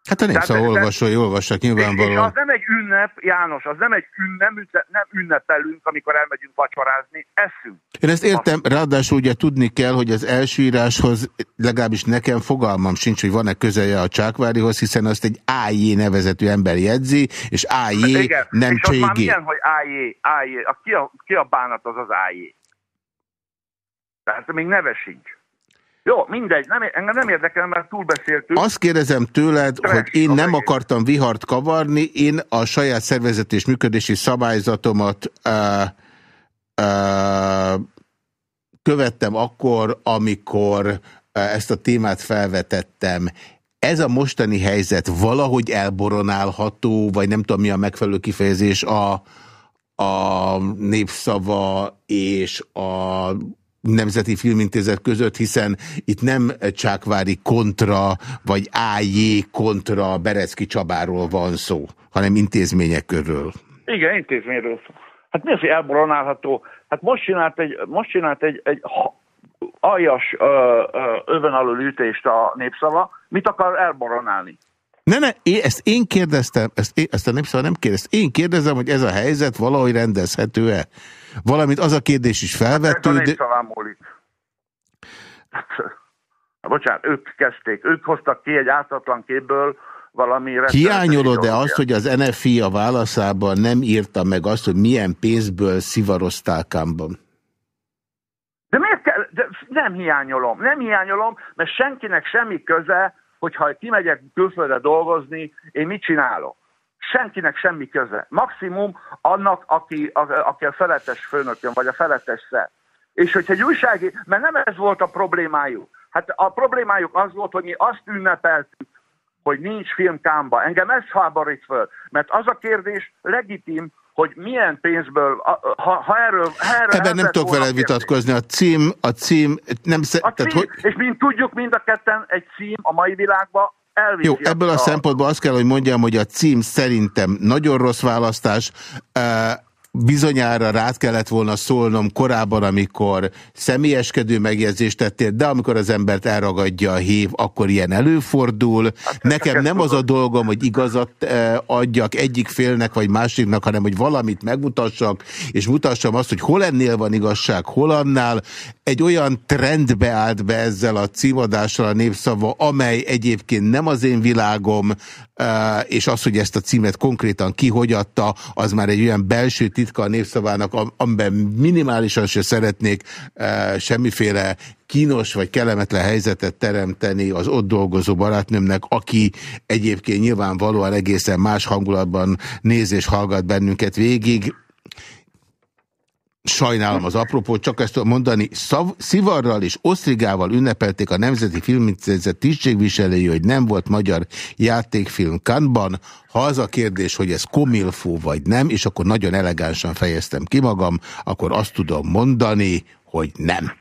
Hát a népszava olvasói olvassák És, és nyilvánvalóan. az nem egy ünnep, János, az nem egy ünnep, nem, ünne- nem ünnepelünk, amikor elmegyünk vacsorázni, eszünk. Én ezt értem, ráadásul ugye tudni kell, hogy az első íráshoz legalábbis nekem fogalmam sincs, hogy van-e közelje a Csákvárihoz, hiszen azt egy AJ nevezetű ember jegyzi, és AJ Igen. nem és CG. milyen, hogy AJ, AJ, a, ki, a, ki a bánat az az AJ. Tehát még neve sincs. Jó, mindegy, nem, engem nem érdekel, mert túlbeszéltünk. Azt kérdezem tőled, Stressz hogy én nem egész. akartam vihart kavarni, én a saját szervezet és működési szabályzatomat uh, követtem akkor, amikor ezt a témát felvetettem. Ez a mostani helyzet valahogy elboronálható, vagy nem tudom mi a megfelelő kifejezés a, a népszava és a Nemzeti Filmintézet között, hiszen itt nem Csákvári kontra, vagy AJ kontra Berecki Csabáról van szó, hanem intézmények körül. Igen, intézményről szó. Hát mi az, hogy elboronálható? Hát most csinált egy, most csinált egy, egy aljas ö, ö, övön alul ütést a népszava, mit akar elboronálni? Ne, ne, én, ezt én kérdeztem, ezt, én, ezt a népszava nem kérdeztem. Én kérdezem, hogy ez a helyzet valahogy rendezhető-e? Valamint az a kérdés is felvetődik. Hát. Bocsánat, ők kezdték, ők hoztak ki egy ártatlan képből valami... Hiányolod-e azt, hogy az NFI a válaszában nem írta meg azt, hogy milyen pénzből szivaroztál Kámban? De miért kell? De nem hiányolom. Nem hiányolom, mert senkinek semmi köze, hogyha kimegyek külföldre dolgozni, én mit csinálok. Senkinek semmi köze. Maximum annak, aki a, aki a felettes főnökön, vagy a felettes szer. És hogyha egy újsági, mert nem ez volt a problémájuk. Hát a problémájuk az volt, hogy mi azt ünnepeltük, hogy nincs film kámba. Engem ez háborít föl, mert az a kérdés legitim, hogy milyen pénzből, ha, ha erről... Ha erről Ebben nem tudok veled vitatkozni. A cím, a cím... Nem sze... a cím, tehát, hogy... És mint tudjuk, mind a ketten egy cím a mai világban Jó, ebből a, a szempontból azt kell, hogy mondjam, hogy a cím szerintem nagyon rossz választás. Bizonyára rád kellett volna szólnom korábban, amikor személyeskedő megjegyzést tettél, de amikor az embert elragadja a hív, akkor ilyen előfordul. Hát, Nekem nem az a dolgom, hogy igazat eh, adjak egyik félnek vagy másiknak, hanem hogy valamit megmutassak, és mutassam azt, hogy hol ennél van igazság, hol annál. Egy olyan trendbe állt be ezzel a címadással a népszava, amely egyébként nem az én világom, eh, és az, hogy ezt a címet konkrétan kihogyatta, az már egy olyan belső titka a népszavának, amiben minimálisan se szeretnék e, semmiféle kínos vagy kellemetlen helyzetet teremteni az ott dolgozó barátnőmnek, aki egyébként nyilvánvalóan egészen más hangulatban néz és hallgat bennünket végig. Sajnálom az apropót, csak ezt mondani, szav, szivarral és osztrigával ünnepelték a Nemzeti Filmintézet tisztségviselői, hogy nem volt magyar játékfilm Kanban. Ha az a kérdés, hogy ez komilfó vagy nem, és akkor nagyon elegánsan fejeztem ki magam, akkor azt tudom mondani, hogy nem.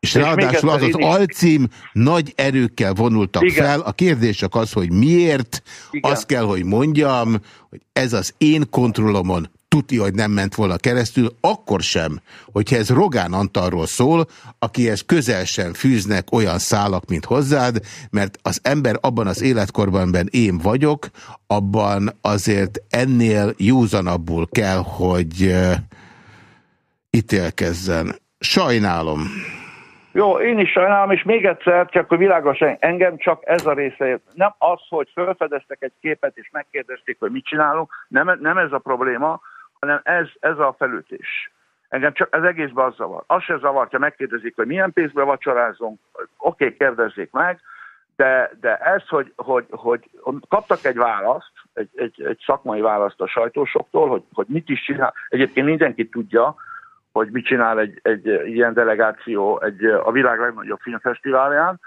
És, és ráadásul az az alcím nagy erőkkel vonultak Igen. fel. A kérdés csak az, hogy miért. Igen. Azt kell, hogy mondjam, hogy ez az én kontrollomon tuti, hogy nem ment volna keresztül, akkor sem, hogyha ez Rogán Antalról szól, akihez közel sem fűznek olyan szálak, mint hozzád, mert az ember abban az életkorban, ben én vagyok, abban azért ennél józanabbul kell, hogy ítélkezzen. Sajnálom. Jó, én is sajnálom, és még egyszer, csak hogy világosan, engem csak ez a része, nem az, hogy felfedeztek egy képet, és megkérdezték, hogy mit csinálunk, nem, nem ez a probléma, hanem ez, ez a felütés. Engem csak ez egészben az zavar. Az se zavar, megkérdezik, hogy milyen pénzből vacsorázunk, oké, okay, kérdezzék meg, de, de ez, hogy, hogy, hogy kaptak egy választ, egy, egy, egy szakmai választ a sajtósoktól, hogy, hogy mit is csinál. Egyébként mindenki tudja, hogy mit csinál egy, egy ilyen delegáció egy, a világ legnagyobb filmfesztiválján,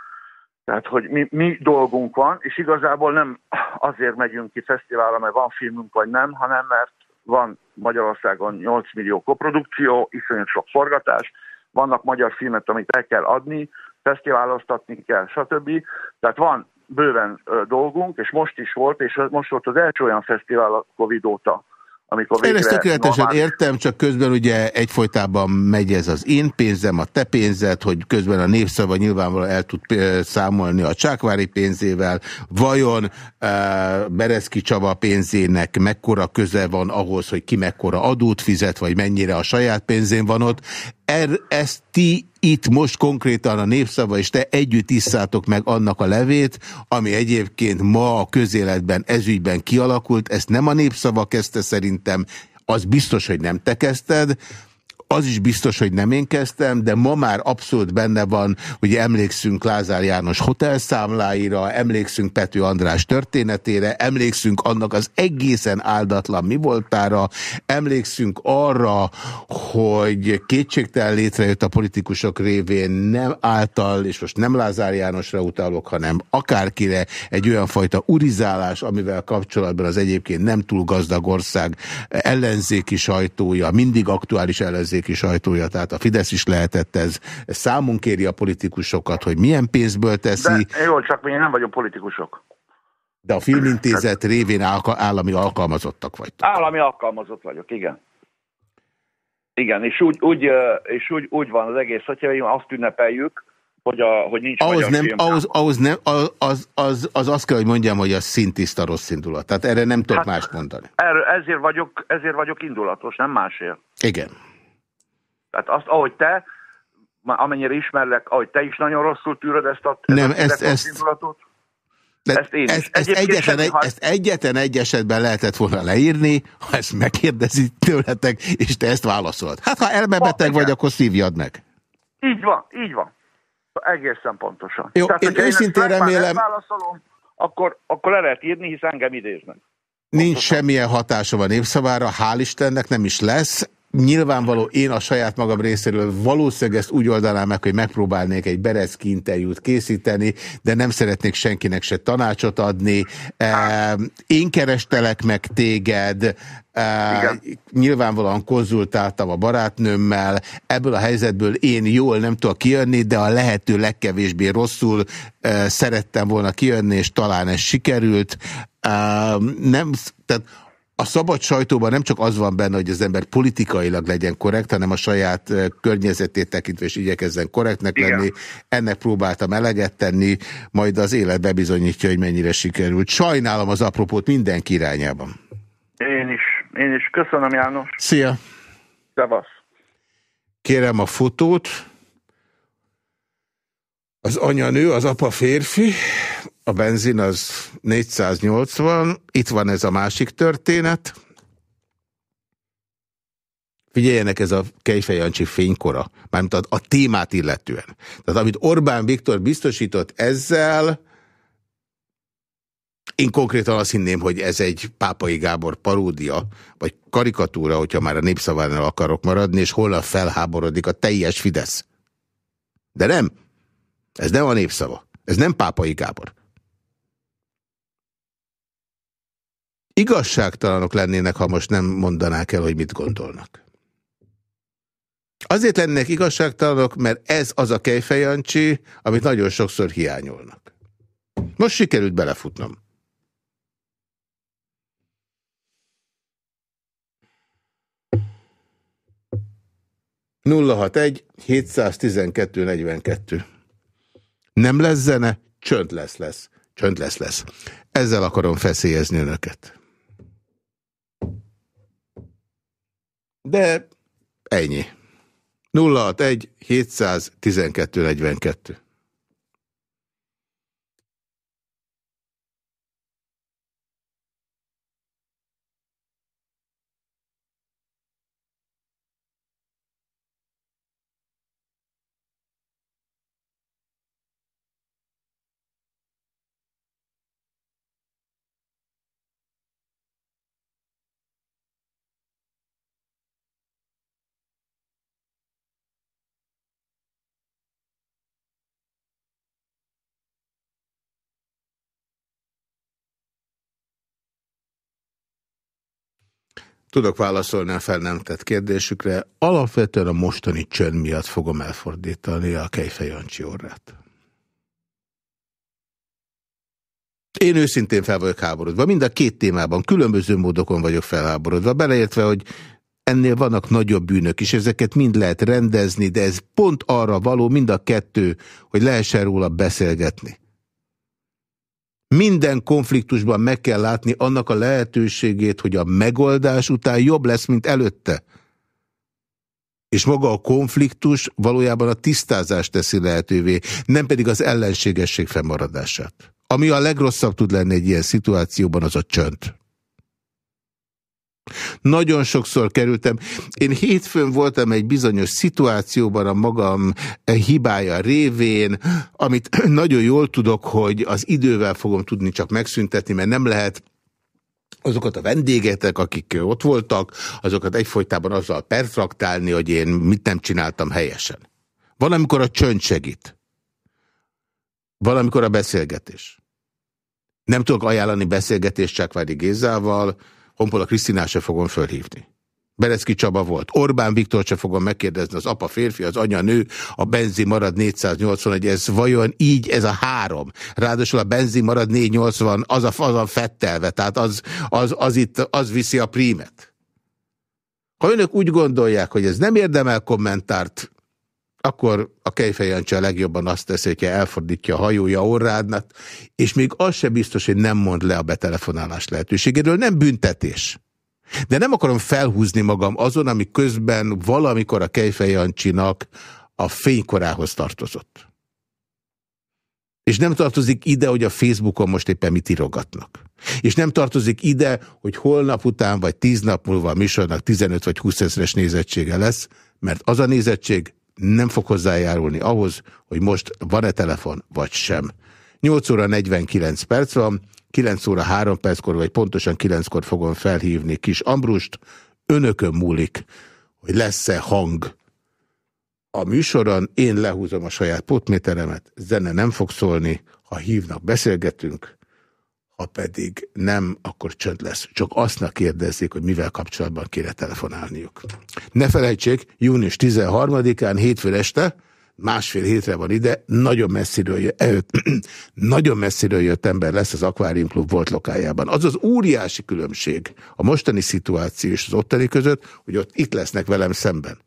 tehát, hogy mi, mi dolgunk van, és igazából nem azért megyünk ki fesztiválra, mert van filmünk vagy nem, hanem mert van Magyarországon 8 millió koprodukció, iszonyat sok forgatás, vannak magyar filmet, amit el kell adni, fesztiváloztatni kell, stb. Tehát van bőven dolgunk, és most is volt, és most volt az első olyan fesztivál a Covid óta, amikor végre... Én ezt tökéletesen normális... értem, csak közben ugye egyfolytában megy ez az én pénzem, a te pénzed, hogy közben a népszava nyilvánvalóan el tud számolni a csákvári pénzével. Vajon uh, Bereszki Csaba pénzének mekkora köze van ahhoz, hogy ki mekkora adót fizet, vagy mennyire a saját pénzén van ott? Er, ezt ti itt most konkrétan a népszava, és te együtt isszátok meg annak a levét, ami egyébként ma a közéletben ezügyben kialakult, ezt nem a népszava kezdte szerintem, az biztos, hogy nem te kezdted, az is biztos, hogy nem én kezdtem, de ma már abszolút benne van, hogy emlékszünk Lázár János hotelszámláira, emlékszünk Pető András történetére, emlékszünk annak az egészen áldatlan mi voltára, emlékszünk arra, hogy kétségtelen létrejött a politikusok révén nem által, és most nem Lázár Jánosra utalok, hanem akárkire egy olyan fajta urizálás, amivel kapcsolatban az egyébként nem túl gazdag ország ellenzéki sajtója, mindig aktuális ellenzéki sajtója, tehát a Fidesz is lehetett ez. Számunk kéri a politikusokat, hogy milyen pénzből teszi. De jó, csak mi nem vagyunk politikusok. De a filmintézet révén állami alkalmazottak vagy. Állami alkalmazott vagyok, igen. Igen, és úgy, úgy, és úgy, úgy van az egész, hogyha azt ünnepeljük, hogy, a, hogy nincs ahhoz nem, film. ahhoz, ahhoz nem, az, az, az, az azt kell, hogy mondjam, hogy az szintiszta rossz indulat. Tehát erre nem tudok hát, mást mondani. Erről, ezért, vagyok, ezért vagyok indulatos, nem másért. Igen. Tehát azt, ahogy te, amennyire ismerlek, ahogy te is nagyon rosszul tűröd ezt a, ezt nem, a ezt, ezt. De ezt, én ezt, ezt, egyetlen, egy, ezt egyetlen egy esetben lehetett volna leírni, ha ezt megkérdezi tőletek, és te ezt válaszolod. Hát ha elmebeteg vagy, akkor szívjad meg. Így van, így van. Egészen pontosan. Jó, Tehát, én őszintén én remélem... válaszolom, akkor, akkor le lehet írni, hisz engem idéznek. Nincs pontosan. semmilyen hatásom a népszavára, hál' Istennek nem is lesz. Nyilvánvaló én a saját magam részéről valószínűleg ezt úgy oldanám meg, hogy megpróbálnék egy Berezki interjút készíteni, de nem szeretnék senkinek se tanácsot adni. Én kerestelek meg téged, igen. Nyilvánvalóan konzultáltam a barátnőmmel, ebből a helyzetből én jól nem tudok kijönni, de a lehető legkevésbé rosszul szerettem volna kijönni, és talán ez sikerült. Nem, tehát a szabad sajtóban nem csak az van benne, hogy az ember politikailag legyen korrekt, hanem a saját környezetét tekintve is igyekezzen korrektnek Igen. lenni. Ennek próbáltam eleget tenni, majd az élet bebizonyítja, hogy mennyire sikerült. Sajnálom az apropót mindenki irányában. Én is. Én is. Köszönöm, János. Szia. Szevasz. Kérem a fotót. Az anya nő, az apa férfi, a benzin az 480, itt van ez a másik történet. Figyeljenek ez a Kejfej Jancsi fénykora, mármint a, a témát illetően. Tehát amit Orbán Viktor biztosított ezzel, én konkrétan azt hinném, hogy ez egy Pápai Gábor paródia, vagy karikatúra, hogyha már a népszavánál akarok maradni, és holnap felháborodik a teljes Fidesz. De nem. Ez nem a népszava. Ez nem Pápai Gábor. Igazságtalanok lennének, ha most nem mondanák el, hogy mit gondolnak. Azért lennének igazságtalanok, mert ez az a kejfejancsi, amit nagyon sokszor hiányolnak. Most sikerült belefutnom. 061 712 42. Nem lesz zene, csönd lesz lesz. Csönd lesz lesz. Ezzel akarom feszélyezni önöket. De ennyi. 061 712 42. Tudok válaszolni a fel nem tett kérdésükre. Alapvetően a mostani csönd miatt fogom elfordítani a Kejfej Jancsi orrát. Én őszintén fel vagyok háborodva. Mind a két témában különböző módokon vagyok felháborodva, beleértve, hogy ennél vannak nagyobb bűnök is, ezeket mind lehet rendezni, de ez pont arra való, mind a kettő, hogy lehessen róla beszélgetni. Minden konfliktusban meg kell látni annak a lehetőségét, hogy a megoldás után jobb lesz, mint előtte. És maga a konfliktus valójában a tisztázást teszi lehetővé, nem pedig az ellenségesség fennmaradását. Ami a legrosszabb tud lenni egy ilyen szituációban, az a csönd. Nagyon sokszor kerültem. Én hétfőn voltam egy bizonyos szituációban a magam hibája révén, amit nagyon jól tudok, hogy az idővel fogom tudni csak megszüntetni, mert nem lehet azokat a vendégetek, akik ott voltak, azokat egyfolytában azzal pertraktálni, hogy én mit nem csináltam helyesen. Van, amikor a csönd segít. Van, a beszélgetés. Nem tudok ajánlani beszélgetést Csákvári Gézával, Honpola Krisztinát se fogom fölhívni. Berecki Csaba volt. Orbán Viktor se fogom megkérdezni, az apa férfi, az anya nő, a benzin marad 481, ez vajon így ez a három? Ráadásul a benzin marad 480, az a, az a fettelve, tehát az, az, az, itt, az viszi a prímet. Ha önök úgy gondolják, hogy ez nem érdemel kommentárt, akkor a Kejfej Jancsi a legjobban azt teszi, hogyha elfordítja a hajója orrádnak, és még az se biztos, hogy nem mond le a betelefonálás lehetőségéről, nem büntetés. De nem akarom felhúzni magam azon, ami közben valamikor a Kejfej Jancsinak a fénykorához tartozott. És nem tartozik ide, hogy a Facebookon most éppen mit írogatnak. És nem tartozik ide, hogy holnap után vagy tíz nap múlva a műsornak 15 vagy 20 ezres nézettsége lesz, mert az a nézettség nem fog hozzájárulni ahhoz, hogy most van-e telefon, vagy sem. 8 óra 49 perc van, 9 óra 3 perckor, vagy pontosan 9-kor fogom felhívni Kis Ambrust. Önökön múlik, hogy lesz-e hang a műsoron. Én lehúzom a saját potméteremet, zene nem fog szólni, ha hívnak, beszélgetünk, ha pedig nem, akkor csönd lesz. Csak aztnak kérdezzék, hogy mivel kapcsolatban kéne telefonálniuk. Ne felejtsék, június 13-án, hétfő este, másfél hétre van ide, nagyon messziről, jött, nagyon messziről jött ember lesz az Aquarium Club volt lokájában. Az az óriási különbség a mostani szituáció és az ottani között, hogy ott itt lesznek velem szemben.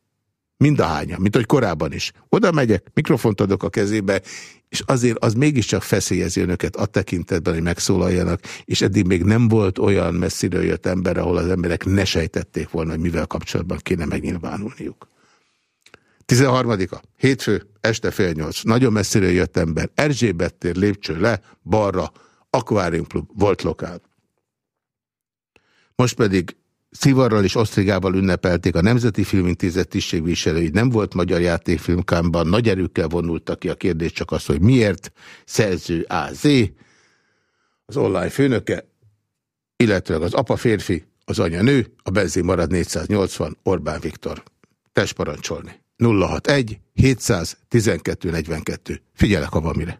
Mind a hányan, mint hogy korábban is. Oda megyek, mikrofont adok a kezébe, és azért az mégiscsak feszélyezi önöket a tekintetben, hogy megszólaljanak, és eddig még nem volt olyan messziről jött ember, ahol az emberek ne sejtették volna, hogy mivel kapcsolatban kéne megnyilvánulniuk. 13-a, hétfő, este fél nyolc. Nagyon messziről jött ember. Erzsébet tér, lépcső le, balra, Aquarium Club, volt lokál. Most pedig Szivarral és Osztrigával ünnepelték a Nemzeti Filmintézet tisztségviselői. Nem volt magyar játékfilmkámban, nagy erőkkel vonultak ki a kérdés csak az, hogy miért. Szerző AZ, az online főnöke, illetve az apa férfi, az anya nő, a benzin marad 480, Orbán Viktor. Tess parancsolni. 061 712 42. Figyelek, ha van mire.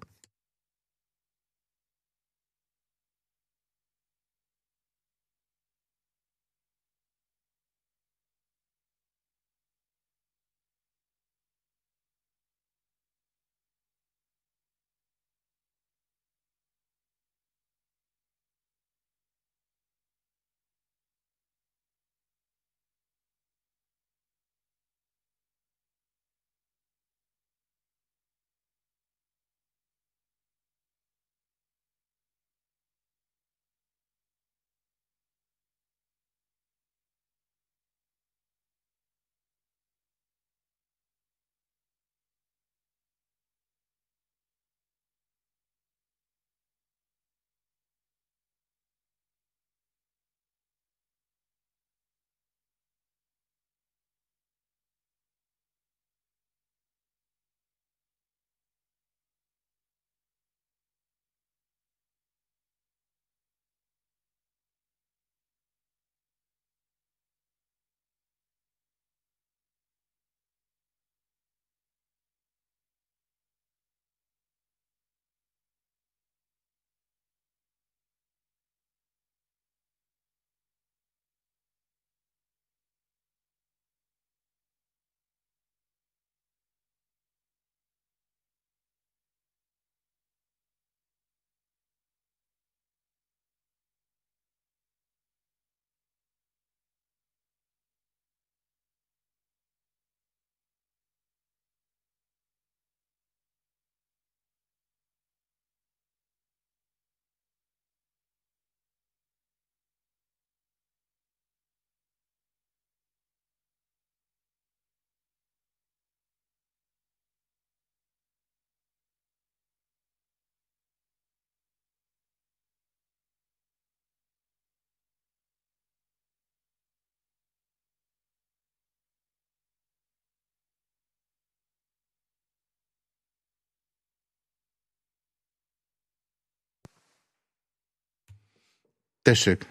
Tessék.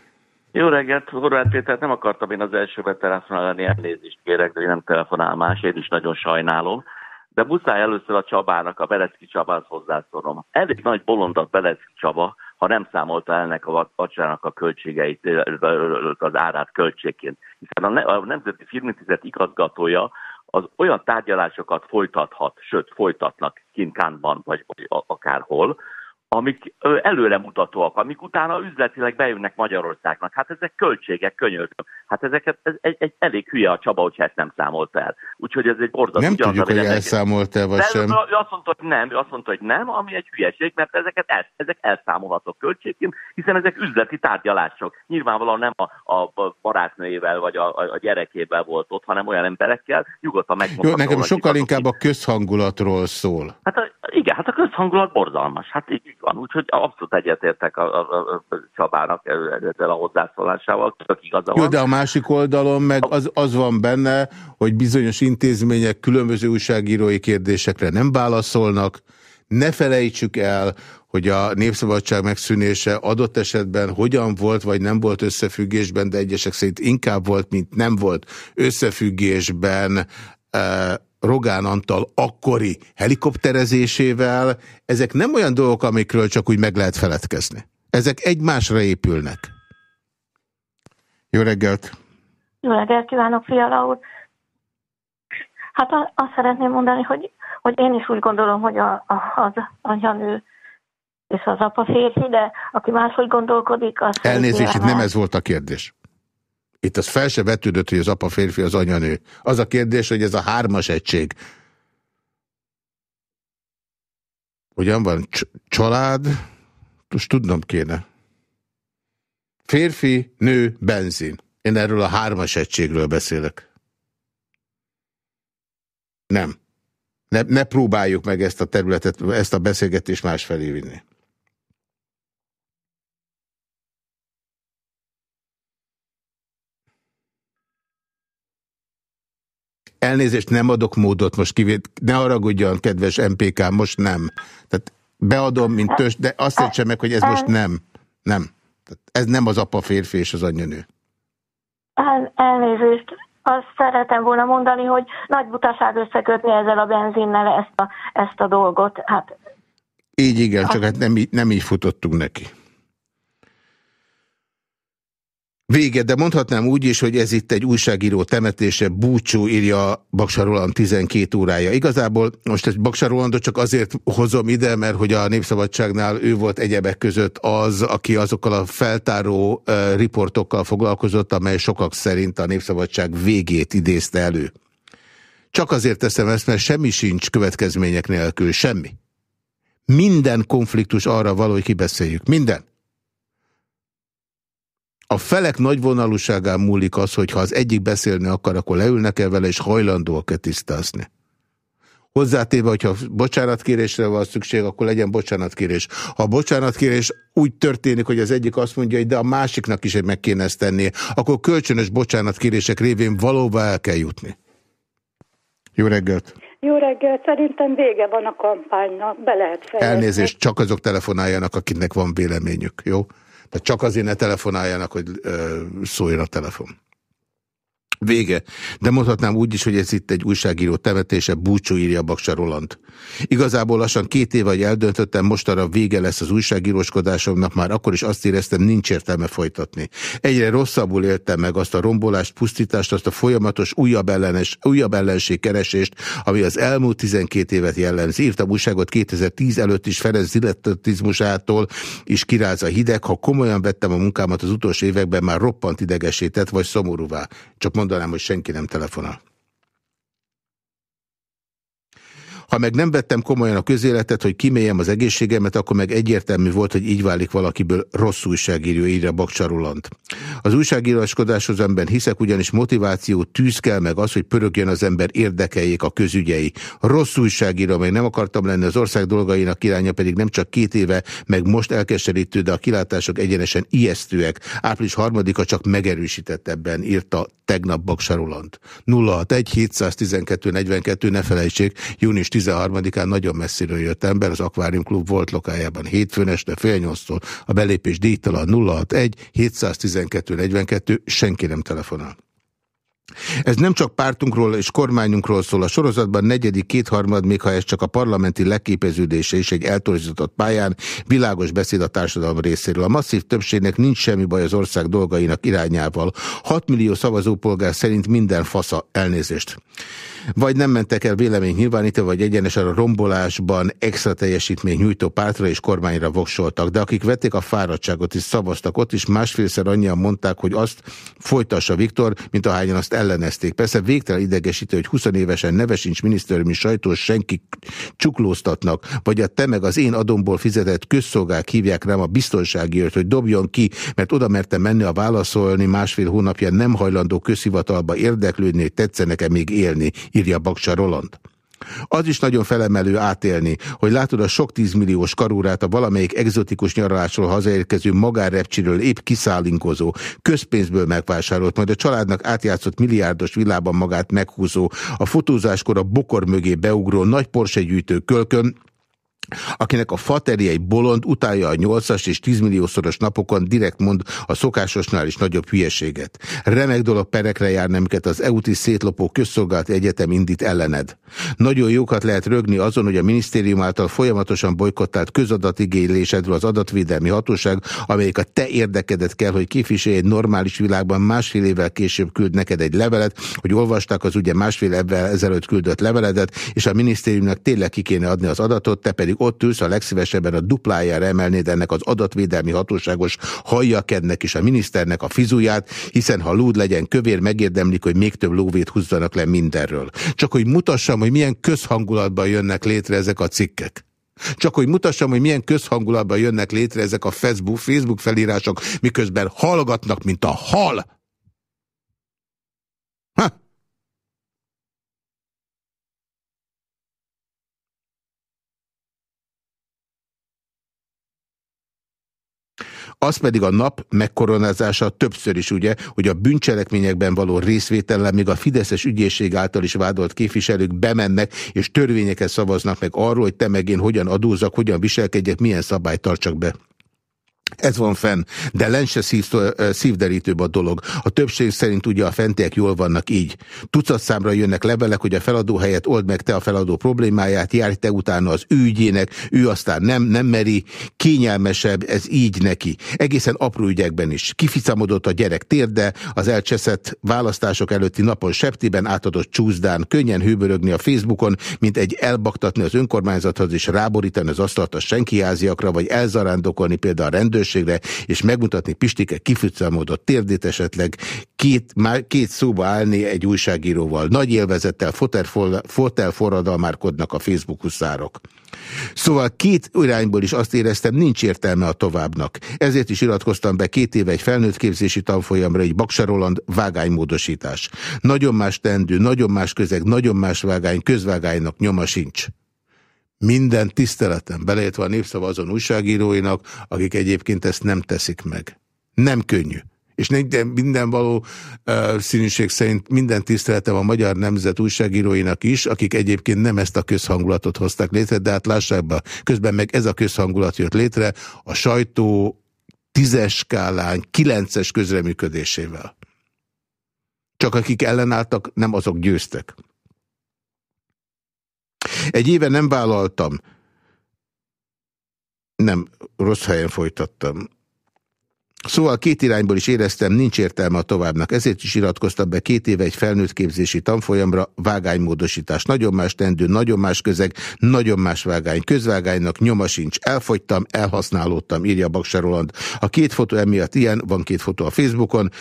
Jó reggelt, Horváth Péter, nem akartam én az elsőbe telefonálni, elnézést kérek, de én nem telefonál más, én is nagyon sajnálom. De muszáj először a Csabának, a Belecki Csabához hozzászólnom. Elég nagy bolondat Belecki Csaba, ha nem számolta elnek a vacsának a költségeit, az árát költségként. Hiszen a Nemzeti Filmintézet igazgatója az olyan tárgyalásokat folytathat, sőt folytatnak kint Kánban, vagy akárhol, amik előremutatóak, amik utána üzletileg bejönnek Magyarországnak. Hát ezek költségek, könyörgöm. Hát ezeket ez egy, egy elég hülye a Csaba, hogyha ezt nem számolt el. Úgyhogy ez egy borzasztó. Nem tudjuk, hogy elszámolt el, vagy sem. Ő azt mondta, hogy nem, ő azt mondta, hogy nem, ami egy hülyeség, mert ezeket el, ezek elszámolható költségként, hiszen ezek üzleti tárgyalások. Nyilvánvalóan nem a, a barátnőjével vagy a, a gyerekével volt ott, hanem olyan emberekkel, nyugodtan megmondhatom. Jó, nekem sokkal inkább a közhangulatról szól. Hát a, igen, hát a közhangulat borzalmas. Hát így van, úgyhogy abszolút egyetértek a, a, a Csabának ezzel a hozzászólásával, tök igaza van. Jó, de a másik oldalon meg az, az van benne, hogy bizonyos intézmények különböző újságírói kérdésekre nem válaszolnak, ne felejtsük el, hogy a népszabadság megszűnése adott esetben hogyan volt, vagy nem volt összefüggésben, de egyesek szerint inkább volt, mint nem volt összefüggésben Rogán Antal akkori helikopterezésével, ezek nem olyan dolgok, amikről csak úgy meg lehet feledkezni. Ezek egymásra épülnek. Jó reggelt! Jó reggelt kívánok, Fiala úr! Hát azt szeretném mondani, hogy, hogy én is úgy gondolom, hogy a, a, az anyanő és az apa férfi, de aki máshogy gondolkodik, az... Elnézést, nem ez volt a kérdés. Itt az fel se vetődött, hogy az apa férfi, az anyanő. Az a kérdés, hogy ez a hármas egység. Ugyan van? Cs család? Most tudnom kéne. Férfi, nő, benzin. Én erről a hármas egységről beszélek. Nem. Ne, ne próbáljuk meg ezt a területet, ezt a beszélgetést másfelé vinni. Elnézést, nem adok módot most kivét, ne haragudjon, kedves MPK, most nem. Tehát beadom, mint tös, de azt értse meg, hogy ez most nem. Nem. Tehát ez nem az apa férfi és az anyjanő. El, elnézést, azt szeretem volna mondani, hogy nagy butaság összekötni ezzel a benzinnel ezt a, ezt a dolgot. Hát, így igen, csak hát nem, nem így futottunk neki. Vége, de mondhatnám úgy is, hogy ez itt egy újságíró temetése, búcsú írja Baksa Roland 12 órája. Igazából most egy Baksa Rolandot csak azért hozom ide, mert hogy a Népszabadságnál ő volt egyebek között az, aki azokkal a feltáró uh, riportokkal foglalkozott, amely sokak szerint a Népszabadság végét idézte elő. Csak azért teszem ezt, mert semmi sincs következmények nélkül, semmi. Minden konfliktus arra való, hogy kibeszéljük. Minden. A felek nagyvonalúságán múlik az, hogy ha az egyik beszélni akar, akkor leülnek el vele, és hajlandóak-e tisztázni. Hozzátéve, hogyha bocsánatkérésre van szükség, akkor legyen bocsánatkérés. Ha a bocsánatkérés úgy történik, hogy az egyik azt mondja, hogy de a másiknak is meg kéne ezt tennie, akkor kölcsönös bocsánatkérések révén valóban el kell jutni. Jó reggelt! Jó reggelt! Szerintem vége van a kampánynak, be lehet fejezni. Elnézést, csak azok telefonáljanak, akiknek van véleményük, jó? Tehát csak azért ne telefonáljanak, hogy szóljon a telefon. Vége. De mondhatnám úgy is, hogy ez itt egy újságíró temetése, búcsú írja Baksa Roland. Igazából lassan két év, hogy eldöntöttem, mostanra vége lesz az újságíróskodásomnak, már akkor is azt éreztem, nincs értelme folytatni. Egyre rosszabbul éltem meg azt a rombolást, pusztítást, azt a folyamatos újabb, ellenes, újabb ellenség keresést, ami az elmúlt 12 évet jellemzi. Írtam újságot 2010 előtt is Ferenc dilettantizmusától is kiráz a hideg. Ha komolyan vettem a munkámat az utolsó években, már roppant idegesített vagy szomorúvá. Csak mondanám, hogy senki nem telefonál. Ha meg nem vettem komolyan a közéletet, hogy kiméljem az egészségemet, akkor meg egyértelmű volt, hogy így válik valakiből rossz újságíró, írja Bakcsarulant. Az újságíráskodáshoz ember hiszek, ugyanis motiváció, tűz kell meg az, hogy pörögjön az ember érdekeljék a közügyei. Rossz újságíró, meg nem akartam lenni az ország dolgainak iránya, pedig nem csak két éve, meg most elkeserítő, de a kilátások egyenesen ijesztőek. Április harmadika csak megerősített ebben, írta tegnap Baksarulant. 061 712 42, ne felejtsék, június 13-án nagyon messziről jött ember, az Aquarium Klub volt lokájában hétfőn este fél nyolctól, a belépés díjtalan 061 712 42, senki nem telefonál. Ez nem csak pártunkról és kormányunkról szól, a sorozatban negyedik kétharmad, még ha ez csak a parlamenti leképeződése és egy eltorzított pályán, világos beszéd a társadalom részéről. A masszív többségnek nincs semmi baj az ország dolgainak irányával. 6 millió szavazópolgár szerint minden fasza elnézést vagy nem mentek el vélemény nyilvánítva, vagy egyenesen a rombolásban extra teljesítmény nyújtó pártra és kormányra voksoltak. De akik vették a fáradtságot és szavaztak ott is, másfélszer annyian mondták, hogy azt folytassa Viktor, mint ahányan azt ellenezték. Persze végtelen idegesítő, hogy 20 évesen neve sincs minisztériumi sajtós, senki csuklóztatnak, vagy a te meg az én adomból fizetett közszolgák hívják rám a biztonságért, hogy dobjon ki, mert oda mertem menni a válaszolni, másfél hónapja nem hajlandó közhivatalba érdeklődni, hogy tetszenek-e még élni írja Baksa Roland. Az is nagyon felemelő átélni, hogy látod a sok tízmilliós karúrát a valamelyik egzotikus nyaralásról hazaérkező magárrepcsiről épp kiszállinkozó, közpénzből megvásárolt, majd a családnak átjátszott milliárdos vilában magát meghúzó, a fotózáskor a bokor mögé beugró nagy porsegyűjtő kölkön, akinek a fateri egy bolond utálja a 8-as és 10 milliószoros napokon direkt mond a szokásosnál is nagyobb hülyeséget. Remek dolog perekre jár nemiket az EUTI szétlopó közszolgálati egyetem indít ellened. Nagyon jókat lehet rögni azon, hogy a minisztérium által folyamatosan bolykottált közadatigénylésedről az adatvédelmi hatóság, amelyik a te érdekedet kell, hogy képviselj egy normális világban másfél évvel később küld neked egy levelet, hogy olvasták az ugye másfél évvel ezelőtt küldött leveledet, és a minisztériumnak tényleg ki kéne adni az adatot, te pedig ott ülsz, a legszívesebben a duplájára emelnéd ennek az adatvédelmi hatóságos halljakednek és a miniszternek a fizuját, hiszen ha lúd legyen kövér, megérdemlik, hogy még több lóvét húzzanak le mindenről. Csak hogy mutassam, hogy milyen közhangulatban jönnek létre ezek a cikkek. Csak hogy mutassam, hogy milyen közhangulatban jönnek létre ezek a Facebook, Facebook felírások, miközben hallgatnak, mint a hal. Ha! Az pedig a nap megkoronázása többször is ugye, hogy a bűncselekményekben való részvétellel még a Fideszes ügyészség által is vádolt képviselők bemennek és törvényeket szavaznak meg arról, hogy te meg én hogyan adózzak, hogyan viselkedjek, milyen szabályt tartsak be. Ez van fenn, de len szív, szívderítőbb a dolog. A többség szerint ugye a fentiek jól vannak így. Tucat számra jönnek levelek, hogy a feladó helyett old meg te a feladó problémáját, járj te utána az ügyének, ő aztán nem, nem meri, kényelmesebb, ez így neki. Egészen apró ügyekben is. Kificamodott a gyerek térde, az elcseszett választások előtti napon septiben átadott csúszdán, könnyen hőbörögni a Facebookon, mint egy elbaktatni az önkormányzathoz és ráborítani az asztalt a senkiháziakra, vagy elzarándokolni például a rendőr rendőrségre, és megmutatni Pistike kifücelmódott térdét esetleg két, már két szóba állni egy újságíróval. Nagy élvezettel fotel forradalmárkodnak a Facebook huszárok. Szóval két irányból is azt éreztem, nincs értelme a továbbnak. Ezért is iratkoztam be két éve egy felnőtt képzési tanfolyamra, egy Baksa Roland vágánymódosítás. Nagyon más tendő, nagyon más közeg, nagyon más vágány, közvágánynak nyoma sincs. Minden tiszteletem, beleértve a népszava azon újságíróinak, akik egyébként ezt nem teszik meg. Nem könnyű. És minden való uh, színűség szerint minden tiszteletem a Magyar Nemzet újságíróinak is, akik egyébként nem ezt a közhangulatot hozták létre, de hát lássák be, közben meg ez a közhangulat jött létre a sajtó tízes skálán kilences közreműködésével. Csak akik ellenálltak, nem azok győztek. Egy éve nem vállaltam. Nem, rossz helyen folytattam. Szóval két irányból is éreztem, nincs értelme a továbbnak. Ezért is iratkoztam be két éve egy felnőtt képzési tanfolyamra, vágánymódosítás. Nagyon más tendő, nagyon más közeg, nagyon más vágány. Közvágánynak nyoma sincs. Elfogytam, elhasználódtam, írja Baksa Roland. A két fotó emiatt ilyen, van két fotó a Facebookon,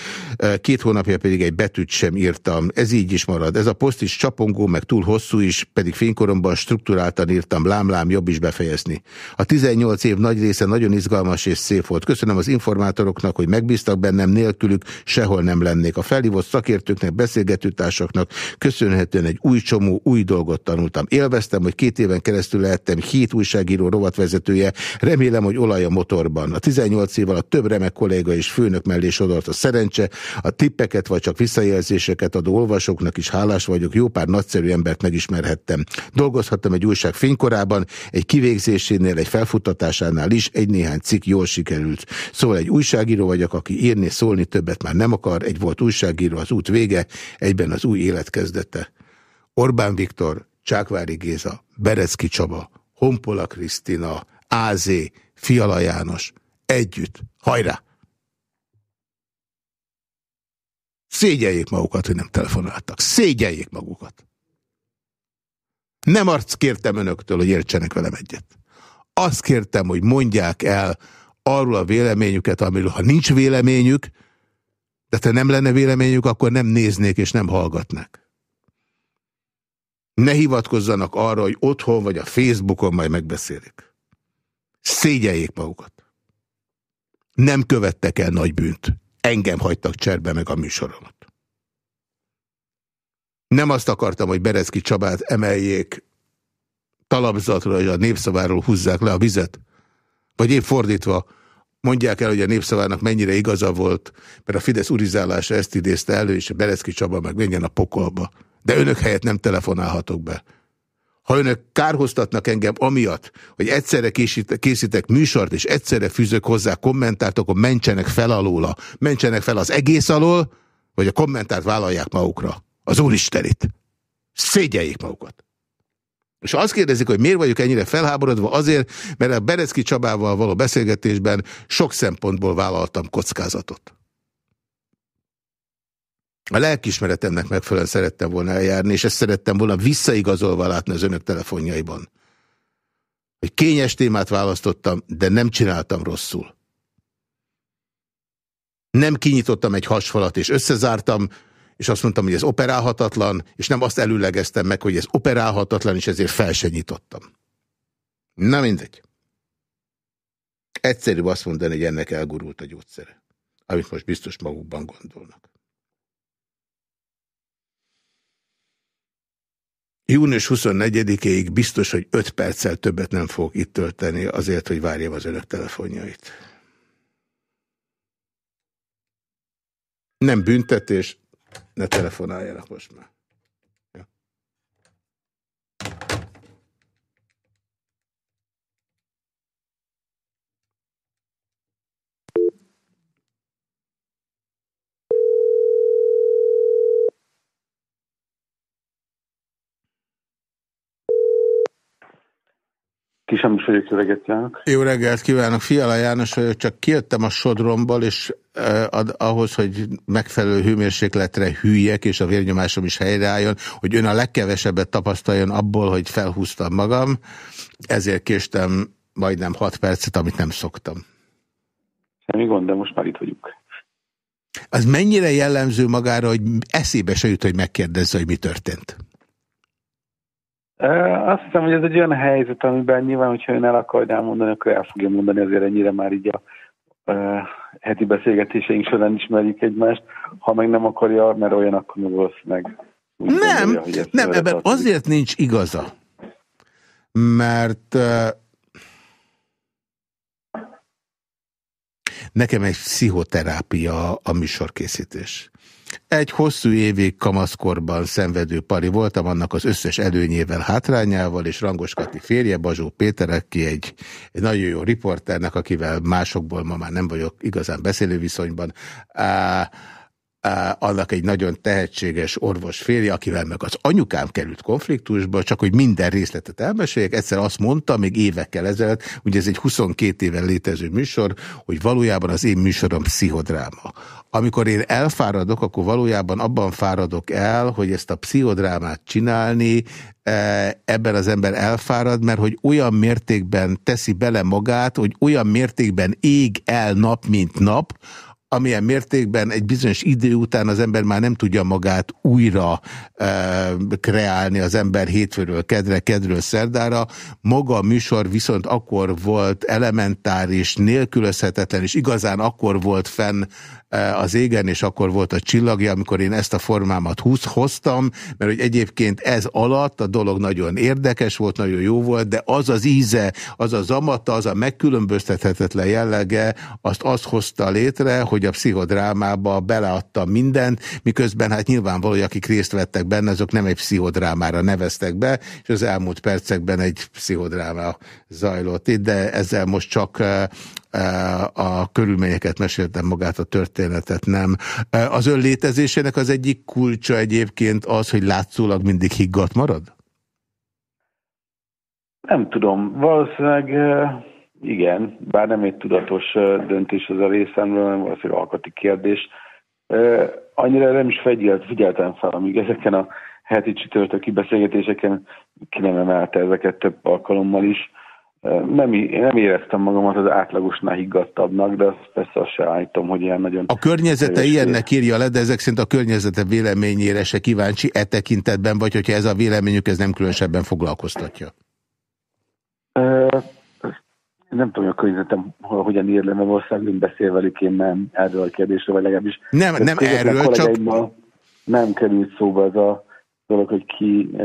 két hónapja pedig egy betűt sem írtam. Ez így is marad. Ez a poszt is csapongó, meg túl hosszú is, pedig fénykoromban struktúráltan írtam, lámlám, jobb is befejezni. A 18 év nagy része nagyon izgalmas és szép volt. Köszönöm az informátor műsoroknak, hogy megbíztak bennem, nélkülük sehol nem lennék. A felhívott szakértőknek, beszélgetőtársaknak köszönhetően egy új csomó, új dolgot tanultam. Élveztem, hogy két éven keresztül lehettem hét újságíró rovatvezetője. Remélem, hogy olaj a motorban. A 18 év alatt több remek kolléga és főnök mellé sodort a szerencse. A tippeket vagy csak visszajelzéseket adó olvasóknak is hálás vagyok. Jó pár nagyszerű embert megismerhettem. Dolgozhattam egy újság fénykorában, egy kivégzésénél, egy felfuttatásánál is, egy néhány cikk jól sikerült. Szóval egy újságíró vagyok, aki írni, szólni többet már nem akar, egy volt újságíró az út vége, egyben az új élet kezdete. Orbán Viktor, Csákvári Géza, Berecki Csaba, Honpola Krisztina, Ázé, Fiala János, együtt, hajrá! Szégyeljék magukat, hogy nem telefonáltak. Szégyeljék magukat. Nem arc kértem önöktől, hogy értsenek velem egyet. Azt kértem, hogy mondják el arról a véleményüket, amiről ha nincs véleményük, de te nem lenne véleményük, akkor nem néznék és nem hallgatnak. Ne hivatkozzanak arra, hogy otthon vagy a Facebookon majd megbeszélik. Szégyeljék magukat. Nem követtek el nagy bűnt. Engem hagytak cserbe meg a műsoromat. Nem azt akartam, hogy Berezki Csabát emeljék talapzatra, hogy a népszaváról húzzák le a vizet. Vagy épp fordítva, mondják el, hogy a népszavának mennyire igaza volt, mert a Fidesz urizálása ezt idézte elő, és a Berezki Csaba meg menjen a pokolba. De önök helyett nem telefonálhatok be. Ha önök kárhoztatnak engem amiatt, hogy egyszerre készítek műsort, és egyszerre fűzök hozzá kommentárt, akkor mentsenek fel alóla. Mentsenek fel az egész alól, vagy a kommentárt vállalják magukra. Az Úristenit. Szégyeljék magukat. És azt kérdezik, hogy miért vagyok ennyire felháborodva, azért, mert a Berecki Csabával való beszélgetésben sok szempontból vállaltam kockázatot. A lelkismeretemnek megfelelően szerettem volna eljárni, és ezt szerettem volna visszaigazolva látni az önök telefonjaiban. Hogy kényes témát választottam, de nem csináltam rosszul. Nem kinyitottam egy hasfalat, és összezártam, és azt mondtam, hogy ez operálhatatlan, és nem azt előlegeztem meg, hogy ez operálhatatlan, és ezért fel se nyitottam. Na mindegy. Egyszerű azt mondani, hogy ennek elgurult a gyógyszere, amit most biztos magukban gondolnak. Június 24-ig biztos, hogy 5 perccel többet nem fog itt tölteni azért, hogy várjam az önök telefonjait. Nem büntetés, ne telefonáljanak most már. Kisemmis vagyok, jó reggelt kívánok. Jó reggelt kívánok, Fiala János vagyok, csak kijöttem a sodromból, és eh, ad, ahhoz, hogy megfelelő hőmérsékletre hűjek, és a vérnyomásom is helyreálljon, hogy ön a legkevesebbet tapasztaljon abból, hogy felhúztam magam, ezért késtem majdnem 6 percet, amit nem szoktam. Semmi gond, de most már itt vagyunk. Az mennyire jellemző magára, hogy eszébe se jut, hogy megkérdezze, hogy mi történt? Azt hiszem, hogy ez egy olyan helyzet, amiben nyilván, hogyha ön el akarja mondani, akkor el fogja mondani, azért ennyire már így a heti beszélgetéseink során ismerjük egymást. Ha meg nem akarja, mert olyan, akkor meg valószínűleg nem, gondolja, nem, ebben tartozik. azért nincs igaza. Mert nekem egy pszichoterápia a műsorkészítés. Egy hosszú évig kamaszkorban szenvedő pari voltam, annak az összes előnyével, hátrányával, és Rangos Kati férje, Bazsó Péter, aki egy, egy nagyon jó riporternek, akivel másokból ma már nem vagyok igazán beszélő viszonyban, á, annak egy nagyon tehetséges orvos férje, akivel meg az anyukám került konfliktusba, csak hogy minden részletet elmeséljek. Egyszer azt mondta, még évekkel ezelőtt, ugye ez egy 22 éven létező műsor, hogy valójában az én műsorom pszichodráma. Amikor én elfáradok, akkor valójában abban fáradok el, hogy ezt a pszichodrámát csinálni, ebben az ember elfárad, mert hogy olyan mértékben teszi bele magát, hogy olyan mértékben ég el nap, mint nap, amilyen mértékben egy bizonyos idő után az ember már nem tudja magát újra e, kreálni az ember hétfőről kedre, kedről szerdára. Maga a műsor viszont akkor volt elementáris, nélkülözhetetlen, és igazán akkor volt fenn E, az égen, és akkor volt a csillagja, amikor én ezt a formámat húz, hoztam, mert hogy egyébként ez alatt a dolog nagyon érdekes volt, nagyon jó volt, de az az íze, az a zamata, az a megkülönböztethetetlen jellege, azt az hozta létre, hogy a pszichodrámába beleadta mindent, miközben hát nyilvánvaló, hogy akik részt vettek benne, azok nem egy pszichodrámára neveztek be, és az elmúlt percekben egy pszichodráma zajlott itt, de ezzel most csak e, a körülményeket meséltem magát, a történetet nem. Az ön létezésének az egyik kulcsa egyébként az, hogy látszólag mindig higgadt marad? Nem tudom. Valószínűleg igen, bár nem egy tudatos döntés az a részemről, hanem valószínűleg alkati kérdés. Annyira nem is fegyelt, figyeltem fel, amíg ezeken a heti csütörtöki beszélgetéseken ki nem emelte ezeket több alkalommal is nem, nem éreztem magamat az átlagosnál higgadtabbnak, de azt persze azt se állítom, hogy ilyen nagyon... A környezete ilyennek írja le, de ezek szerint a környezete véleményére se kíváncsi e tekintetben, vagy hogyha ez a véleményük, ez nem különösebben foglalkoztatja? nem tudom, hogy a környezetem hogyan ír le, mert valószínűleg beszél velük én nem erről a kérdésről, vagy legalábbis... Nem, nem erről, csak... Nem került szóba ez a dolog, hogy ki e,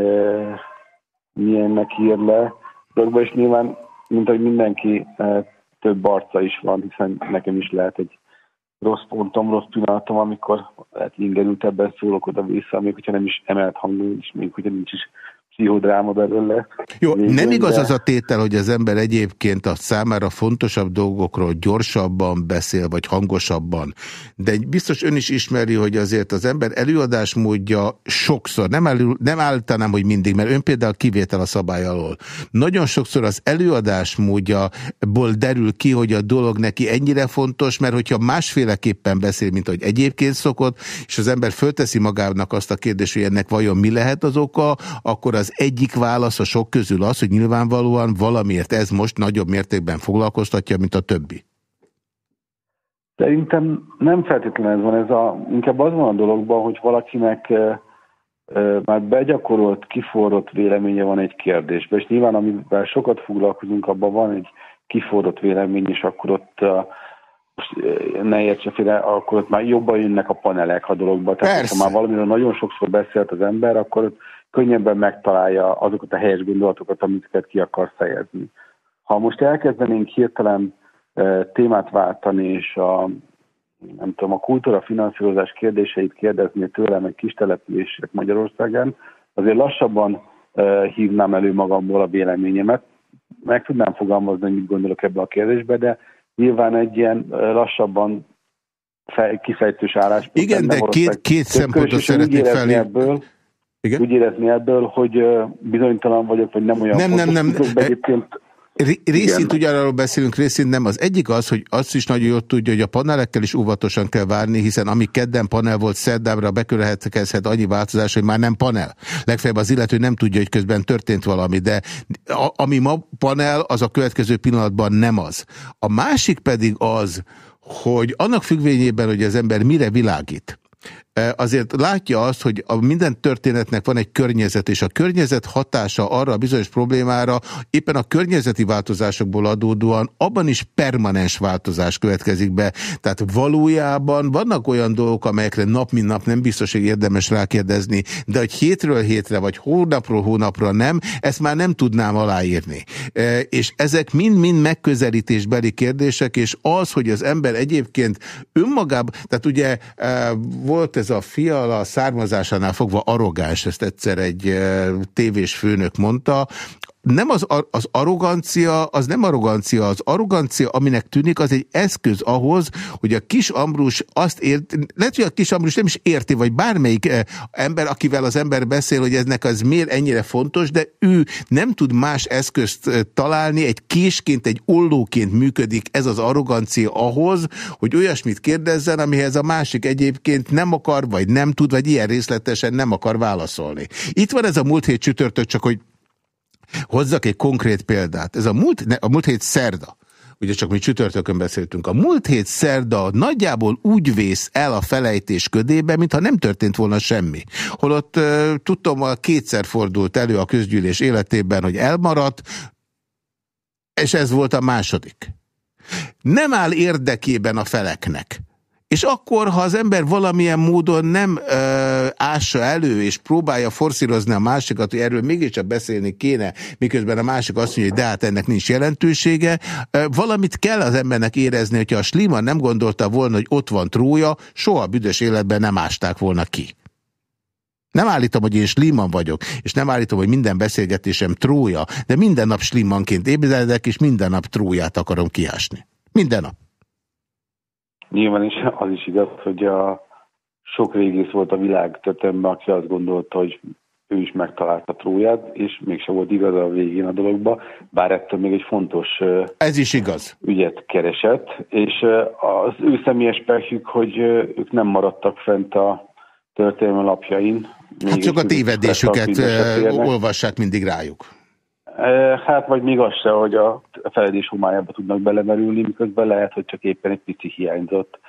milyennek ír le dologba, és nyilván, mint hogy mindenki, eh, több arca is van, hiszen nekem is lehet egy rossz pontom, rossz pillanatom, amikor lehet ingerültebben szólok oda-vissza, még hogyha nem is emelt hangú, és még hogyha nincs is pszichodráma belőle. Jó, Végül, nem igaz de... az a tétel, hogy az ember egyébként a számára fontosabb dolgokról gyorsabban beszél, vagy hangosabban, de biztos ön is ismeri, hogy azért az ember előadásmódja sokszor, nem, elő, nem állítanám, hogy mindig, mert ön például kivétel a szabály alól. Nagyon sokszor az előadásmódjaból derül ki, hogy a dolog neki ennyire fontos, mert hogyha másféleképpen beszél, mint hogy egyébként szokott, és az ember fölteszi magának azt a kérdést, hogy ennek vajon mi lehet az oka, akkor az egyik válasz a sok közül az, hogy nyilvánvalóan valamiért ez most nagyobb mértékben foglalkoztatja, mint a többi. Szerintem nem feltétlenül ez van, ez a, inkább az van a dologban, hogy valakinek e, e, már begyakorolt, kiforrott véleménye van egy kérdésben, és nyilván amivel sokat foglalkozunk, abban van egy kiforrott vélemény, és akkor ott a, ne értse félre, akkor ott már jobban jönnek a panelek a dologba. Tehát ha már valamiről nagyon sokszor beszélt az ember, akkor ott könnyebben megtalálja azokat a helyes gondolatokat, amiket ki akar fejezni. Ha most elkezdenénk hirtelen témát váltani, és a, nem tudom, a kultúra finanszírozás kérdéseit kérdezni tőlem egy kis települések Magyarországon, azért lassabban hívnám elő magamból a véleményemet. Meg tudnám fogalmazni, hogy mit gondolok ebbe a kérdésbe, de nyilván egy ilyen lassabban kifejtős álláspont. Igen, de két, két szempontot szeretnék felé. Ebből, igen? úgy érezni ebből, hogy bizonytalan vagyok, vagy nem olyan Nem, nem, nem. Egyébként Részint ugyanarról beszélünk, részint nem. Az egyik az, hogy azt is nagyon jól tudja, hogy a panelekkel is óvatosan kell várni, hiszen ami kedden panel volt, szerdámra bekörhetkezhet annyi változás, hogy már nem panel. Legfeljebb az illető nem tudja, hogy közben történt valami, de a, ami ma panel, az a következő pillanatban nem az. A másik pedig az, hogy annak függvényében, hogy az ember mire világít, azért látja azt, hogy a minden történetnek van egy környezet, és a környezet hatása arra a bizonyos problémára éppen a környezeti változásokból adódóan abban is permanens változás következik be. Tehát valójában vannak olyan dolgok, amelyekre nap mint nap nem biztos, hogy érdemes rákérdezni, de hogy hétről hétre, vagy hónapról hónapra nem, ezt már nem tudnám aláírni. És ezek mind-mind megközelítésbeli kérdések, és az, hogy az ember egyébként önmagában, tehát ugye volt ez a fiala származásánál fogva arrogáns, ezt egyszer egy eh, tévés főnök mondta, nem az, az arrogancia, az nem arrogancia, az arrogancia, aminek tűnik, az egy eszköz ahhoz, hogy a kis Ambrus azt ért, lehet, hogy a kis Ambrus nem is érti, vagy bármelyik eh, ember, akivel az ember beszél, hogy eznek az miért ennyire fontos, de ő nem tud más eszközt eh, találni, egy késként, egy ollóként működik ez az arrogancia ahhoz, hogy olyasmit kérdezzen, amihez a másik egyébként nem akar, vagy nem tud, vagy ilyen részletesen nem akar válaszolni. Itt van ez a múlt hét csütörtök, csak hogy Hozzak egy konkrét példát. Ez a múlt, a múlt hét szerda ugye csak mi csütörtökön beszéltünk, a múlt hét szerda nagyjából úgy vész el a felejtés ködébe, mintha nem történt volna semmi. Holott tudom, kétszer fordult elő a közgyűlés életében, hogy elmaradt, és ez volt a második. Nem áll érdekében a feleknek, és akkor, ha az ember valamilyen módon nem ö, ássa elő, és próbálja forszírozni a másikat, hogy erről mégiscsak beszélni kéne, miközben a másik azt mondja, hogy de hát ennek nincs jelentősége, ö, valamit kell az embernek érezni, hogyha a Sliman nem gondolta volna, hogy ott van trója, soha büdös életben nem ásták volna ki. Nem állítom, hogy én Sliman vagyok, és nem állítom, hogy minden beszélgetésem trója, de minden nap Slimanként ébredek, és minden nap tróját akarom kiásni. Minden nap. Nyilván is az is igaz, hogy a sok régész volt a világ tettemben, aki azt gondolta, hogy ő is megtalálta Tróját, és mégse volt igaz a végén a dologba, bár ettől még egy fontos Ez is igaz. ügyet keresett, és az ő személyes pehjük, hogy ők nem maradtak fent a történelmi lapjain. Hát csak a tévedésüket olvassák mindig rájuk. Hát vagy még az se, hogy a feledés homályába tudnak belemerülni, miközben lehet, hogy csak éppen egy pici hiányzott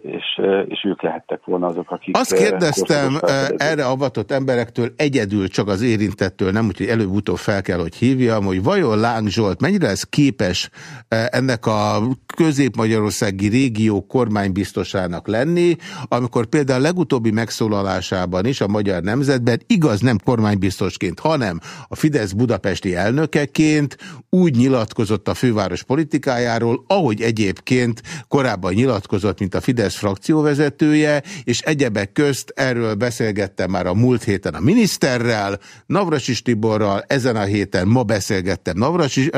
és, és ők lehettek volna azok, akik... Azt kérdeztem erre avatott emberektől, egyedül csak az érintettől, nem úgyhogy előbb-utóbb fel kell, hogy hívjam, hogy vajon Láng Zsolt mennyire lesz képes ennek a közép-magyarországi régió kormánybiztosának lenni, amikor például a legutóbbi megszólalásában is a Magyar Nemzetben igaz nem kormánybiztosként, hanem a Fidesz budapesti elnökeként úgy nyilatkozott a főváros politikájáról, ahogy egyébként korábban nyilatkozott mint a Fidesz frakcióvezetője, és egyebek közt erről beszélgettem már a múlt héten a miniszterrel, Navrasis Tiborral, ezen a héten ma beszélgettem Navrasis,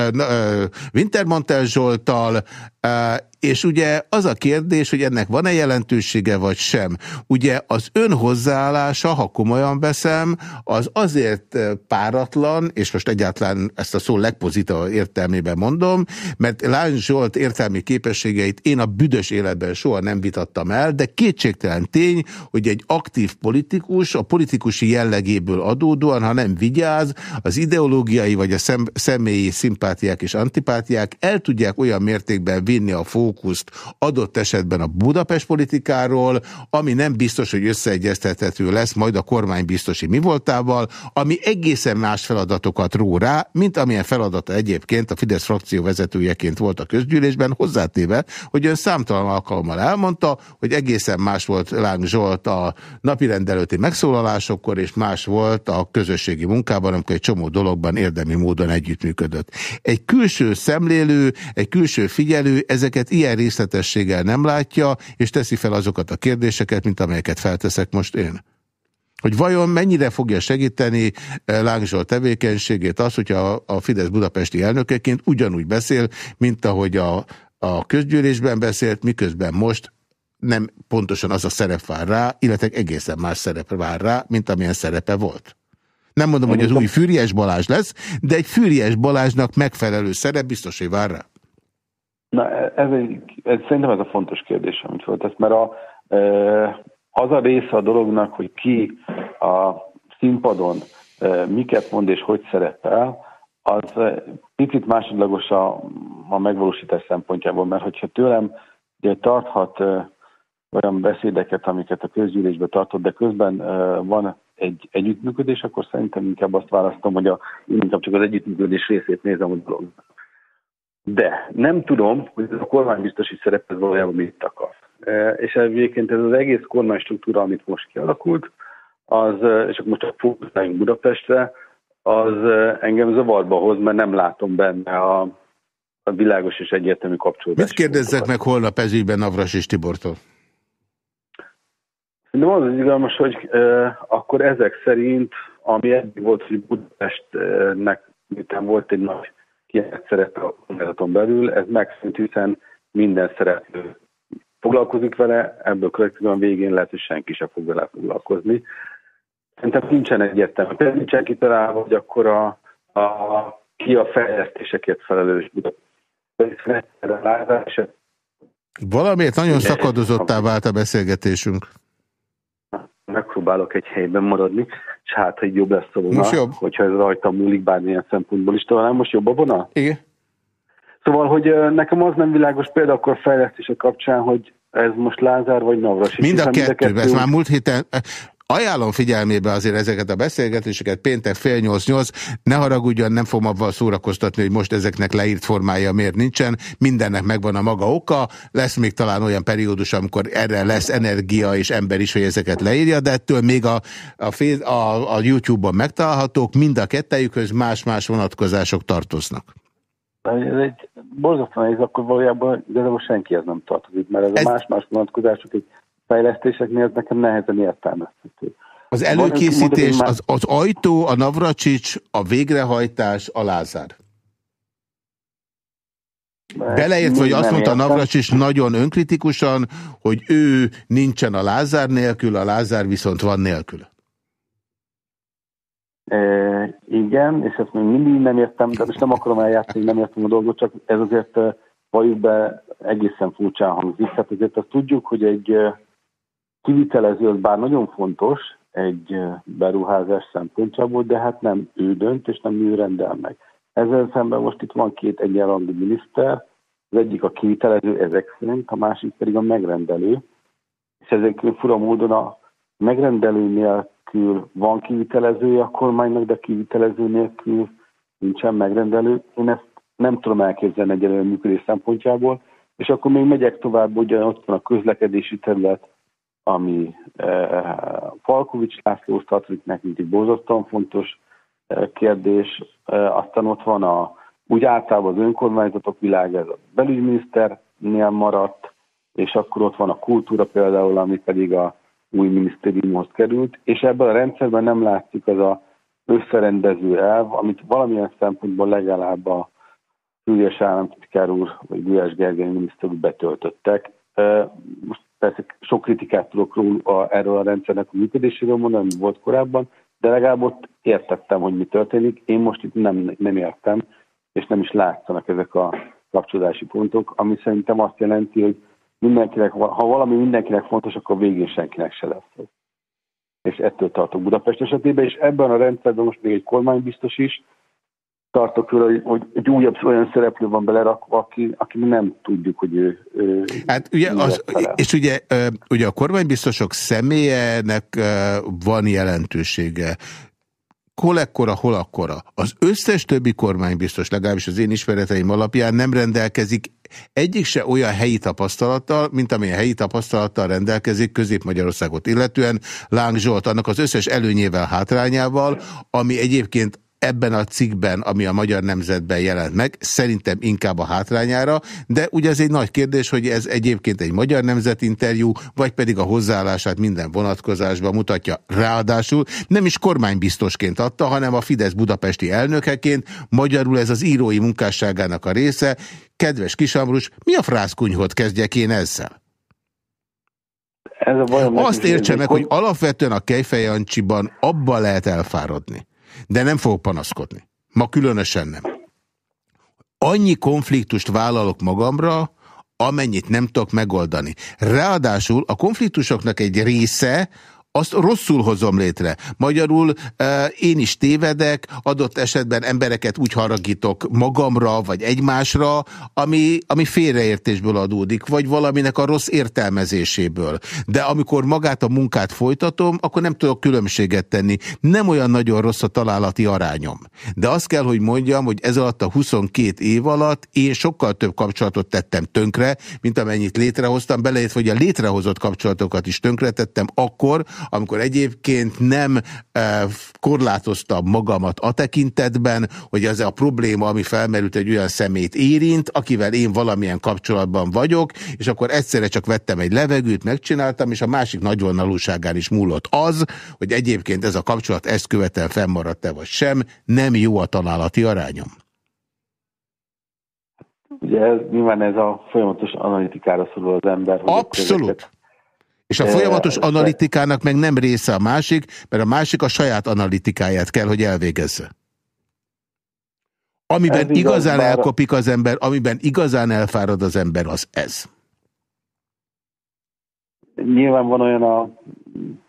Wintermantel Zsoltal, uh, és ugye az a kérdés, hogy ennek van-e jelentősége, vagy sem. Ugye az ön hozzáállása, ha komolyan veszem, az azért páratlan, és most egyáltalán ezt a szó legpozitívabb értelmében mondom, mert Lány Zsolt értelmi képességeit én a büdös életben soha nem vitattam el, de kétségtelen tény, hogy egy aktív politikus a politikusi jellegéből adódóan, ha nem vigyáz, az ideológiai vagy a szem személyi szimpátiák és antipátiák el tudják olyan mértékben vinni a fókuszt, fókuszt adott esetben a Budapest politikáról, ami nem biztos, hogy összeegyeztethető lesz majd a kormánybiztosi mi voltával, ami egészen más feladatokat ró rá, mint amilyen feladata egyébként a Fidesz frakció vezetőjeként volt a közgyűlésben, hozzátéve, hogy ön számtalan alkalommal elmondta, hogy egészen más volt Láng Zsolt a napirendelőti megszólalásokkor, és más volt a közösségi munkában, amikor egy csomó dologban érdemi módon együttműködött. Egy külső szemlélő, egy külső figyelő ezeket ilyen részletességgel nem látja, és teszi fel azokat a kérdéseket, mint amelyeket felteszek most én. Hogy vajon mennyire fogja segíteni eh, Lángzsol tevékenységét az, hogyha a Fidesz budapesti elnökeként ugyanúgy beszél, mint ahogy a, a közgyűlésben beszélt, miközben most nem pontosan az a szerep vár rá, illetve egészen más szerep vár rá, mint amilyen szerepe volt. Nem mondom, hogy az új Fűries Balázs lesz, de egy Fűries Balázsnak megfelelő szerep biztos, hogy vár rá. Na, ez, egy, ez szerintem ez a fontos kérdés, amit föltesz, mert a, az a része a dolognak, hogy ki a színpadon miket mond és hogy szerepel, az picit másodlagos a, a megvalósítás szempontjából, mert hogyha tőlem ugye, tarthat olyan beszédeket, amiket a közgyűlésben tartott, de közben van egy együttműködés, akkor szerintem inkább azt választom, hogy a, inkább csak az együttműködés részét nézem a dolognak. De nem tudom, hogy ez a kormánybiztosi szerep ez valójában mit akar. E, és egyébként ez az egész kormánystruktúra, amit most kialakult, az, e, és akkor most a fókuszáljunk Budapestre, az e, engem zavarba hoz, mert nem látom benne a, a világos és egyértelmű kapcsolódást. Mit kérdezzek meg holnap ezügyben Navras és Tibortól? De az az igazmas, hogy e, akkor ezek szerint, ami eddig volt, hogy Budapestnek miután volt egy nagy kiemelt szerepe a kormányzaton belül, ez megszűnt, hiszen minden szereplő foglalkozik vele, ebből következően végén lehet, hogy senki sem fog vele foglalkozni. Szerintem nincsen egyértelmű. Például nincsen kitalálva, hogy akkor a, a, ki a fejlesztésekért felelős Valamiért nagyon szakadozottá vált a beszélgetésünk. Megpróbálok egy helyben maradni és hát, hogy jobb lesz a vonal, most jobb. hogyha ez rajta múlik bármilyen szempontból is. Talán most jobb a vonal? Igen. Szóval, hogy nekem az nem világos például akkor fejlesztése kapcsán, hogy ez most Lázár vagy Navras. Mind a kettő, kettő, ez már múlt héten, Ajánlom figyelmébe azért ezeket a beszélgetéseket, péntek fél nyolc-nyolc, ne haragudjon, nem fogom abban szórakoztatni, hogy most ezeknek leírt formája miért nincsen, mindennek megvan a maga oka, lesz még talán olyan periódus, amikor erre lesz energia és ember is, hogy ezeket leírja, de ettől még a, a, a, a YouTube-on megtalálhatók, mind a kettejükhöz más-más vonatkozások tartoznak. Ez egy borzasztóan ez akkor valójában igazából senki ez nem tartozik, mert ez, ez... a más-más vonatkozások egy fejlesztéseknél nekem nehezen értelmezhető. Az előkészítés, az, az ajtó, a Navracsics, a végrehajtás, a Lázár. Beleért, hogy azt mondta Navracsics nagyon önkritikusan, hogy ő nincsen a Lázár nélkül, a Lázár viszont van nélkül. E, igen, és ezt még mindig nem értem, de most nem akarom eljátszani, nem értem a dolgot, csak ez azért valljuk be egészen furcsán hangzik. Tehát azért azt tudjuk, hogy egy kivitelező az bár nagyon fontos egy beruházás szempontjából, de hát nem ő dönt, és nem ő rendel meg. Ezzel szemben most itt van két egyenrangú miniszter, az egyik a kivitelező ezek szerint, a másik pedig a megrendelő, és ezek fura módon a megrendelő nélkül van kivitelezője a kormánynak, de kivitelező nélkül nincsen megrendelő. Én ezt nem tudom elképzelni egyelőre működés szempontjából, és akkor még megyek tovább, ugye ott van a közlekedési terület, ami eh, Falkovics László nekünk egy borzasztóan fontos eh, kérdés. Eh, aztán ott van a, úgy általában az önkormányzatok világa, ez a belügyminiszternél maradt, és akkor ott van a kultúra például, ami pedig a új minisztériumhoz került, és ebben a rendszerben nem látszik az a összerendező elv, amit valamilyen szempontból legalább a Ügyes államtitkár úr, vagy Gulyás Gergely miniszter úr betöltöttek. Most Persze sok kritikát tudok róla, erről a rendszernek a működéséről mondani, volt korábban, de legalább ott értettem, hogy mi történik. Én most itt nem, nem értem, és nem is látszanak ezek a kapcsolódási pontok, ami szerintem azt jelenti, hogy mindenkinek, ha valami mindenkinek fontos, akkor végén senkinek se lesz. És ettől tartok Budapest esetében, és ebben a rendszerben most még egy kormánybiztos is, tartok tőle, hogy egy újabb olyan szereplő van belerakva, aki, aki nem tudjuk, hogy ő... ő hát ugye, az, és ugye, ugye a kormánybiztosok személyenek van jelentősége hol ekkora, hol akkora. Az összes többi kormánybiztos, legalábbis az én ismereteim alapján nem rendelkezik egyik se olyan helyi tapasztalattal, mint amilyen helyi tapasztalattal rendelkezik Közép-Magyarországot illetően Láng Zsolt, annak az összes előnyével, hátrányával, ami egyébként ebben a cikkben, ami a Magyar Nemzetben jelent meg, szerintem inkább a hátrányára, de ugye ez egy nagy kérdés, hogy ez egyébként egy Magyar Nemzet interjú, vagy pedig a hozzáállását minden vonatkozásban mutatja. Ráadásul nem is kormánybiztosként adta, hanem a Fidesz budapesti elnökeként, magyarul ez az írói munkásságának a része. Kedves Kisamrus, mi a frászkunyhot kezdjek én ezzel? Ez a Azt értse meg, hogy alapvetően a Kejfejancsiban abba lehet elfáradni de nem fogok panaszkodni. Ma különösen nem. Annyi konfliktust vállalok magamra, amennyit nem tudok megoldani. Ráadásul a konfliktusoknak egy része azt rosszul hozom létre. Magyarul én is tévedek, adott esetben embereket úgy haragítok magamra, vagy egymásra, ami, ami félreértésből adódik, vagy valaminek a rossz értelmezéséből. De amikor magát a munkát folytatom, akkor nem tudok különbséget tenni. Nem olyan nagyon rossz a találati arányom. De azt kell, hogy mondjam, hogy ez alatt a 22 év alatt én sokkal több kapcsolatot tettem tönkre, mint amennyit létrehoztam, beleértve, hogy a létrehozott kapcsolatokat is tönkretettem akkor, amikor egyébként nem e, korlátoztam magamat a tekintetben, hogy ez a probléma, ami felmerült egy olyan szemét érint, akivel én valamilyen kapcsolatban vagyok, és akkor egyszerre csak vettem egy levegőt, megcsináltam, és a másik nagyvonalúságán is múlott az, hogy egyébként ez a kapcsolat ezt követően fennmaradt-e vagy sem, nem jó a találati arányom. Ugye ez, nyilván ez a folyamatos analitikára szorul az ember. Hogy Abszolút. És a folyamatos analitikának meg nem része a másik, mert a másik a saját analitikáját kell, hogy elvégezze. Amiben ez igazán igaz, elkopik az ember, amiben igazán elfárad az ember, az ez. Nyilván van olyan a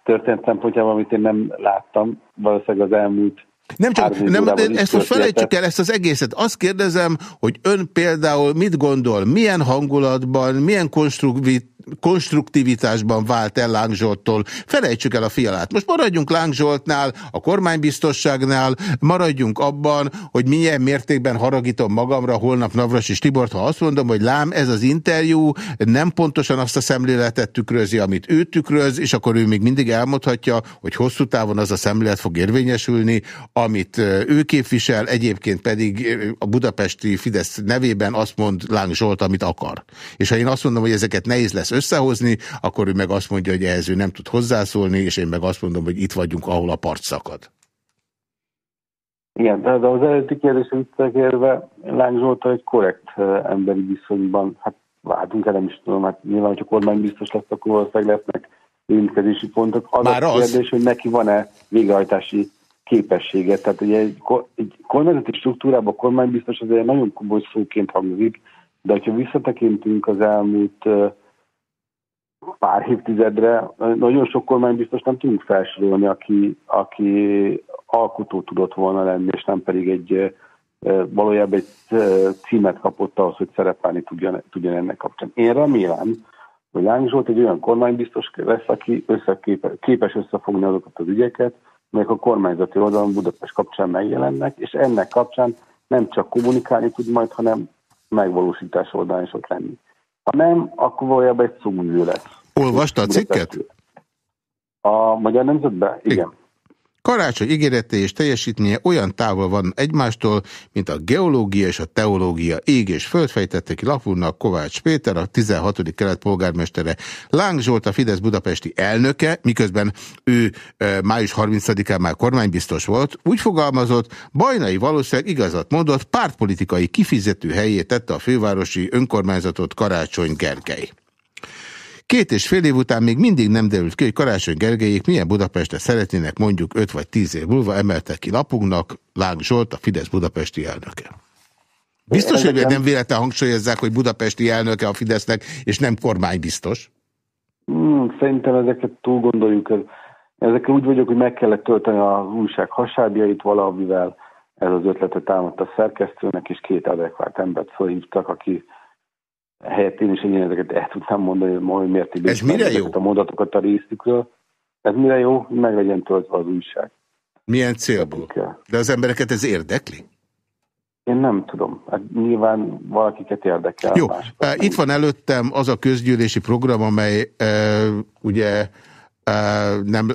történet szempontjában, amit én nem láttam, valószínűleg az elmúlt Nem csak, nem, ezt most felejtsük el, ezt az egészet. Azt kérdezem, hogy ön például mit gondol, milyen hangulatban, milyen konstruktív konstruktivitásban vált el Láng Zsolttól. Felejtsük el a fialát. Most maradjunk Láng Zsoltnál, a kormánybiztosságnál, maradjunk abban, hogy milyen mértékben haragítom magamra holnap Navras és Tibort, ha azt mondom, hogy lám, ez az interjú nem pontosan azt a szemléletet tükrözi, amit ő tükröz, és akkor ő még mindig elmondhatja, hogy hosszú távon az a szemlélet fog érvényesülni, amit ő képvisel, egyébként pedig a budapesti Fidesz nevében azt mond Láng Zsolt, amit akar. És ha én azt mondom, hogy ezeket nehéz lesz összehozni, akkor ő meg azt mondja, hogy ehhez ő nem tud hozzászólni, és én meg azt mondom, hogy itt vagyunk, ahol a part szakad. Igen, de az eredeti kérdés visszakérve, Láng Zsoltal egy korrekt emberi viszonyban, hát váltunk el, nem is tudom, hát nyilván, hogyha kormány biztos lesz, akkor valószínűleg lesznek érintkezési pontok. Az Már a kérdés, az? hogy neki van-e végrehajtási képessége. Tehát ugye egy, egy kormányzati struktúrában a kormánybiztos azért nagyon komoly szóként hangzik, de ha visszatekintünk az elmúlt pár évtizedre nagyon sok kormány biztos nem tudunk felsorolni, aki, aki alkotó tudott volna lenni, és nem pedig egy valójában egy címet kapott ahhoz, hogy szerepelni tudjon, tudjon ennek kapcsán. Én remélem, hogy Láng Zsolt egy olyan kormánybiztos lesz, aki összeképe, képes összefogni azokat az ügyeket, melyek a kormányzati oldalon Budapest kapcsán megjelennek, és ennek kapcsán nem csak kommunikálni tud majd, hanem megvalósítás oldalán is ott lenni. Ha nem, akkor valójában egy szuműző lesz. Olvasta a cikket? A Magyar Nemzetben? Igen. Karácsony ígérete és teljesítménye olyan távol van egymástól, mint a geológia és a teológia. Ég és földfejtette ki lapulnak Kovács Péter, a 16. kelet polgármestere. Láng Zsolt a Fidesz budapesti elnöke, miközben ő e, május 30-án már kormánybiztos volt, úgy fogalmazott, Bajnai valószínűleg igazat mondott, pártpolitikai kifizető helyét tette a fővárosi önkormányzatot Karácsony Gergely. Két és fél év után még mindig nem derült ki, hogy Karácsony Gergelyék milyen Budapestre szeretnének mondjuk 5 vagy 10 év múlva emeltek ki lapunknak Láng Zsolt, a Fidesz budapesti elnöke. Biztos, hogy nem véletlen hangsúlyozzák, hogy budapesti elnöke a Fidesznek, és nem kormánybiztos? Hmm, szerintem ezeket túl gondoljuk. Ezekkel úgy vagyok, hogy meg kellett tölteni az újság hasábjait valamivel. Ez az ötletet támadt a szerkesztőnek, és két adekvát embert felhívtak, aki helyett én is ezeket el tudtam mondani, hogy miért így Ez mire jó? a mondatokat a részükről. Ez mire jó? Meg legyen töltve az újság. Milyen célból? De az embereket ez érdekli? Én nem tudom. Hát nyilván valakiket érdekel. Jó, másokat. itt van előttem az a közgyűlési program, amely e, ugye e, nem,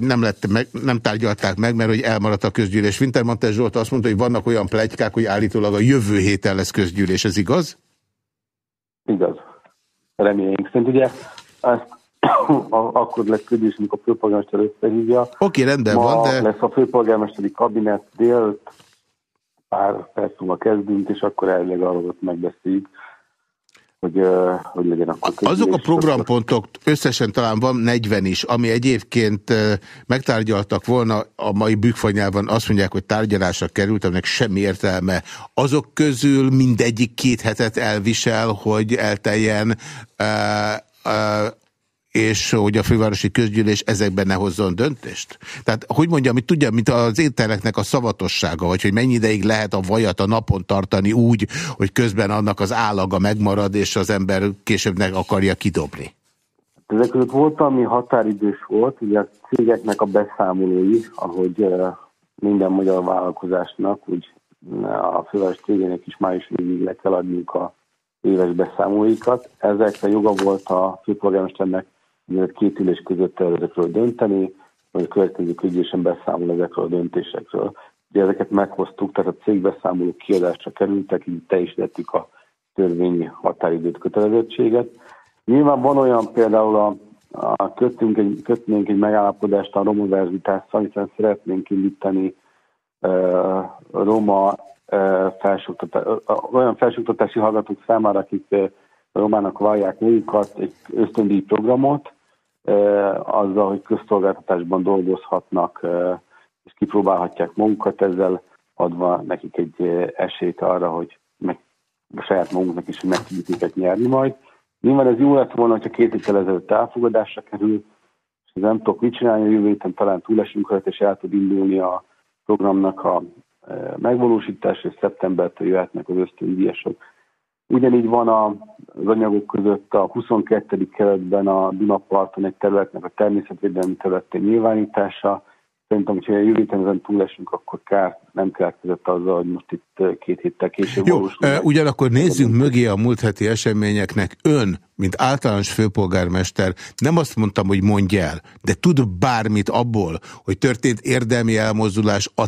nem, lett meg, nem tárgyalták meg, mert hogy elmaradt a közgyűlés. Wintermantel Zsolt azt mondta, hogy vannak olyan plegykák, hogy állítólag a jövő héten lesz közgyűlés. Ez igaz? Igaz. Reményeink szerint. Ugye ezt akkor lesz kérdés, amikor a főpolgármester összehívja. Oké, okay, rendben Ma van, de... lesz a főpolgármesteri kabinet dél, pár perc múlva kezdünk, és akkor elvileg arról megbeszéljük, hogy, hogy legyen akkor közülés. Azok a programpontok, összesen talán van 40 is, ami egyébként megtárgyaltak volna, a mai bükfanyában azt mondják, hogy tárgyalásra került, aminek semmi értelme. Azok közül mindegyik két hetet elvisel, hogy elteljen és hogy a fővárosi közgyűlés ezekben ne hozzon döntést? Tehát, hogy mondjam, hogy tudja, mint az ételeknek a szavatossága, vagy hogy mennyi ideig lehet a vajat a napon tartani úgy, hogy közben annak az állaga megmarad, és az ember későbbnek akarja kidobni? Ezek között volt, ami határidős volt, ugye a cégeknek a beszámolói, ahogy minden magyar vállalkozásnak, úgy a főváros cégének is május végig le kell adniuk a éves beszámolóikat. Ezekre joga volt a főpolgármesternek mielőtt két ülés között el ezekről dönteni, vagy a következő ügyésen beszámol ezekről a döntésekről. Ugye ezeket meghoztuk, tehát a cégbeszámolók kiadásra kerültek, így teljesítettük a törvényi határidőt, kötelezettséget. Nyilván van olyan például a, a kötünk egy, kötnénk egy megállapodást a Roma verzitással, hiszen szeretnénk indítani uh, Roma uh, felsőoktatás, olyan felsőoktatási hallgatók számára, akik romának vallják magukat, egy ösztöndíj programot, azzal, hogy közszolgáltatásban dolgozhatnak, és kipróbálhatják magukat, ezzel adva nekik egy esélyt arra, hogy meg a saját magunknak is, meg tudjuk őket nyerni majd. Nyilván ez jó lett volna, hogyha két héttel ezelőtt elfogadásra kerül, és nem tudok mit csinálni, a jövő héten talán túlesünk rajta, és el tud indulni a programnak a megvalósítása, és szeptembertől jöhetnek az ösztöndíjasok. Ugyanígy van az anyagok között a 22. keretben a Dunaparton egy területnek a természetvédelmi területén nyilvánítása, Szerintem, hogyha a jövő héten ezen túlesünk, akkor kár, nem keletkezett azzal, hogy most itt két héttel később Jó, ugyanakkor nézzünk mögé a múlt heti eseményeknek. Ön, mint általános főpolgármester, nem azt mondtam, hogy mondj el, de tud bármit abból, hogy történt érdemi elmozdulás a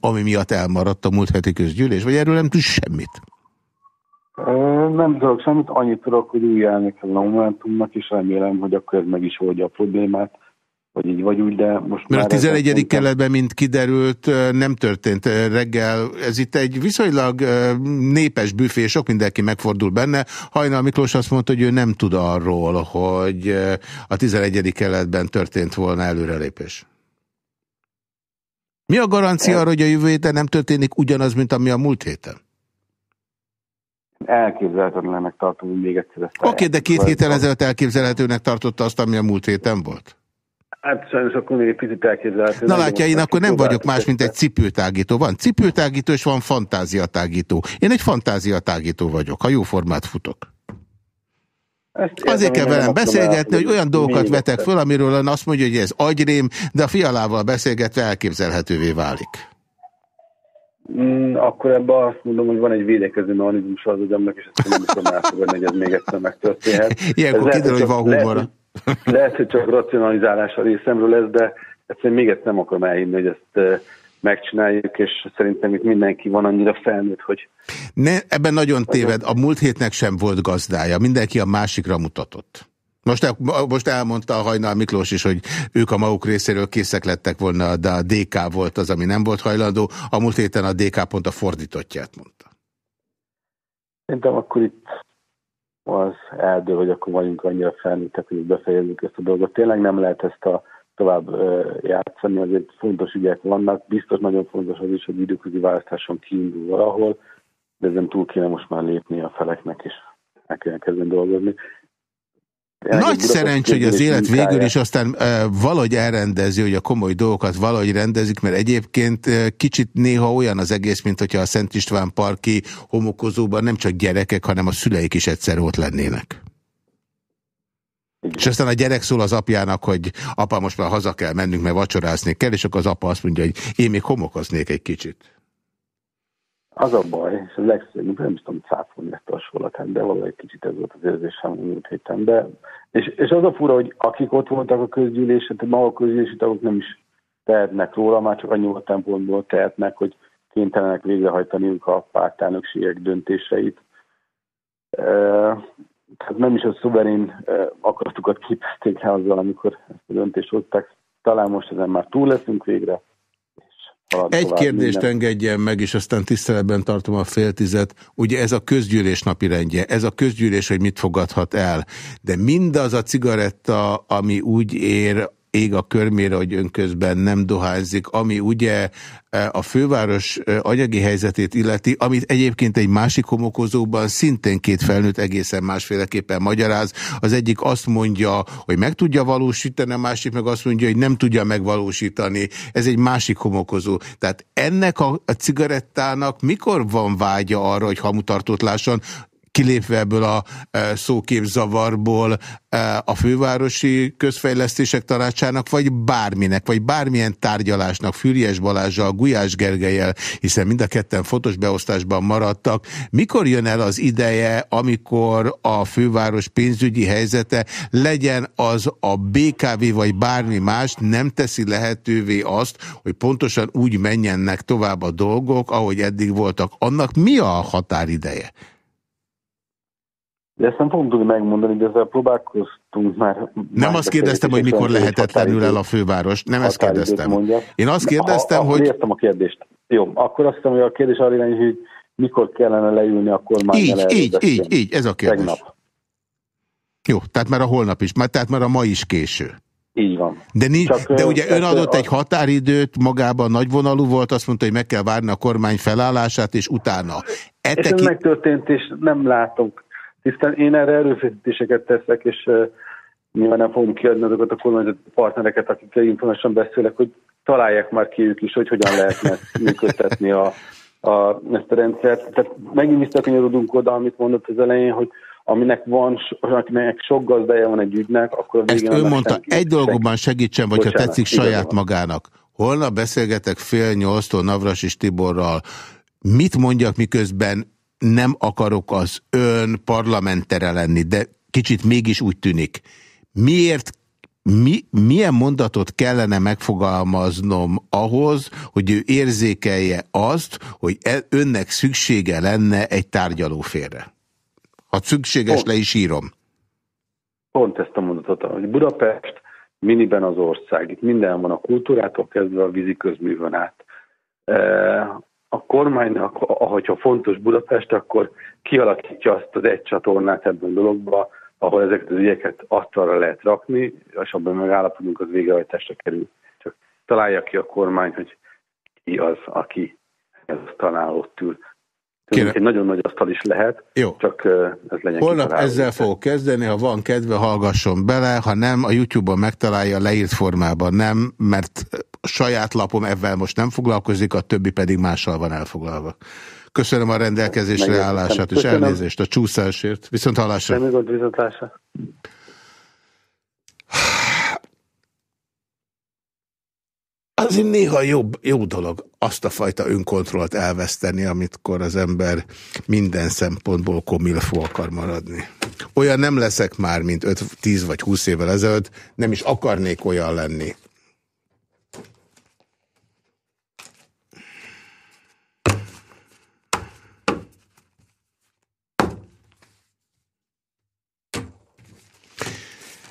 ami miatt elmaradt a múlt heti közgyűlés, vagy erről nem tud semmit? Nem tudok semmit, annyit tudok, hogy új elnök a Momentumnak, és remélem, hogy akkor meg is oldja a problémát vagy így vagy úgy, de most Mert a 11. keletben, mint kiderült, nem történt reggel. Ez itt egy viszonylag népes büfé, sok mindenki megfordul benne. Hajnal Miklós azt mondta, hogy ő nem tud arról, hogy a 11. keletben történt volna előrelépés. Mi a garancia arra, hogy a jövő héten nem történik ugyanaz, mint ami a múlt héten? Elképzelhetetlenek tartom, hogy még egyszer ezt Oké, okay, de két héttel ezelőtt elképzelhetőnek tartotta azt, ami a múlt héten volt? Hát sajnos akkor még egy picit elképzelhető. Na látja, én akkor nem vagyok más, mint egy cipőtágító. Van cipőtágító, és van fantáziatágító. Én egy fantáziatágító vagyok, ha jó formát futok. Ezt Azért kell velem beszélgetni, hogy olyan dolgokat vetek föl, amiről ön azt mondja, hogy ez agyrém, de a fialával beszélgetve elképzelhetővé válik. Mm, akkor ebben azt mondom, hogy van egy védekező mechanizmus az agyamnak, és ezt nem tudom elfogadni, hogy ez még egyszer megtörténhet. Ilyenkor kiderül, hogy van humora. Lehet, hogy csak racionalizálás a részemről lesz, de egyszerűen még ezt nem akarom elhinni, hogy ezt megcsináljuk, és szerintem itt mindenki van annyira felnőtt, hogy... Ne, ebben nagyon téved, a múlt hétnek sem volt gazdája, mindenki a másikra mutatott. Most, most elmondta a Hajnal Miklós is, hogy ők a maguk részéről készek lettek volna, de a DK volt az, ami nem volt hajlandó. A múlt héten a DK pont a fordítottját mondta. Szerintem akkor itt az eldől, hogy akkor vagyunk annyira felnőttek, hogy befejezzük ezt a dolgot. Tényleg nem lehet ezt a tovább játszani, azért fontos ügyek vannak. Biztos nagyon fontos az is, hogy időközi választáson kiindul valahol, de ezen túl kéne most már lépni a feleknek, és el kellene kezdeni dolgozni. Nagy szerencsé, hogy az élet végül is aztán e, valahogy elrendezi, hogy a komoly dolgokat valahogy rendezik, mert egyébként e, kicsit néha olyan az egész, mint hogyha a Szent István parki homokozóban nem csak gyerekek, hanem a szüleik is egyszer ott lennének. Igen. És aztán a gyerek szól az apjának, hogy apa, most már haza kell mennünk, mert vacsorázni kell, és akkor az apa azt mondja, hogy én még homokoznék egy kicsit. Az a baj, és a legszörnyűbb, nem tudom cáfolni ezt a hasonlatát, de valahogy kicsit ez volt az érzésem a múlt héten. De, és, és az a fura, hogy akik ott voltak a közgyűlésen, tehát maga a közgyűlési tagok nem is tehetnek róla, már csak annyi a tempóból tehetnek, hogy kénytelenek végrehajtaniuk a pártelnökségek döntéseit. E, tehát nem is a szuverén akaratukat képezték el azzal, amikor ezt a döntést hozták. Talán most ezen már túl leszünk végre, egy kérdést minden. engedjen meg, és aztán tiszteletben tartom a féltizet. Ugye ez a közgyűlés napi rendje, ez a közgyűlés, hogy mit fogadhat el. De mindaz a cigaretta, ami úgy ér ég a körmére, hogy önközben nem dohányzik, ami ugye e, a főváros e, anyagi helyzetét illeti, amit egyébként egy másik homokozóban szintén két felnőtt egészen másféleképpen magyaráz. Az egyik azt mondja, hogy meg tudja valósítani, a másik meg azt mondja, hogy nem tudja megvalósítani. Ez egy másik homokozó. Tehát ennek a, cigarettának mikor van vágya arra, hogy hamutartót lásson? Kilépve ebből a e, szóképzavarból e, a fővárosi közfejlesztések tanácsának, vagy bárminek, vagy bármilyen tárgyalásnak, Füriyes Balázsjal, Gulyás Gergelyel, hiszen mind a ketten fotós beosztásban maradtak. Mikor jön el az ideje, amikor a főváros pénzügyi helyzete legyen az a BKV vagy bármi más, nem teszi lehetővé azt, hogy pontosan úgy menjenek tovább a dolgok, ahogy eddig voltak. Annak mi a határideje? De ezt nem fogom tudni megmondani, de ezzel próbálkoztunk már. Nem azt kérdeztem, hogy mikor lehetetlenül el a főváros. Nem ezt kérdeztem. Én azt kérdeztem, hogy... Értem a kérdést. Jó, akkor azt hiszem, hogy a kérdés arra irányít, hogy mikor kellene leülni a kormány. Így, így, így, így, ez a kérdés. Tegnap. Jó, tehát már a holnap is, tehát már a ma is késő. Így van. De, Csak de ugye ön adott egy határidőt, magában nagyvonalú volt, azt mondta, hogy meg kell várni a kormány felállását, és utána. E és ez megtörtént, és nem látok hiszen én erre erőfeszítéseket teszek, és nyilván nem fogom kiadni azokat a kormányzati partnereket, akikkel informálisan beszélek, hogy találják már ki ők is, hogy hogyan lehetne működtetni a, a, ezt a rendszert. Tehát megint visszakanyarodunk oda, amit mondott az elején, hogy aminek van, akinek sok gazdája van egy ügynek, akkor a Ezt ő mondta, egy dolgokban segítsen, vagy Bocsánat, ha tetszik saját van. magának. Holnap beszélgetek fél nyolctól Navras és Tiborral. Mit mondjak, miközben nem akarok az ön parlamentere lenni, de kicsit mégis úgy tűnik. Miért mi, milyen mondatot kellene megfogalmaznom ahhoz, hogy ő érzékelje azt, hogy e, önnek szüksége lenne egy tárgyalóférre? Ha szükséges, pont, le is írom. Pont ezt a mondatot, hogy Budapest miniben az ország. Itt minden van a kultúrától kezdve a vízi át. A kormánynak, ahogyha fontos Budapest, akkor kialakítja azt az egy csatornát ebben a dologba, ahol ezeket az ügyeket asztalra lehet rakni, és abban megállapodunk, az végrehajtásra kerül. Csak találja ki a kormány, hogy ki az, aki ez asztalnál ott ül. Kérem. Egy nagyon nagy asztal is lehet, Jó. csak ez legyen Holnap ezzel fogok kezdeni, ha van kedve, hallgasson bele, ha nem, a YouTube-on megtalálja leírt formában, nem, mert saját lapom ebben most nem foglalkozik, a többi pedig mással van elfoglalva. Köszönöm a rendelkezésre állását, és elnézést a csúszásért. Viszont hallásra. Nem viszont hallásra. Azért néha jobb, jó dolog azt a fajta önkontrollt elveszteni, amikor az ember minden szempontból komilfó akar maradni. Olyan nem leszek már, mint 5, 10 vagy 20 évvel ezelőtt, nem is akarnék olyan lenni.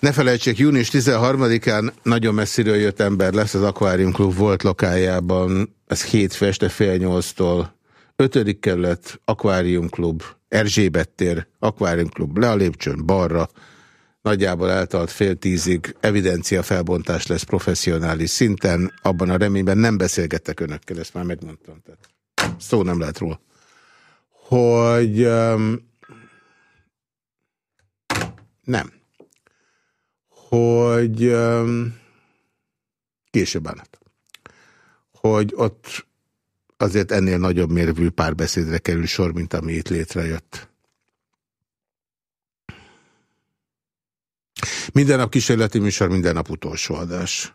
Ne felejtsék, június 13-án nagyon messziről jött ember lesz az Aquarium Club volt lokájában, ez hétfő este fél nyolctól. Ötödik kerület, Aquarium Club, Erzsébet tér, Aquarium Club, le a lépcsőn, balra, nagyjából eltalt fél tízig, evidencia felbontás lesz professzionális szinten, abban a reményben nem beszélgettek önökkel, ezt már megmondtam. Tehát szó nem lehet róla. Hogy um, nem hogy később állnak. Hogy ott azért ennél nagyobb mérvű párbeszédre kerül sor, mint ami itt létrejött. Minden nap kísérleti műsor, minden nap utolsó adás.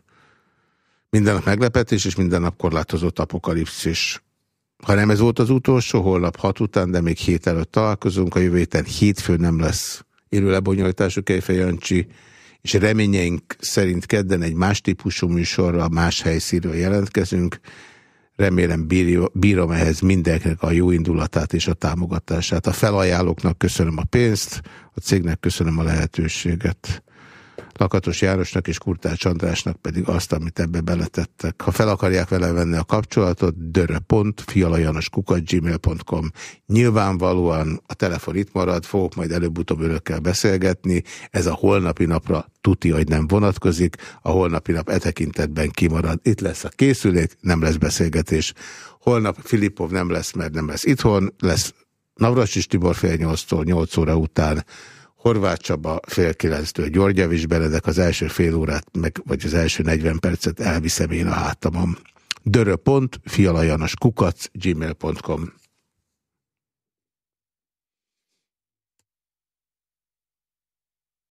Minden nap meglepetés, és minden nap korlátozott apokalipszis. Ha nem ez volt az utolsó, holnap hat után, de még hét előtt találkozunk, a jövő héten hétfő nem lesz élő lebonyolítású Kejfej Jancsi, és reményeink szerint kedden egy más típusú műsorral, más helyszínről jelentkezünk. Remélem bírom ehhez mindenkinek a jó indulatát és a támogatását. A felajánlóknak köszönöm a pénzt, a cégnek köszönöm a lehetőséget. Lakatos Jánosnak és Kurtács Andrásnak pedig azt, amit ebbe beletettek. Ha fel akarják vele venni a kapcsolatot, dörö.fialajanoskukat.gmail.com Nyilvánvalóan a telefon itt marad, fogok majd előbb-utóbb önökkel beszélgetni. Ez a holnapi napra tuti, hogy nem vonatkozik. A holnapi nap e tekintetben kimarad. Itt lesz a készülék, nem lesz beszélgetés. Holnap Filipov nem lesz, mert nem lesz itthon, lesz Navracsis Tibor fél 8-tól 8 óra után Horváth Csaba fél kilenctől Györgyevics Benedek az első fél órát, meg, vagy az első 40 percet elviszem én a hátamon. Dörö.fialajanos kukac